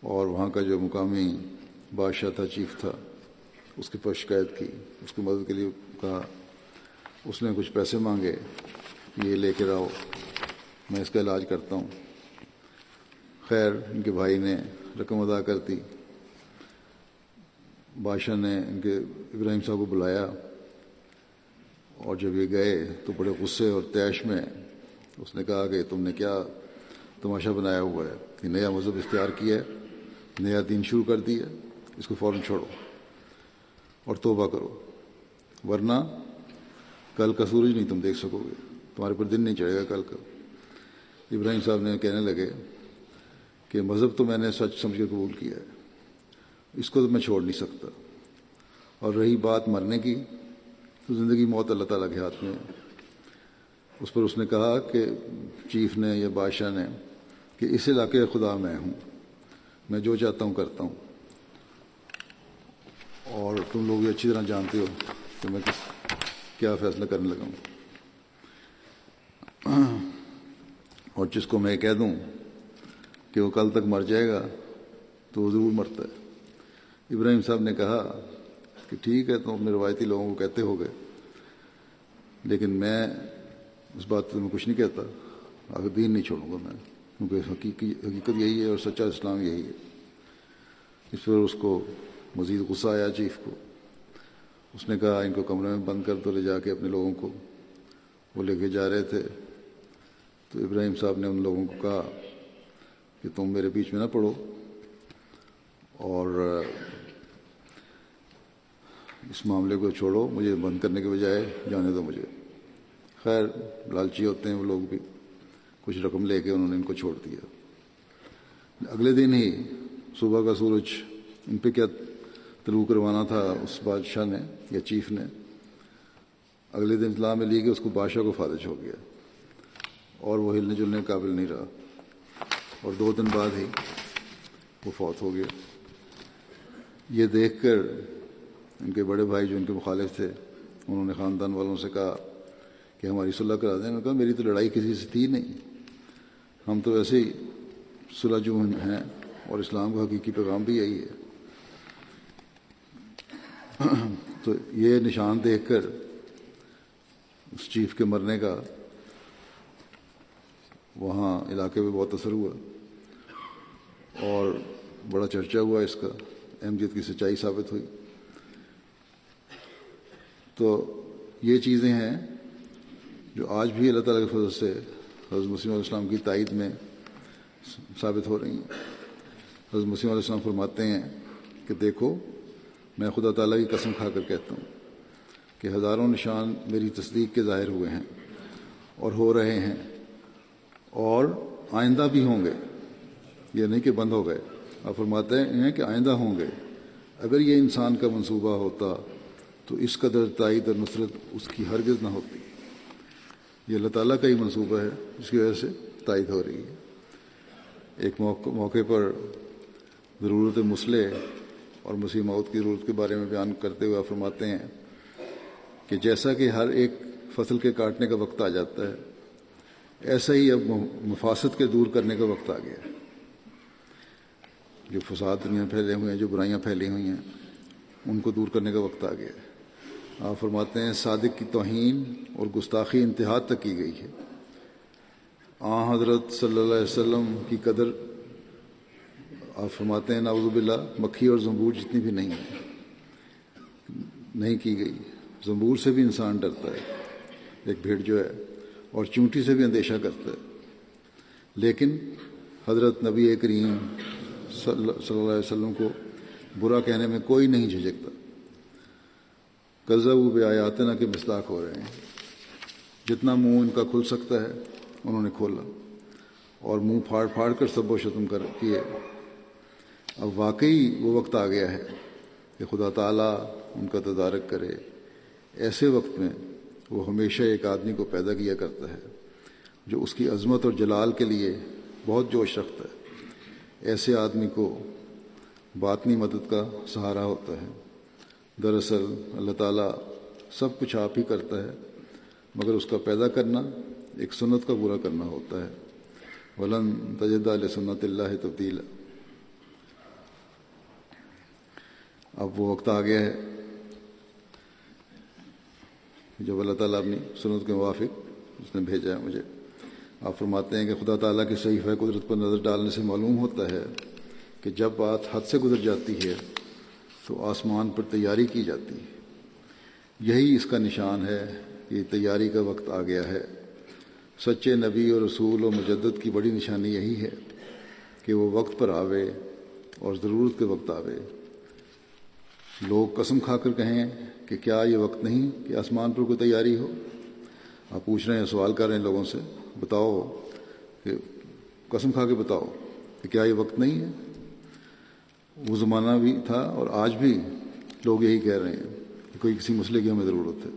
اور وہاں کا جو مقامی بادشاہ تھا، چیف تھا، اس کے پاس شکایت کی، اس کی مدد کے لیے کہا۔ اس نے کچھ پیسے مانگے۔ یہ لے کے رہو میں اس کا علاج کرتا ہوں۔ خیر، ان کے بھائی نے رقم ادا کر دی۔ بادشاہ نے ان کے ابراہیم صاحب کو بلایا۔ اور جب یہ گئے تو بڑے غصے اور تیش میں اس نے کہا کہ تم نے کیا تماشا بنایا ہوا ہے؟ کہ نیا مذہب اختیار کیا ہے۔ نیا دین شروع کر دیا اس کو فوراً چھوڑو اور توبہ کرو۔ ورنہ کل کا سورج نہیں تم دیکھ سکو گے۔ تمہارے پر دن نہیں چڑھے گا کل کا۔ ابراہیم صاحب نے کہنے لگے کہ مذہب تو میں نے سچ سمجھ کے قبول کیا ہے۔ اس کو تو میں چھوڑ نہیں سکتا۔ اور رہی بات مرنے کی تو زندگی موت اللہ تعالیٰ کے ہاتھ میں ہے۔ اس پر اس نے کہا کہ چیف نے یا بادشاہ نے کہ اس علاقے کا خدا میں ہوں۔ میں جو چاہتا ہوں کرتا ہوں۔ اور تم لوگ یہ اچھی طرح جانتے ہو کہ میں کیا فیصلہ کرنے لگا ہوں۔ ہاں۔ اور جس کو میں کہہ دوں کہ وہ کل تک مر جائے گا، تو وہ ضرور مرتا ہے۔ ابراہیم صاحب نے کہا کہ ٹھیک ہے تم روایتی لوگوں کو کہتے ہو گئے لیکن میں اس بات میں کچھ نہیں کہتا۔ آگے دین نہیں چھوڑوں گا میں، کیونکہ حقیقی حقیقت یہی ہے اور سچا اسلام یہی ہے۔ اس پر اس کو مزید غصہ آیا چیف کو۔ اس نے کہا، ان کو کمرے میں بند کر دو، لے جا کے اپنے لوگوں کو۔ وہ لے کے جا رہے تھے۔ تو ابراہیم صاحب نے ان لوگوں کو کہا کہ تم میرے بیچ میں نہ پڑھو۔ اور اس معاملے کو چھوڑو، مجھے بند کرنے کے بجائے جانے دو مجھے۔ خیر، لالچی ہوتے ہیں وہ لوگ بھی۔ کچھ رقم لے کے انہوں نے ان کو چھوڑ دیا۔ اگلے دن ہی صبح کا سورج ان پہ کیا طلوع کروانا تھا، اس بادشاہ نے یا چیف نے۔ اگلے دن اطلاع میں لی کہ اس کو بادشاہ کو فالج ہو گیا۔ اور وہ ہلنے جلنے قابل نہیں رہا۔ اور دو دن بعد ہی وہ فوت ہو گیا۔ یہ دیکھ کر ان کے بڑے بھائی جو ان کے مخالف تھے، انہوں نے خاندان والوں سے کہا کہ ہماری صلح کرا دیں۔ انہوں نے کہا، میری تو لڑائی کسی سے تھی نہیں۔ ہم تو ایسے ہی صلح جو ہیں اور اسلام کا حقیقی پیغام بھی یہی ہے۔ تو یہ نشان دیکھ کر اس چیف کے مرنے کا وہاں علاقے میں بہت اثر ہوا اور بڑا چرچا ہوا اس کا احمدیت کی سچائی ثابت ہوئی۔ تو یہ چیزیں ہیں جو آج بھی اللہ تعالیٰ کے فضل سے حضرت مسیم علیہ السلام کی تائید میں ثابت ہو رہی ہیں۔ حضرت مسیم علیہ السلام فرماتے ہیں کہ دیکھو، میں خدا تعالیٰ کی قسم کھا کر کہتا ہوں کہ ہزاروں نشان میری تصدیق کے ظاہر ہوئے ہیں اور ہو رہے ہیں۔ اور آئندہ بھی ہوں گے۔ یہ نہیں کہ بند ہو گئے۔ آپ فرماتے ہیں کہ آئندہ ہوں گے۔ اگر یہ انسان کا منصوبہ ہوتا تو اس قدر تائید اور نصرت اس کی ہرگز نہ ہوتی۔ یہ اللہ تعالیٰ کا ہی منصوبہ ہے، جس کی وجہ سے تائید ہو رہی ہے۔ ایک موقع موقع پر ضرورت مسلح اور مسیح موت کی ضرورت کے بارے میں بیان کرتے ہوئے فرماتے ہیں کہ جیسا کہ ہر ایک فصل کے کاٹنے کا وقت آ جاتا ہے ایسا ہی اب مفاصد کے دور کرنے کا وقت آ گیا ہے۔ جو فساد دنیا پھیلے ہوئے ہیں، جو برائیاں پھیلی ہوئی ہیں، ان کو دور کرنے کا وقت آ گیا ہے۔ آپ فرماتے ہیں، صادق کی توہین اور گستاخی انتہا تک کی گئی ہے۔ آ حضرت صلی اللہ علیہ وسلم کی قدر، آپ فرماتے ہیں ناوز باللہ، مکھی اور زمبور جتنی بھی نہیں ہے نہیں کی گئی۔ زمبور سے بھی انسان ڈرتا ہے۔ ایک بھیڑ جو ہے اور چونٹی سے بھی اندیشہ کرتا ہے۔ لیکن حضرت نبی کریم صلی اللہ علیہ وسلم کو برا کہنے میں کوئی نہیں جھجکتا۔ قزہ وہ بے آیاتنا کے مسلاک ہو رہے ہیں۔ جتنا منہ ان کا کھل سکتا ہے، انہوں نے کھولا۔ اور منہ پھاڑ پھاڑ کر سب و شتم کر کیے۔ اب واقعی وہ وقت آ گیا ہے کہ خدا تعالیٰ ان کا تدارک کرے۔ ایسے وقت میں وہ ہمیشہ ایک آدمی کو پیدا کیا کرتا ہے، جو اس کی عظمت اور جلال کے لیے بہت جوش رکھتا ہے۔ ایسے آدمی کو باطنی مدد کا سہارا ہوتا ہے۔ دراصل اللہ تعالیٰ سب کچھ آپ ہی کرتا ہے، مگر اس کا پیدا کرنا ایک سنت کا برا کرنا ہوتا ہے۔ ولن تجد علیہ سنت اللہ تبدیل اب وہ وقت آ گیا ہے۔ جب اللہ تعالیٰ اپنی سنت کے موافق اس نے بھیجا ہے مجھے۔ آپ فرماتے ہیں کہ خدا تعالیٰ کی صحیح ہے، قدرت پر نظر ڈالنے سے معلوم ہوتا ہے کہ جب بات حد سے گزر جاتی ہے تو آسمان پر تیاری کی جاتی ہے۔ یہی اس کا نشان ہے کہ تیاری کا وقت آ گیا ہے۔ سچے نبی اور رسول و مجدد کی بڑی نشانی یہی ہے کہ وہ وقت پر آوے اور ضرورت کے وقت آوے۔ لوگ قسم کھا کر کہیں کہ کیا یہ وقت نہیں کہ آسمان پر کوئی تیاری ہو؟ آپ پوچھ رہے ہیں، سوال کر رہے ہیں لوگوں سے، بتاؤ کہ قسم کھا کے بتاؤ کہ کیا یہ وقت نہیں ہے؟ وہ زمانہ بھی تھا اور آج بھی لوگ یہی کہہ رہے ہیں کہ کوئی کسی مسئلے کی ہمیں ضرورت ہے۔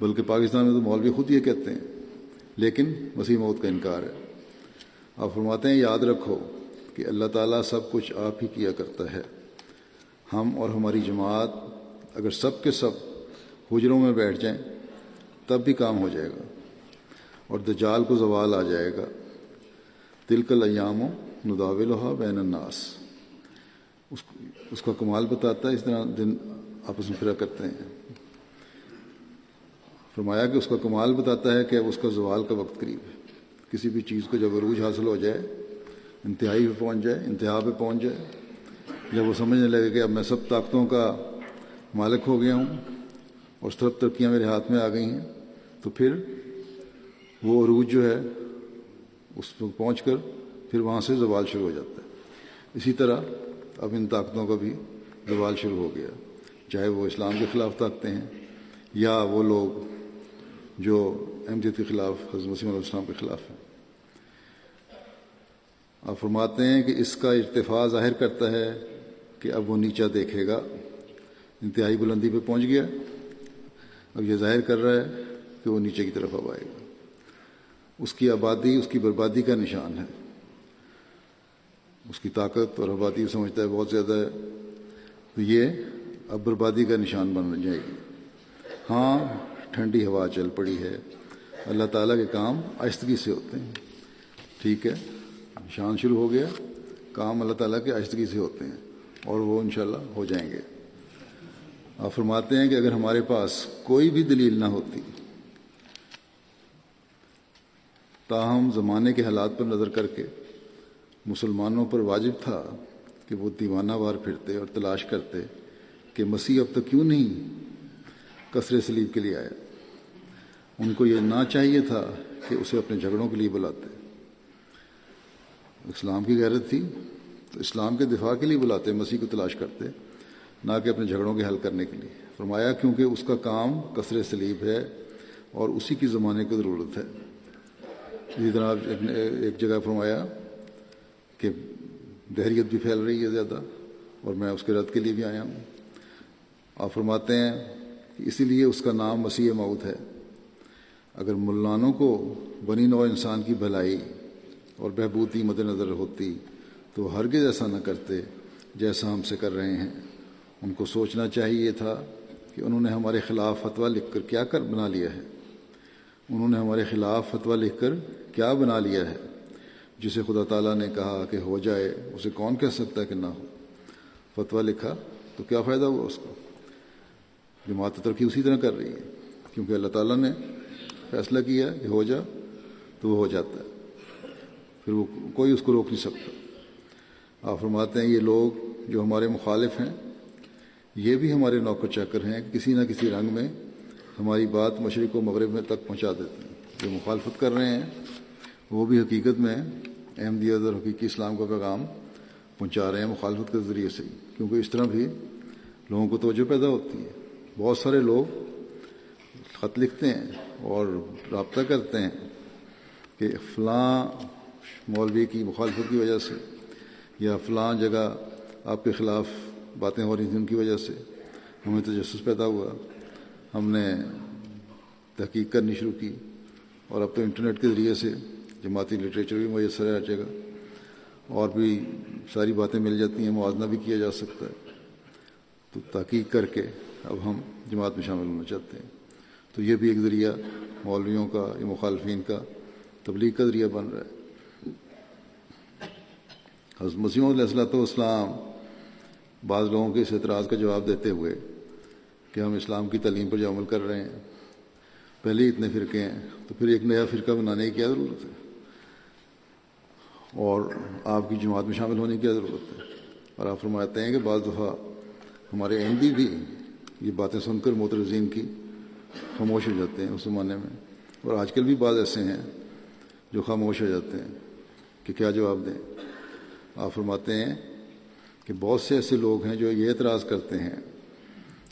بلکہ پاکستان میں تو مولوی خود یہ کہتے ہیں، لیکن مسیح موت کا انکار ہے۔ آپ فرماتے ہیں، یاد رکھو کہ اللہ تعالیٰ سب کچھ آپ ہی کیا کرتا ہے۔ ہم اور ہماری جماعت اگر سب کے سب حجروں میں بیٹھ جائیں، تب بھی کام ہو جائے گا۔ اور دجال کو زوال آ جائے گا۔ دل کل ایاموں نداولها بین الناس۔ اس اس کا کمال بتاتا ہے، اس طرح دن آپس میں پھرا کرتے ہیں۔ فرمایا کہ اس کا کمال بتاتا ہے کہ اب اس کا زوال کا وقت قریب ہے۔ کسی بھی چیز کو جب عروج حاصل ہو جائے، انتہائی پہ پہنچ جائے، انتہا پہ پہنچ جائے، جب وہ سمجھنے لگے کہ اب میں سب طاقتوں کا مالک ہو گیا ہوں اور سب ترقیاں میرے ہاتھ میں آ گئی ہیں، تو پھر وہ عروج جو ہے، اس پہ پہنچ کر پھر وہاں سے زوال شروع ہو جاتا ہے۔ اسی طرح اب ان طاقتوں کا بھی زوال شروع ہو گیا۔ چاہے وہ اسلام کے خلاف طاقتیں ہیں یا وہ لوگ جو احمدیت کے خلاف، حضرت مسیم علیہ السلام کے خلاف ہیں۔ آپ فرماتے ہیں کہ اس کا ارتفاع ظاہر کرتا ہے کہ اب وہ نیچا دیکھے گا۔ انتہائی بلندی پہ پہنچ گیا۔ اب یہ ظاہر کر رہا ہے کہ وہ نیچے کی طرف اب آئے گا۔ اس کی آبادی، اس کی بربادی کا نشان ہے۔ اس کی طاقت اور آبادی سمجھتا ہے بہت زیادہ۔ ہے تو یہ اب بربادی کا نشان بن جائے گی۔ ہاں ٹھنڈی ہوا چل پڑی ہے۔ اللہ تعالیٰ کے کام آہستگی سے ہوتے ہیں۔ ٹھیک ہے، نشان شروع ہو گیا۔ کام اللہ تعالیٰ کے آہستگی سے ہوتے ہیں اور وہ انشاءاللہ ہو جائیں گے۔ آپ فرماتے ہیں کہ اگر ہمارے پاس کوئی بھی دلیل نہ ہوتی، تاہم زمانے کے حالات پر نظر کر کے مسلمانوں پر واجب تھا کہ وہ دیوانہ وار پھرتے اور تلاش کرتے کہ مسیح اب تک کیوں نہیں کثر سلیب کے لیے آیا ان کو یہ نہ چاہیے تھا کہ اسے اپنے جھگڑوں کے لیے بلاتے۔ اسلام کی غیرت تھی تو اسلام کے دفاع کے لیے بلاتے، مسیح کو تلاش کرتے۔ نہ کہ اپنے جھگڑوں کے حل کرنے کے لیے۔ فرمایا، کیونکہ اس کا کام کثر سلیب ہے اور اسی کی زمانے کو ضرورت ہے۔ جی اسی طرح ایک جگہ فرمایا کہ دہریت بھی پھیل رہی ہے زیادہ اور میں اس کے رد کے لیے بھی آیا ہوں۔ آپ فرماتے ہیں کہ اسی لیے اس کا نام مسیح موت ہے۔ اگر ملانوں کو بنی نو انسان کی بھلائی اور بہبودی مد نظر ہوتی تو ہرگز ایسا نہ کرتے جیسا ہم سے کر رہے ہیں۔ ان کو سوچنا چاہیے تھا کہ انہوں نے ہمارے خلاف فتویٰ لکھ کر کیا کر بنا لیا ہے۔ انہوں نے ہمارے خلاف فتویٰ لکھ کر کیا بنا لیا ہے۔ جسے خدا تعالیٰ نے کہا کہ ہو جائے، اسے کون کہہ سکتا ہے کہ نہ ہو؟ فتویٰ لکھا تو کیا فائدہ ہوا اس کا جماعت ترقی اسی طرح کر رہی ہے، کیونکہ اللہ تعالیٰ نے فیصلہ کیا کہ ہو جا تو وہ ہو جاتا ہے۔ پھر وہ کوئی اس کو روک نہیں سکتا۔ آپ فرماتے ہیں یہ لوگ جو ہمارے مخالف ہیں یہ بھی ہمارے نوکر چاکر ہیں، کسی نہ کسی رنگ میں ہماری بات مشرق و مغرب میں تک پہنچا دیتے ہیں۔ جو مخالفت کر رہے ہیں، وہ بھی حقیقت میں احمدیت اور حقیقی اسلام کا پیغام پہنچا رہے ہیں مخالفت کے ذریعے سے۔ کیونکہ اس طرح بھی لوگوں کو توجہ پیدا ہوتی ہے۔ بہت سارے لوگ خط لکھتے ہیں اور رابطہ کرتے ہیں کہ فلاں مولوی کی مخالفت کی وجہ سے یا فلاں جگہ آپ کے خلاف باتیں ہو رہی تھیں ان کی وجہ سے۔ ہمیں تجسس پیدا ہوا۔ ہم نے تحقیق کرنی شروع کی اور اب تو انٹرنیٹ کے ذریعے سے جماعتی لٹریچر بھی میسر ہے ہر جگہ اور بھی ساری باتیں مل جاتی ہیں، موازنہ بھی کیا جا سکتا ہے۔ تو تحقیق کر کے اب ہم جماعت میں شامل ہونا چاہتے ہیں۔ تو یہ بھی ایک ذریعہ مولویوں کا، یا مخالفین کا تبلیغ کا ذریعہ بن رہا ہے۔ حضرت مسیم علیہ السلۃ والسلام بعض لوگوں کے اس اعتراض کا جواب دیتے ہوئے کہ ہم اسلام کی تعلیم پر جو عمل کر رہے ہیں، پہلے اتنے فرقے ہیں، تو پھر ایک نیا فرقہ بنانے کی کیا ضرورت ہے؟ اور آپ کی جماعت میں شامل ہونے کی کیا ضرورت ہے؟ اور آپ فرماتے ہیں کہ بعض دفعہ ہمارے احمدی بھی یہ باتیں سن کر موترزین کی خاموش ہو جاتے ہیں اس زمانے میں۔ اور آج کل بھی بعض ایسے ہیں جو خاموش ہو جاتے ہیں کہ کیا جواب دیں۔ آپ فرماتے ہیں کہ بہت سے ایسے لوگ ہیں جو یہ اعتراض کرتے ہیں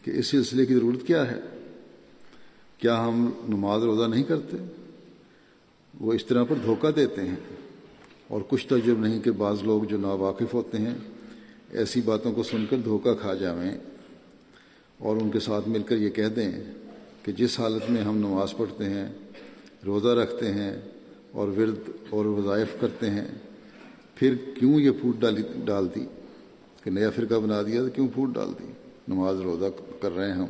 کہ اس سلسلے کی ضرورت کیا ہے؟ کیا ہم نماز روزہ نہیں کرتے؟ وہ اس طرح پر دھوکہ دیتے ہیں اور کچھ تجرب نہیں کہ بعض لوگ جو ناواقف ہوتے ہیں ایسی باتوں کو سن کر دھوکہ کھا جاویں اور ان کے ساتھ مل کر یہ کہہ دیں کہ جس حالت میں ہم نماز پڑھتے ہیں، روزہ رکھتے ہیں اور ورد اور وظائف کرتے ہیں، پھر کیوں یہ پھوٹ ڈالی ڈال دی؟ کہ نیا فرقہ بنا دیا تو کیوں پھوٹ ڈال دی؟ نماز روزہ کر رہے ہیں ہم۔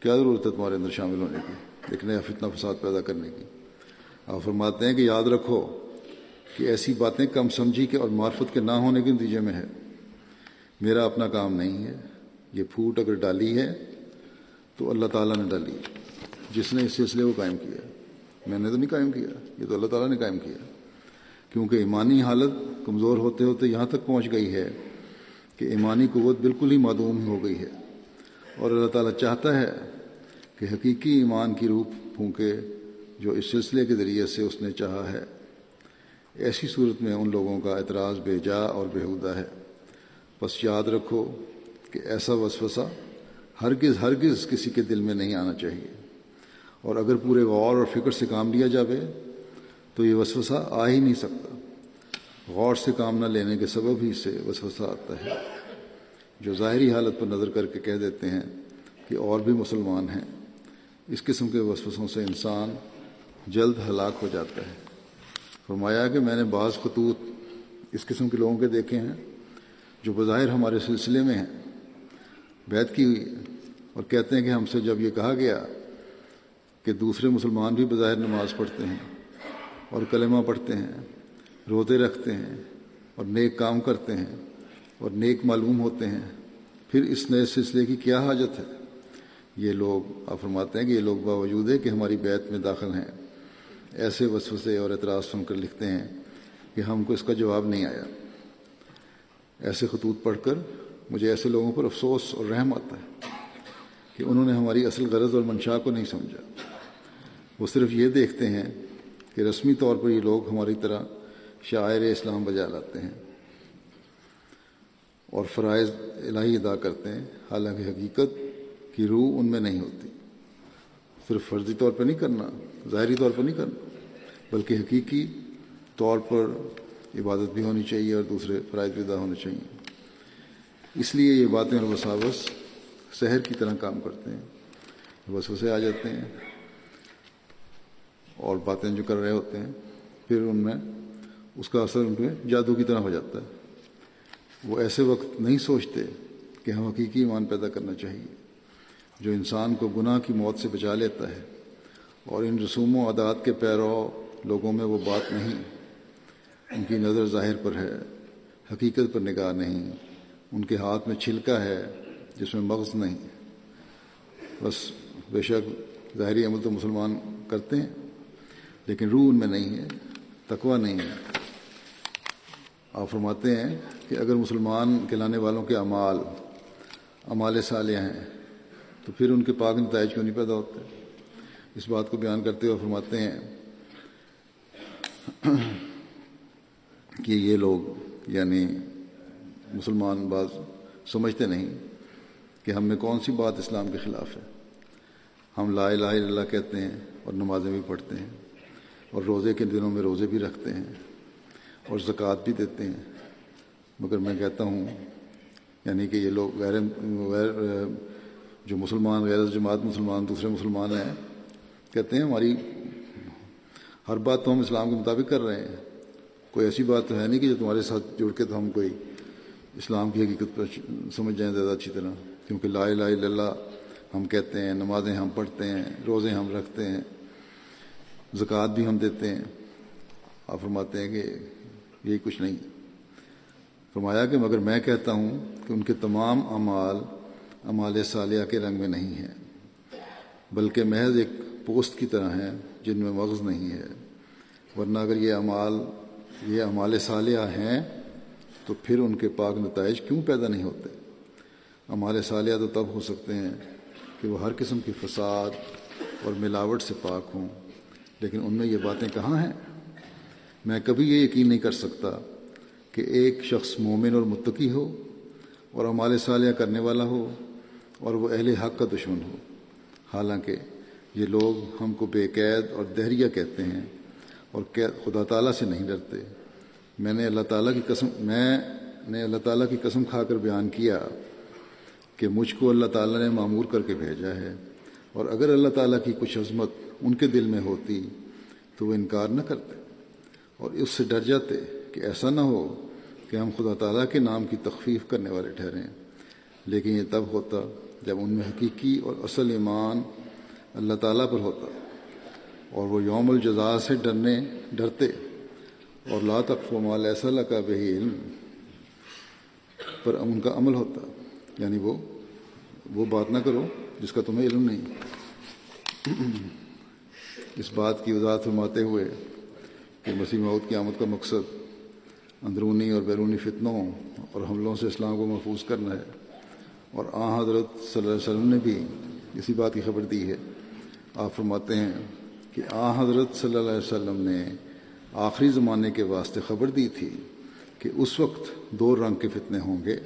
کیا ضرورت ہے تمہارے اندر شامل ہونے کی؟ ایک نیا فتنہ فساد پیدا کرنے کی۔ آپ فرماتے ہیں کہ یاد رکھو کہ ایسی باتیں کم سمجھی کے اور معرفت کے نہ ہونے کے نتیجے میں ہے۔ میرا اپنا کام نہیں ہے۔ یہ پھوٹ اگر ڈالی ہے تو اللہ تعالیٰ نے ڈالی۔ جس نے اس سلسلے کو قائم کیا۔ میں نے تو نہیں قائم کیا۔ یہ تو اللہ تعالیٰ نے قائم کیا۔ کیونکہ ایمانی حالت کمزور ہوتے ہوتے یہاں تک پہنچ گئی ہے۔ کہ ایمانی قوت بالکل ہی معدوم ہو گئی ہے اور اللہ تعالیٰ چاہتا ہے کہ حقیقی ایمان کی روپ پھونکے جو اس سلسلے کے ذریعے سے اس نے چاہا ہے۔ ایسی صورت میں ان لوگوں کا اعتراض بے جا اور بےحودہ ہے۔ بس یاد رکھو کہ ایسا وسوسہ ہرگز ہرگز کسی کے دل میں نہیں آنا چاہیے۔ اور اگر پورے غور اور فکر سے کام لیا جاوے تو یہ وسوسہ آ ہی نہیں سکتا۔ غور سے کام نہ لینے کے سبب ہی سے وسوسہ آتا ہے۔ جو ظاہری حالت پر نظر کر کے کہہ دیتے ہیں کہ اور بھی مسلمان ہیں، اس قسم کے وسوسوں سے انسان جلد ہلاک ہو جاتا ہے۔ فرمایا کہ میں نے بعض خطوط اس قسم کے لوگوں کے دیکھے ہیں جو بظاہر ہمارے سلسلے میں ہیں بیت کی ہوئی اور کہتے ہیں کہ ہم سے جب یہ کہا گیا کہ دوسرے مسلمان بھی بظاہر نماز پڑھتے ہیں اور کلمہ پڑھتے ہیں روزے رکھتے ہیں اور نیک کام کرتے ہیں اور نیک معلوم ہوتے ہیں، پھر اس نئے سلسلے کی کیا حاجت ہے؟ یہ لوگ، آپ فرماتے ہیں کہ یہ لوگ باوجود ہے کہ ہماری بیت میں داخل ہیں۔ ایسے وسوسے اور اعتراض سن کر لکھتے ہیں کہ ہم کو اس کا جواب نہیں آیا۔ ایسے خطوط پڑھ کر مجھے ایسے لوگوں پر افسوس اور رحم آتا ہے کہ انہوں نے ہماری اصل غرض اور منشا کو نہیں سمجھا۔ وہ صرف یہ دیکھتے ہیں کہ رسمی طور پر یہ لوگ ہماری طرح شاعر اسلام بجا لاتے ہیں اور فرائض الہی ادا کرتے ہیں، حالانکہ حقیقت کی روح ان میں نہیں ہوتی۔ صرف فرضی طور پر نہیں کرنا، ظاہری طور پر نہیں کرنا، بلکہ حقیقی طور پر عبادت بھی ہونی چاہیے اور دوسرے فرائض بھی ادا ہونے چاہیے۔ اس لیے یہ باتیں اور وساوس شہر کی طرح کام کرتے ہیں، وسوسے آ جاتے ہیں اور باتیں جو کر رہے ہوتے ہیں، پھر ان میں اس کا اثر ان میں جادو کی طرح ہو جاتا ہے۔ وہ ایسے وقت نہیں سوچتے کہ ہم حقیقی ایمان پیدا کرنا چاہیے۔ جو انسان کو گناہ کی موت سے بچا لیتا ہے اور ان رسوم و عادات کے پیرو لوگوں میں وہ بات نہیں۔ ان کی نظر ظاہر پر ہے، حقیقت پر نگاہ نہیں۔ ان کے ہاتھ میں چھلکا ہے جس میں مغز نہیں۔ بس بے شک ظاہری عمل تو مسلمان کرتے ہیں، لیکن روح ان میں نہیں ہے، تقوی نہیں ہے۔ آپ فرماتے ہیں کہ اگر مسلمان کہلانے والوں کے اعمال امال صالح ہیں، تو پھر ان کے پاک نتائج کیوں نہیں پیدا ہوتے؟ اس بات کو بیان کرتے ہوئے فرماتے ہیں کہ یہ لوگ یعنی مسلمان بعض سمجھتے نہیں کہ ہم میں کون سی بات اسلام کے خلاف ہے۔ ہم لا الہ الا اللہ کہتے ہیں اور نمازیں بھی پڑھتے ہیں اور روزے کے دنوں میں روزے بھی رکھتے ہیں۔ اور زکوٰۃ بھی دیتے ہیں۔ مگر میں کہتا ہوں یعنی کہ یہ لوگ غیر غیر جو مسلمان، غیر جماعت مسلمان، دوسرے مسلمان ہیں، کہتے ہیں ہماری ہر بات تو ہم اسلام کے مطابق کر رہے ہیں۔ کوئی ایسی بات تو ہے نہیں کہ جو تمہارے ساتھ جڑ کے تو ہم کوئی اسلام کی حقیقت پر سمجھ جائیں زیادہ اچھی طرح۔ کیونکہ لا الہ الا اللہ، ہم کہتے ہیں، نمازیں ہم پڑھتے ہیں، روزے ہم رکھتے ہیں، زکوٰۃ بھی ہم دیتے ہیں۔ آپ فرماتے ہیں کہ یہی کچھ نہیں۔ فرمایا کہ مگر میں کہتا ہوں کہ ان کے تمام اعمال امال صالحہ کے رنگ میں نہیں ہیں، بلکہ محض ایک پوسٹ کی طرح ہیں جن میں مغز نہیں ہے۔ ورنہ اگر یہ اعمال، یہ امال صالحہ ہیں تو پھر ان کے پاک نتائج کیوں پیدا نہیں ہوتے؟ امال صالحہ تو تب ہو سکتے ہیں کہ وہ ہر قسم کی فساد اور ملاوٹ سے پاک ہوں، لیکن ان میں یہ باتیں کہاں ہیں؟ میں کبھی یہ یقین نہیں کر سکتا کہ ایک شخص مومن اور متقی ہو اور امال صالحہ کرنے والا ہو اور وہ اہل حق کا دشمن ہو۔ حالانکہ یہ لوگ ہم کو بے قید اور دہریہ کہتے ہیں اور خدا تعالیٰ سے نہیں ڈرتے۔ میں نے اللہ تعالیٰ کی قسم، میں نے اللہ تعالیٰ کی قسم کھا کر بیان کیا کہ مجھ کو اللہ تعالیٰ نے معمور کر کے بھیجا ہے اور اگر اللہ تعالیٰ کی کچھ عظمت ان کے دل میں ہوتی تو وہ انکار نہ کرتے۔ اور اس سے ڈر جاتے کہ ایسا نہ ہو کہ ہم خدا تعالیٰ کے نام کی تخفیف کرنے والے ٹھہریں۔ لیکن یہ تب ہوتا جب ان میں حقیقی اور اصل ایمان اللہ تعالیٰ پر ہوتا اور وہ یوم الجزا سے ڈرنے، ڈرتے اور لا تقف ما لیس لک به علم پر ان کا عمل ہوتا۔ یعنی وہ وہ بات نہ کرو جس کا تمہیں علم نہیں۔ اس بات کی وضاحت فرماتے ہوئے کہ مسیح موت کی آمد کا مقصد اندرونی اور بیرونی فتنوں اور حملوں سے اسلام کو محفوظ کرنا ہے۔ اور آ حضرت صلی اللہ علیہ وسلم نے بھی اسی بات کی خبر دی ہے۔ آپ فرماتے ہیں کہ آ حضرت صلی اللہ علیہ وسلم نے آخری زمانے کے واسطے خبر دی تھی کہ اس وقت دو رنگ کے فتنے ہوں گے،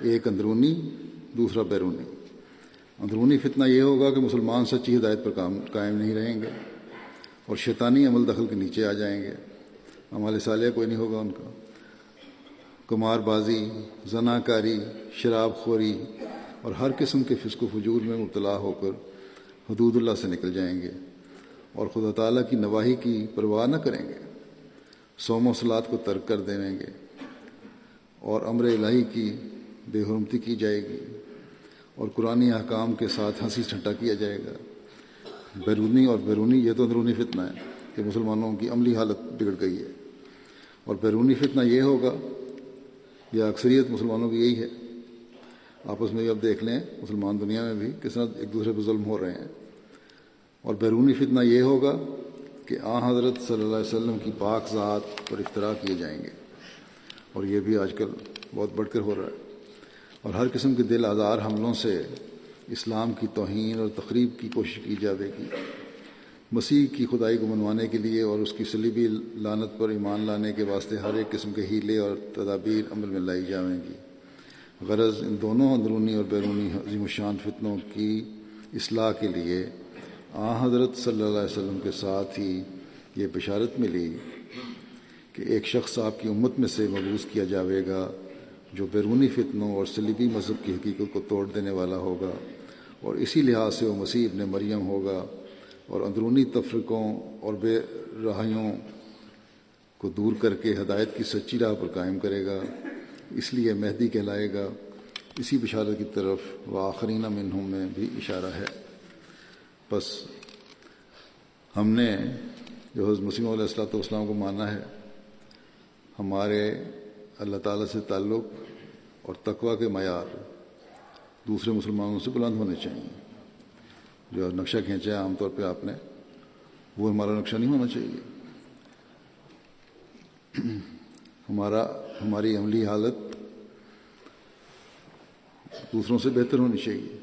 ایک اندرونی، دوسرا بیرونی۔ اندرونی فتنہ یہ ہوگا کہ مسلمان سچی ہدایت پر کام قائم نہیں رہیں گے۔ اور شیطانی عمل دخل کے نیچے آ جائیں گے۔ عمال صالح کوئی نہیں ہوگا ان کا۔ کمار بازی زنا کاری شراب خوری اور ہر قسم کے فسق و فجور میں مبتلا ہو کر حدود اللہ سے نکل جائیں گے اور خدا تعالیٰ کی نواحی کی پرواہ نہ کریں گے۔ سوم و سلاد کو ترک کر دیں گے اور امر الہی کی بے حرمتی کی جائے گی اور قرآن احکام کے ساتھ ہنسی چھٹا کیا جائے گا۔ بیرونی اور بیرونی، یہ تو اندرونی فتنہ ہے کہ مسلمانوں کی عملی حالت بگڑ گئی ہے۔ اور بیرونی فتنہ یہ ہوگا، یا اکثریت مسلمانوں کی یہی ہے۔ آپس میں بھی اب دیکھ لیں، مسلمان دنیا میں بھی کس طرح ایک دوسرے پہ ظلم ہو رہے ہیں۔ اور بیرونی فتنہ یہ ہوگا کہ آ حضرت صلی اللہ علیہ وسلم کی پاک ذات پر افطرا کیے جائیں گے۔ اور یہ بھی آج کل بہت بڑھ کر ہو رہا ہے۔ اور ہر قسم کے دل آزار حملوں سے اسلام کی توہین اور تقریب کی کوشش کی جاوے گی۔ مسیح کی خدائی کو منوانے کے لیے اور اس کی سلیبی لانت پر ایمان لانے کے واسطے ہر ایک قسم کے ہیلے اور تدابیر عمل میں لائی جائیں گی۔ غرض ان دونوں اندرونی اور بیرونی عظیم الشان فتنوں کی اصلاح کے لیے آ حضرت صلی اللہ علیہ وسلم کے ساتھ ہی یہ بشارت ملی کہ ایک شخص آپ کی امت میں سے مبوس کیا جاوے گا جو بیرونی فتنوں اور سلیبی مذہب کی حقیقت کو توڑ دینے والا ہوگا۔ اور اسی لحاظ سے وہ مسیح ابن مریم ہوگا اور اندرونی تفرقوں اور بے رہائیوں کو دور کر کے ہدایت کی سچی راہ پر قائم کرے گا، اس لیے مہدی کہلائے گا۔ اسی بشارت کی طرف وہ آخرین منہم میں بھی اشارہ ہے۔ بس ہم نے جو حضرت مسیم علیہ السلاۃ والسلام کو مانا ہے، ہمارے اللہ تعالیٰ سے تعلق اور تقوا کے معیار دوسرے مسلمانوں سے بلند ہونے چاہیے۔ جو نقشہ کھینچا ہے عام طور پہ آپ نے، وہ ہمارا نقشہ نہیں ہونا چاہیے۔ ہمارا، ہماری عملی حالت دوسروں سے بہتر ہونی چاہیے۔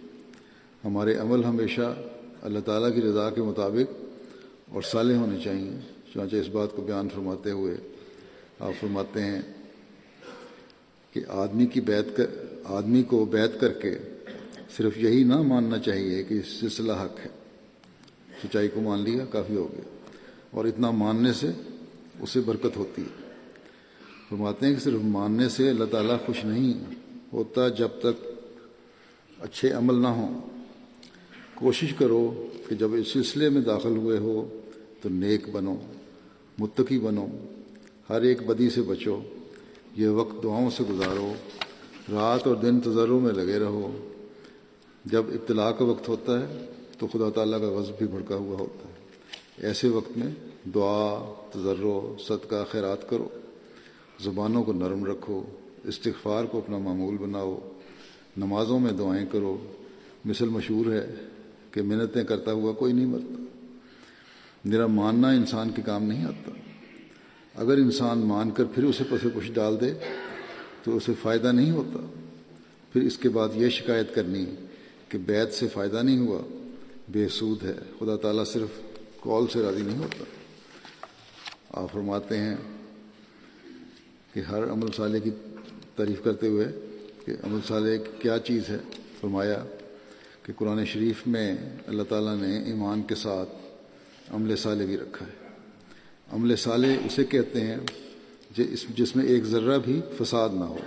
ہمارے عمل ہمیشہ اللہ تعالیٰ کی رضا کے مطابق اور صالح ہونے چاہیے۔ چنانچہ اس بات کو بیان فرماتے ہوئے آپ فرماتے ہیں کہ آدمی کی بیت کر، آدمی کو بیت کر کے صرف یہی نہ ماننا چاہیے کہ سلسلہ حق ہے۔ سچائی کو مان لیا، کافی ہو گیا۔ اور اتنا ماننے سے اسے برکت ہوتی ہے۔ فرماتے ہیں کہ صرف ماننے سے اللہ تعالیٰ خوش نہیں ہوتا جب تک اچھے عمل نہ ہوں۔ کوشش کرو کہ جب اس سلسلے میں داخل ہوئے ہو تو نیک بنو، متقی بنو، ہر ایک بدی سے بچو۔ یہ وقت دعاؤں سے گزارو۔ رات اور دن تجربوں میں لگے رہو۔ جب ابتلاع کا وقت ہوتا ہے تو خدا تعالیٰ کا غضب بھی بھڑکا ہوا ہوتا ہے۔ ایسے وقت میں دعا تجرو صدقہ، خیرات کرو۔ زبانوں کو نرم رکھو، استغفار کو اپنا معمول بناؤ۔ نمازوں میں دعائیں کرو۔ مثل مشہور ہے کہ محنتیں کرتا ہوا کوئی نہیں مرتا۔ میرا ماننا انسان کے کام نہیں آتا۔ اگر انسان مان کر پھر اسے پسے کچھ ڈال دے تو اسے فائدہ نہیں ہوتا۔ پھر اس کے بعد یہ شکایت کرنی کہ بیت سے فائدہ نہیں ہوا، بے سود ہے۔ خدا تعالیٰ صرف کال سے راضی نہیں ہوتا۔ آپ فرماتے ہیں کہ ہر عمل صالح کی تعریف کرتے ہوئے کہ عمل صالح کیا چیز ہے؟ فرمایا کہ قرآن شریف میں اللہ تعالیٰ نے ایمان کے ساتھ عمل صالح بھی رکھا ہے۔ عمل صالح اسے کہتے ہیں جس میں ایک ذرہ بھی فساد نہ ہو۔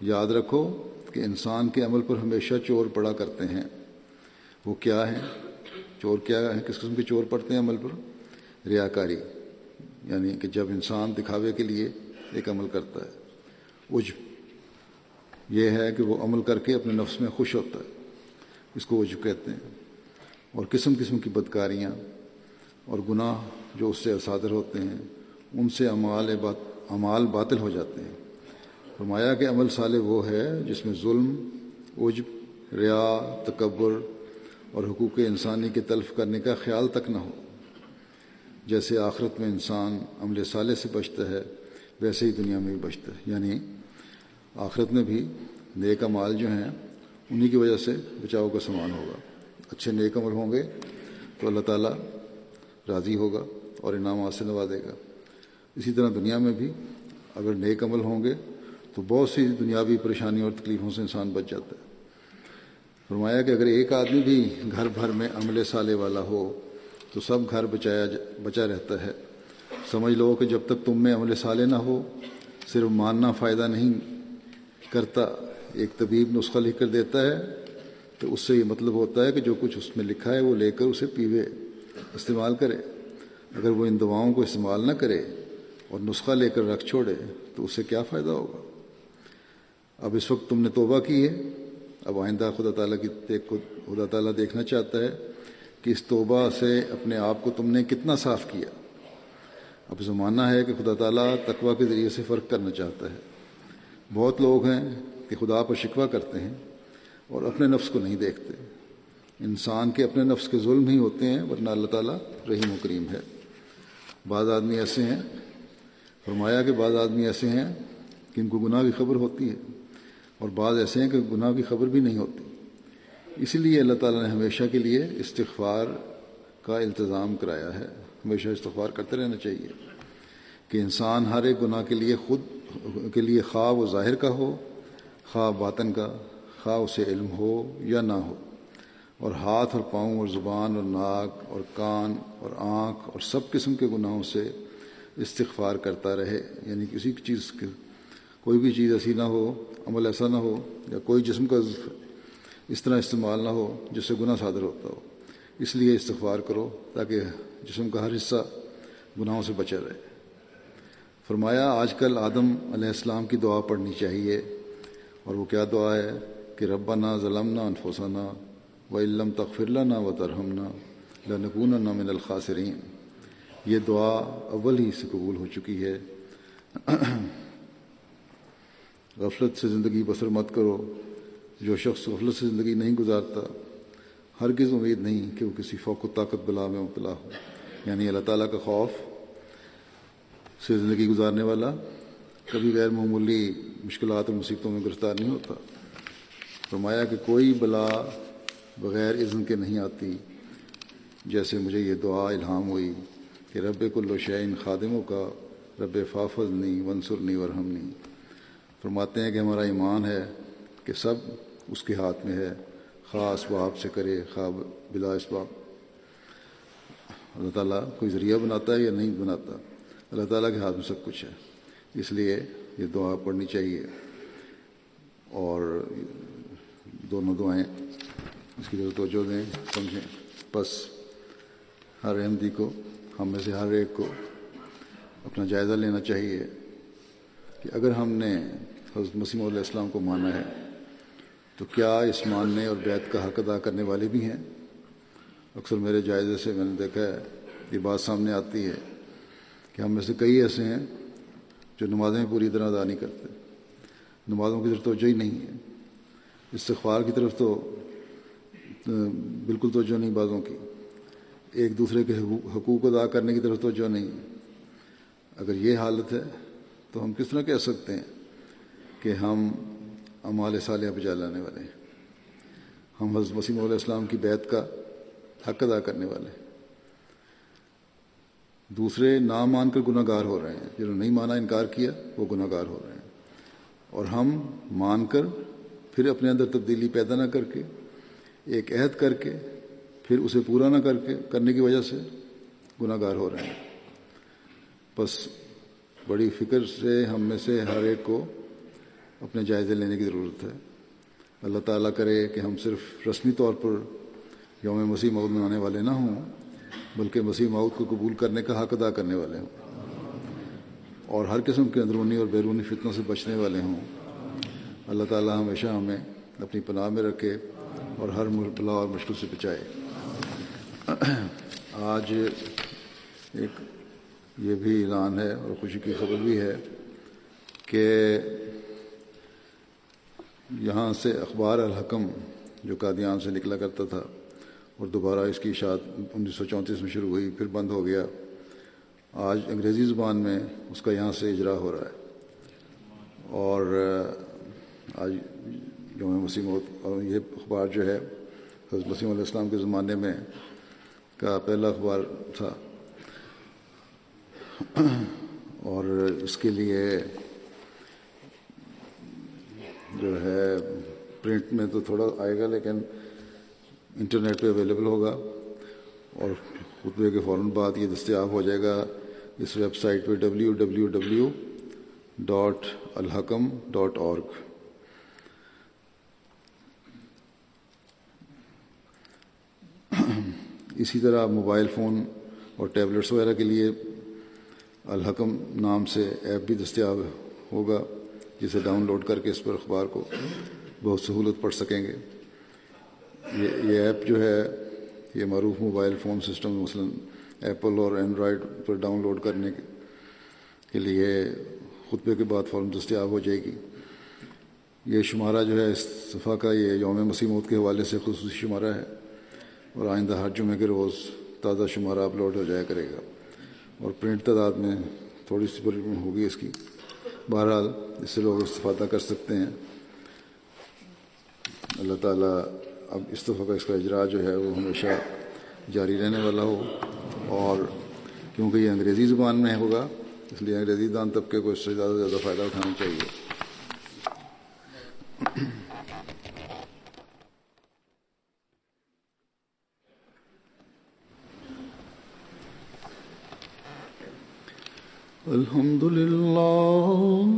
یاد رکھو کہ انسان کے عمل پر ہمیشہ چور پڑا کرتے ہیں۔ وہ کیا ہیں؟ چور کیا ہے کس قسم کے چور پڑتے ہیں عمل پر؟ ریاکاری یعنی کہ جب انسان دکھاوے کے لیے ایک عمل کرتا ہے۔ عجب، یہ ہے کہ وہ عمل کر کے اپنے نفس میں خوش ہوتا ہے۔ اس کو عجب کہتے ہیں۔ اور قسم قسم کی بدکاریاں اور گناہ جو اس سے صادر ہوتے ہیں، ان سے امال بات، امال باطل ہو جاتے ہیں۔ فرمایا کہ عمل صالح وہ ہے جس میں ظلم، عجب، ریا، تکبر اور حقوق انسانی کے تلف کرنے کا خیال تک نہ ہو۔ جیسے آخرت میں انسان عمل صالح سے بچتا ہے، ویسے ہی دنیا میں بھی بچتا ہے۔ یعنی آخرت میں بھی نیک مال جو ہیں، انہی کی وجہ سے بچاؤ کا سامان ہوگا۔ اچھے نیک عمل ہوں گے تو اللہ تعالیٰ راضی ہوگا اور انعامات سے نوازے گا۔ اسی طرح دنیا میں بھی اگر نیک عمل ہوں گے تو بہت سی دنیاوی پریشانیوں اور تکلیفوں سے انسان بچ جاتا ہے۔ فرمایا کہ اگر ایک آدمی بھی گھر بھر میں عمل سالے والا ہو، تو سب گھر بچایا بچا رہتا ہے۔ سمجھ لو کہ جب تک تم میں عمل سالے نہ ہو، صرف ماننا فائدہ نہیں کرتا، ایک طبیب نسخہ لکھ کر دیتا ہے، تو اس سے یہ مطلب ہوتا ہے کہ جو کچھ اس میں لکھا ہے، وہ لے کر اسے پیوے استعمال کرے۔ اگر وہ ان دواؤں کو استعمال نہ کرے اور نسخہ لے کر رکھ چھوڑے، تو اس سے کیا فائدہ ہوگا؟ اب اس وقت تم نے توبہ کی ہے۔ اب آئندہ خدا تعالیٰ کی دیکھ خدا تعالیٰ دیکھنا چاہتا ہے کہ اس توبہ سے اپنے آپ کو تم نے کتنا صاف کیا۔ اب زمانہ ہے کہ خدا تعالیٰ تقوا کے ذریعے سے فرق کرنا چاہتا ہے۔ بہت لوگ ہیں کہ خدا پر شکوہ کرتے ہیں اور اپنے نفس کو نہیں دیکھتے۔ انسان کے اپنے نفس کے ظلم ہی ہوتے ہیں، ورنہ اللہ تعالیٰ رحیم و کریم ہے۔ بعض آدمی ایسے ہیں، فرمایا کہ بعض آدمی ایسے ہیں کہ ان کو گناہ کی خبر ہوتی ہے۔ اور بعض ایسے ہیں کہ گناہ کی خبر بھی نہیں ہوتی۔ اسی لیے اللہ تعالیٰ نے ہمیشہ کے لیے استغفار کا التظام کرایا ہے۔ ہمیشہ استغفار کرتے رہنا چاہیے کہ انسان ہر ایک گناہ کے لیے خود، کے لیے خواہ و ظاہر کا ہو، خواہ باطن کا، خواہ اسے علم ہو یا نہ ہو۔ اور ہاتھ اور پاؤں اور زبان اور ناک اور کان اور آنکھ اور سب قسم کے گناہوں سے استغفار کرتا رہے۔ یعنی کسی چیز کے، کوئی بھی چیز ایسی نہ ہو عمل ایسا نہ ہو یا کوئی جسم کا اس طرح استعمال نہ ہو جس سے گناہ صادر ہوتا ہو۔ اس لیے استغفار کرو تاکہ جسم کا ہر حصہ گناہوں سے بچا رہے۔ فرمایا، آج کل آدم علیہ السلام کی دعا پڑھنی چاہیے اور وہ کیا دعا ہے؟ کہ ربا نا ظلم نہ انفوسانہ و علم تخفر نہ و ترہم نہ لنکون من الخاصرین یہ دعا اول ہی سے قبول ہو چکی ہے۔ غفلت سے زندگی بسر مت کرو۔ جو شخص غفلت سے زندگی نہیں گزارتا، ہرگز امید نہیں کہ وہ کسی فوق و طاقت بلا میں مبتلا ہو۔ یعنی اللہ تعالیٰ کا خوف سے زندگی گزارنے والا کبھی غیر معمولی مشکلات اور مصیبتوں میں گرفتار نہیں ہوتا۔ فرمایا کہ کوئی بلا بغیر اذن کے نہیں آتی۔ جیسے مجھے یہ دعا الہام ہوئی کہ رب کل شعین خادموں کا، رب فافظ نہیں ونسر نہیں ورحم نہیں فرماتے ہیں کہ ہمارا ایمان ہے کہ سب اس کے ہاتھ میں ہے۔ خواہ اسباب سے کرے خواہ بلا اسباب۔ اللہ تعالیٰ کوئی ذریعہ بناتا ہے یا نہیں بناتا؟ اللہ تعالیٰ کے ہاتھ میں سب کچھ ہے۔ اس لیے یہ دعا پڑھنی چاہیے۔ اور دونوں دعائیں اس کی طرف توجہ دیں، سمجھیں۔ بس ہر احمدی کو، ہم میں سے ہر ایک کو اپنا جائزہ لینا چاہیے کہ اگر ہم نے حضرت مسیم علیہ السلام کو مانا ہے، تو کیا اس ماننے اور بیت کا حق ادا کرنے والے بھی ہیں؟ اکثر میرے جائزے سے میں نے دیکھا ہے، یہ بات سامنے آتی ہے کہ ہم میں سے کئی ایسے ہیں جو نمازیں پوری طرح ادا نہیں کرتے۔ نمازوں کی طرف توجہ ہی نہیں ہے۔ استغفار کی طرف تو، بالکل توجہ نہیں بازوں کی۔ ایک دوسرے کے حقوق ادا کرنے کی طرف توجہ نہیں۔ اگر یہ حالت ہے تو ہم کس طرح کہہ سکتے ہیں؟ کہ ہم امال صالحہ پہ لانے والے ہیں۔ ہم حضرت وسیم علیہ السلام کی بیت کا حق ادا کرنے والے ہیں۔ دوسرے نہ مان کر گناہ گار ہو رہے ہیں۔ جنہوں نے نہیں مانا، انکار کیا، وہ گناہ گار ہو رہے ہیں۔ اور ہم مان کر پھر اپنے اندر تبدیلی پیدا نہ کر کے، ایک عہد کر کے، پھر اسے پورا نہ کر کے کرنے کی وجہ سے گناہ گار ہو رہے ہیں۔ بس بڑی فکر سے ہم میں سے ہر ایک کو اپنے جائزے لینے کی ضرورت ہے۔ اللہ تعالیٰ کرے کہ ہم صرف رسمی طور پر یوم مسیح مود منانے والے نہ ہوں، بلکہ مسیح مود کو قبول کرنے کا حق ادا کرنے والے ہوں۔ اور ہر قسم کے اندرونی اور بیرونی فتنوں سے بچنے والے ہوں۔ اللہ تعالیٰ ہمیشہ ہمیں اپنی پناہ میں رکھے اور ہر بلا اور مشکل سے بچائے۔ آج ایک یہ بھی اعلان ہے اور خوشی کی خبر بھی ہے کہ یہاں سے اخبار الحکم جو قادیان سے نکلا کرتا تھا اور دوبارہ اس کی اشاعت انیس سو چونتیس میں شروع ہوئی، پھر بند ہو گیا۔ آج انگریزی زبان میں اس کا یہاں سے اجرا ہو رہا ہے۔ اور آج یوم مسیم اور یہ اخبار جو ہے، حضرت مسیم علیہ السلام کے زمانے میں کا پہلا اخبار تھا۔ اور اس کے لیے جو ہے پرنٹ میں تو تھوڑا آئے گا لیکن انٹرنیٹ پہ اویلیبل ہوگا اور خطبے کے فوراً بعد یہ دستیاب ہو جائے گا اس ویب سائٹ پہ W W W dot Alhakam dot org اسی طرح موبائل فون اور ٹیبلٹس وغیرہ کے لیے الحکم نام سے ایپ بھی دستیاب ہوگا۔ جسے ڈاؤن لوڈ کر کے اس پر اخبار کو بہت سہولت پڑھ سکیں گے۔ یہ یہ ایپ جو ہے، یہ معروف موبائل فون سسٹم، مثلا ایپل اور اینڈرائڈ پر ڈاؤن لوڈ کرنے کے لیے خطبے کے بعد فوراً دستیاب ہو جائے گی۔ یہ شمارہ جو ہے، اس صفحہ کا یہ یوم مسیموت کے حوالے سے خصوصی شمارہ ہے اور آئندہ ہر جمعے کے روز تازہ شمارہ اپلوڈ ہو جایا کرے گا اور پرنٹ تعداد میں تھوڑی سی پرنٹ ہوگی اس کی۔ بہرحال اس سے لوگ استفادہ کر سکتے ہیں۔ اللہ تعالیٰ اب اس دفعہ کا اس کا اجرا جو ہے وہ ہمیشہ جاری رہنے والا ہو۔ اور کیونکہ یہ انگریزی زبان میں ہوگا، اس لیے انگریزی دان طبقے کو اس سے زیادہ سے زیادہ فائدہ اٹھانا چاہیے۔ الحمد لله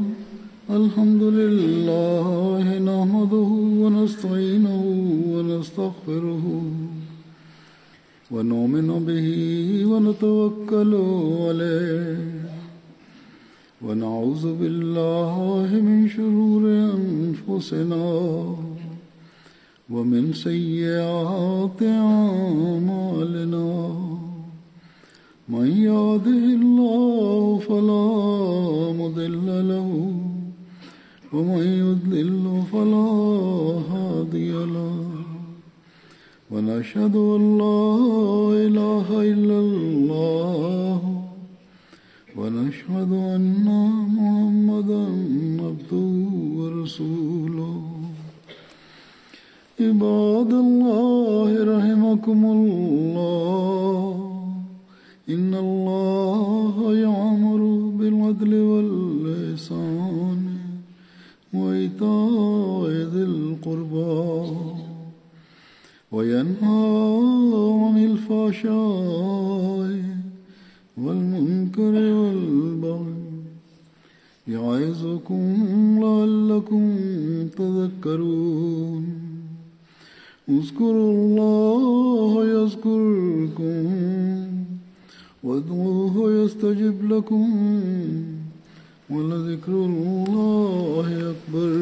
الحمد لله نحمده ونستعينه ونستغفره ونؤمن به ونتوكل عليه. ونعوذ بالله من شرور أنفسنا ومن سيئات أعمالنا. من يهده الله فلا مضل له، ومن يضلل فلا هادي له. ونشهد أن لا إله إلا الله، ونشهد أن محمدا عبده ورسوله. عباد الله رحمكم الله. إن الله يعمر بالعدل والإحسان وإيتاء ذي القربى وينهى عن الفحشاء والمنكر والبغي يعظكم لعلكم تذكرون اذكروا الله يذكركم وادعوه يستجب لكم ولذكر الله أكبر.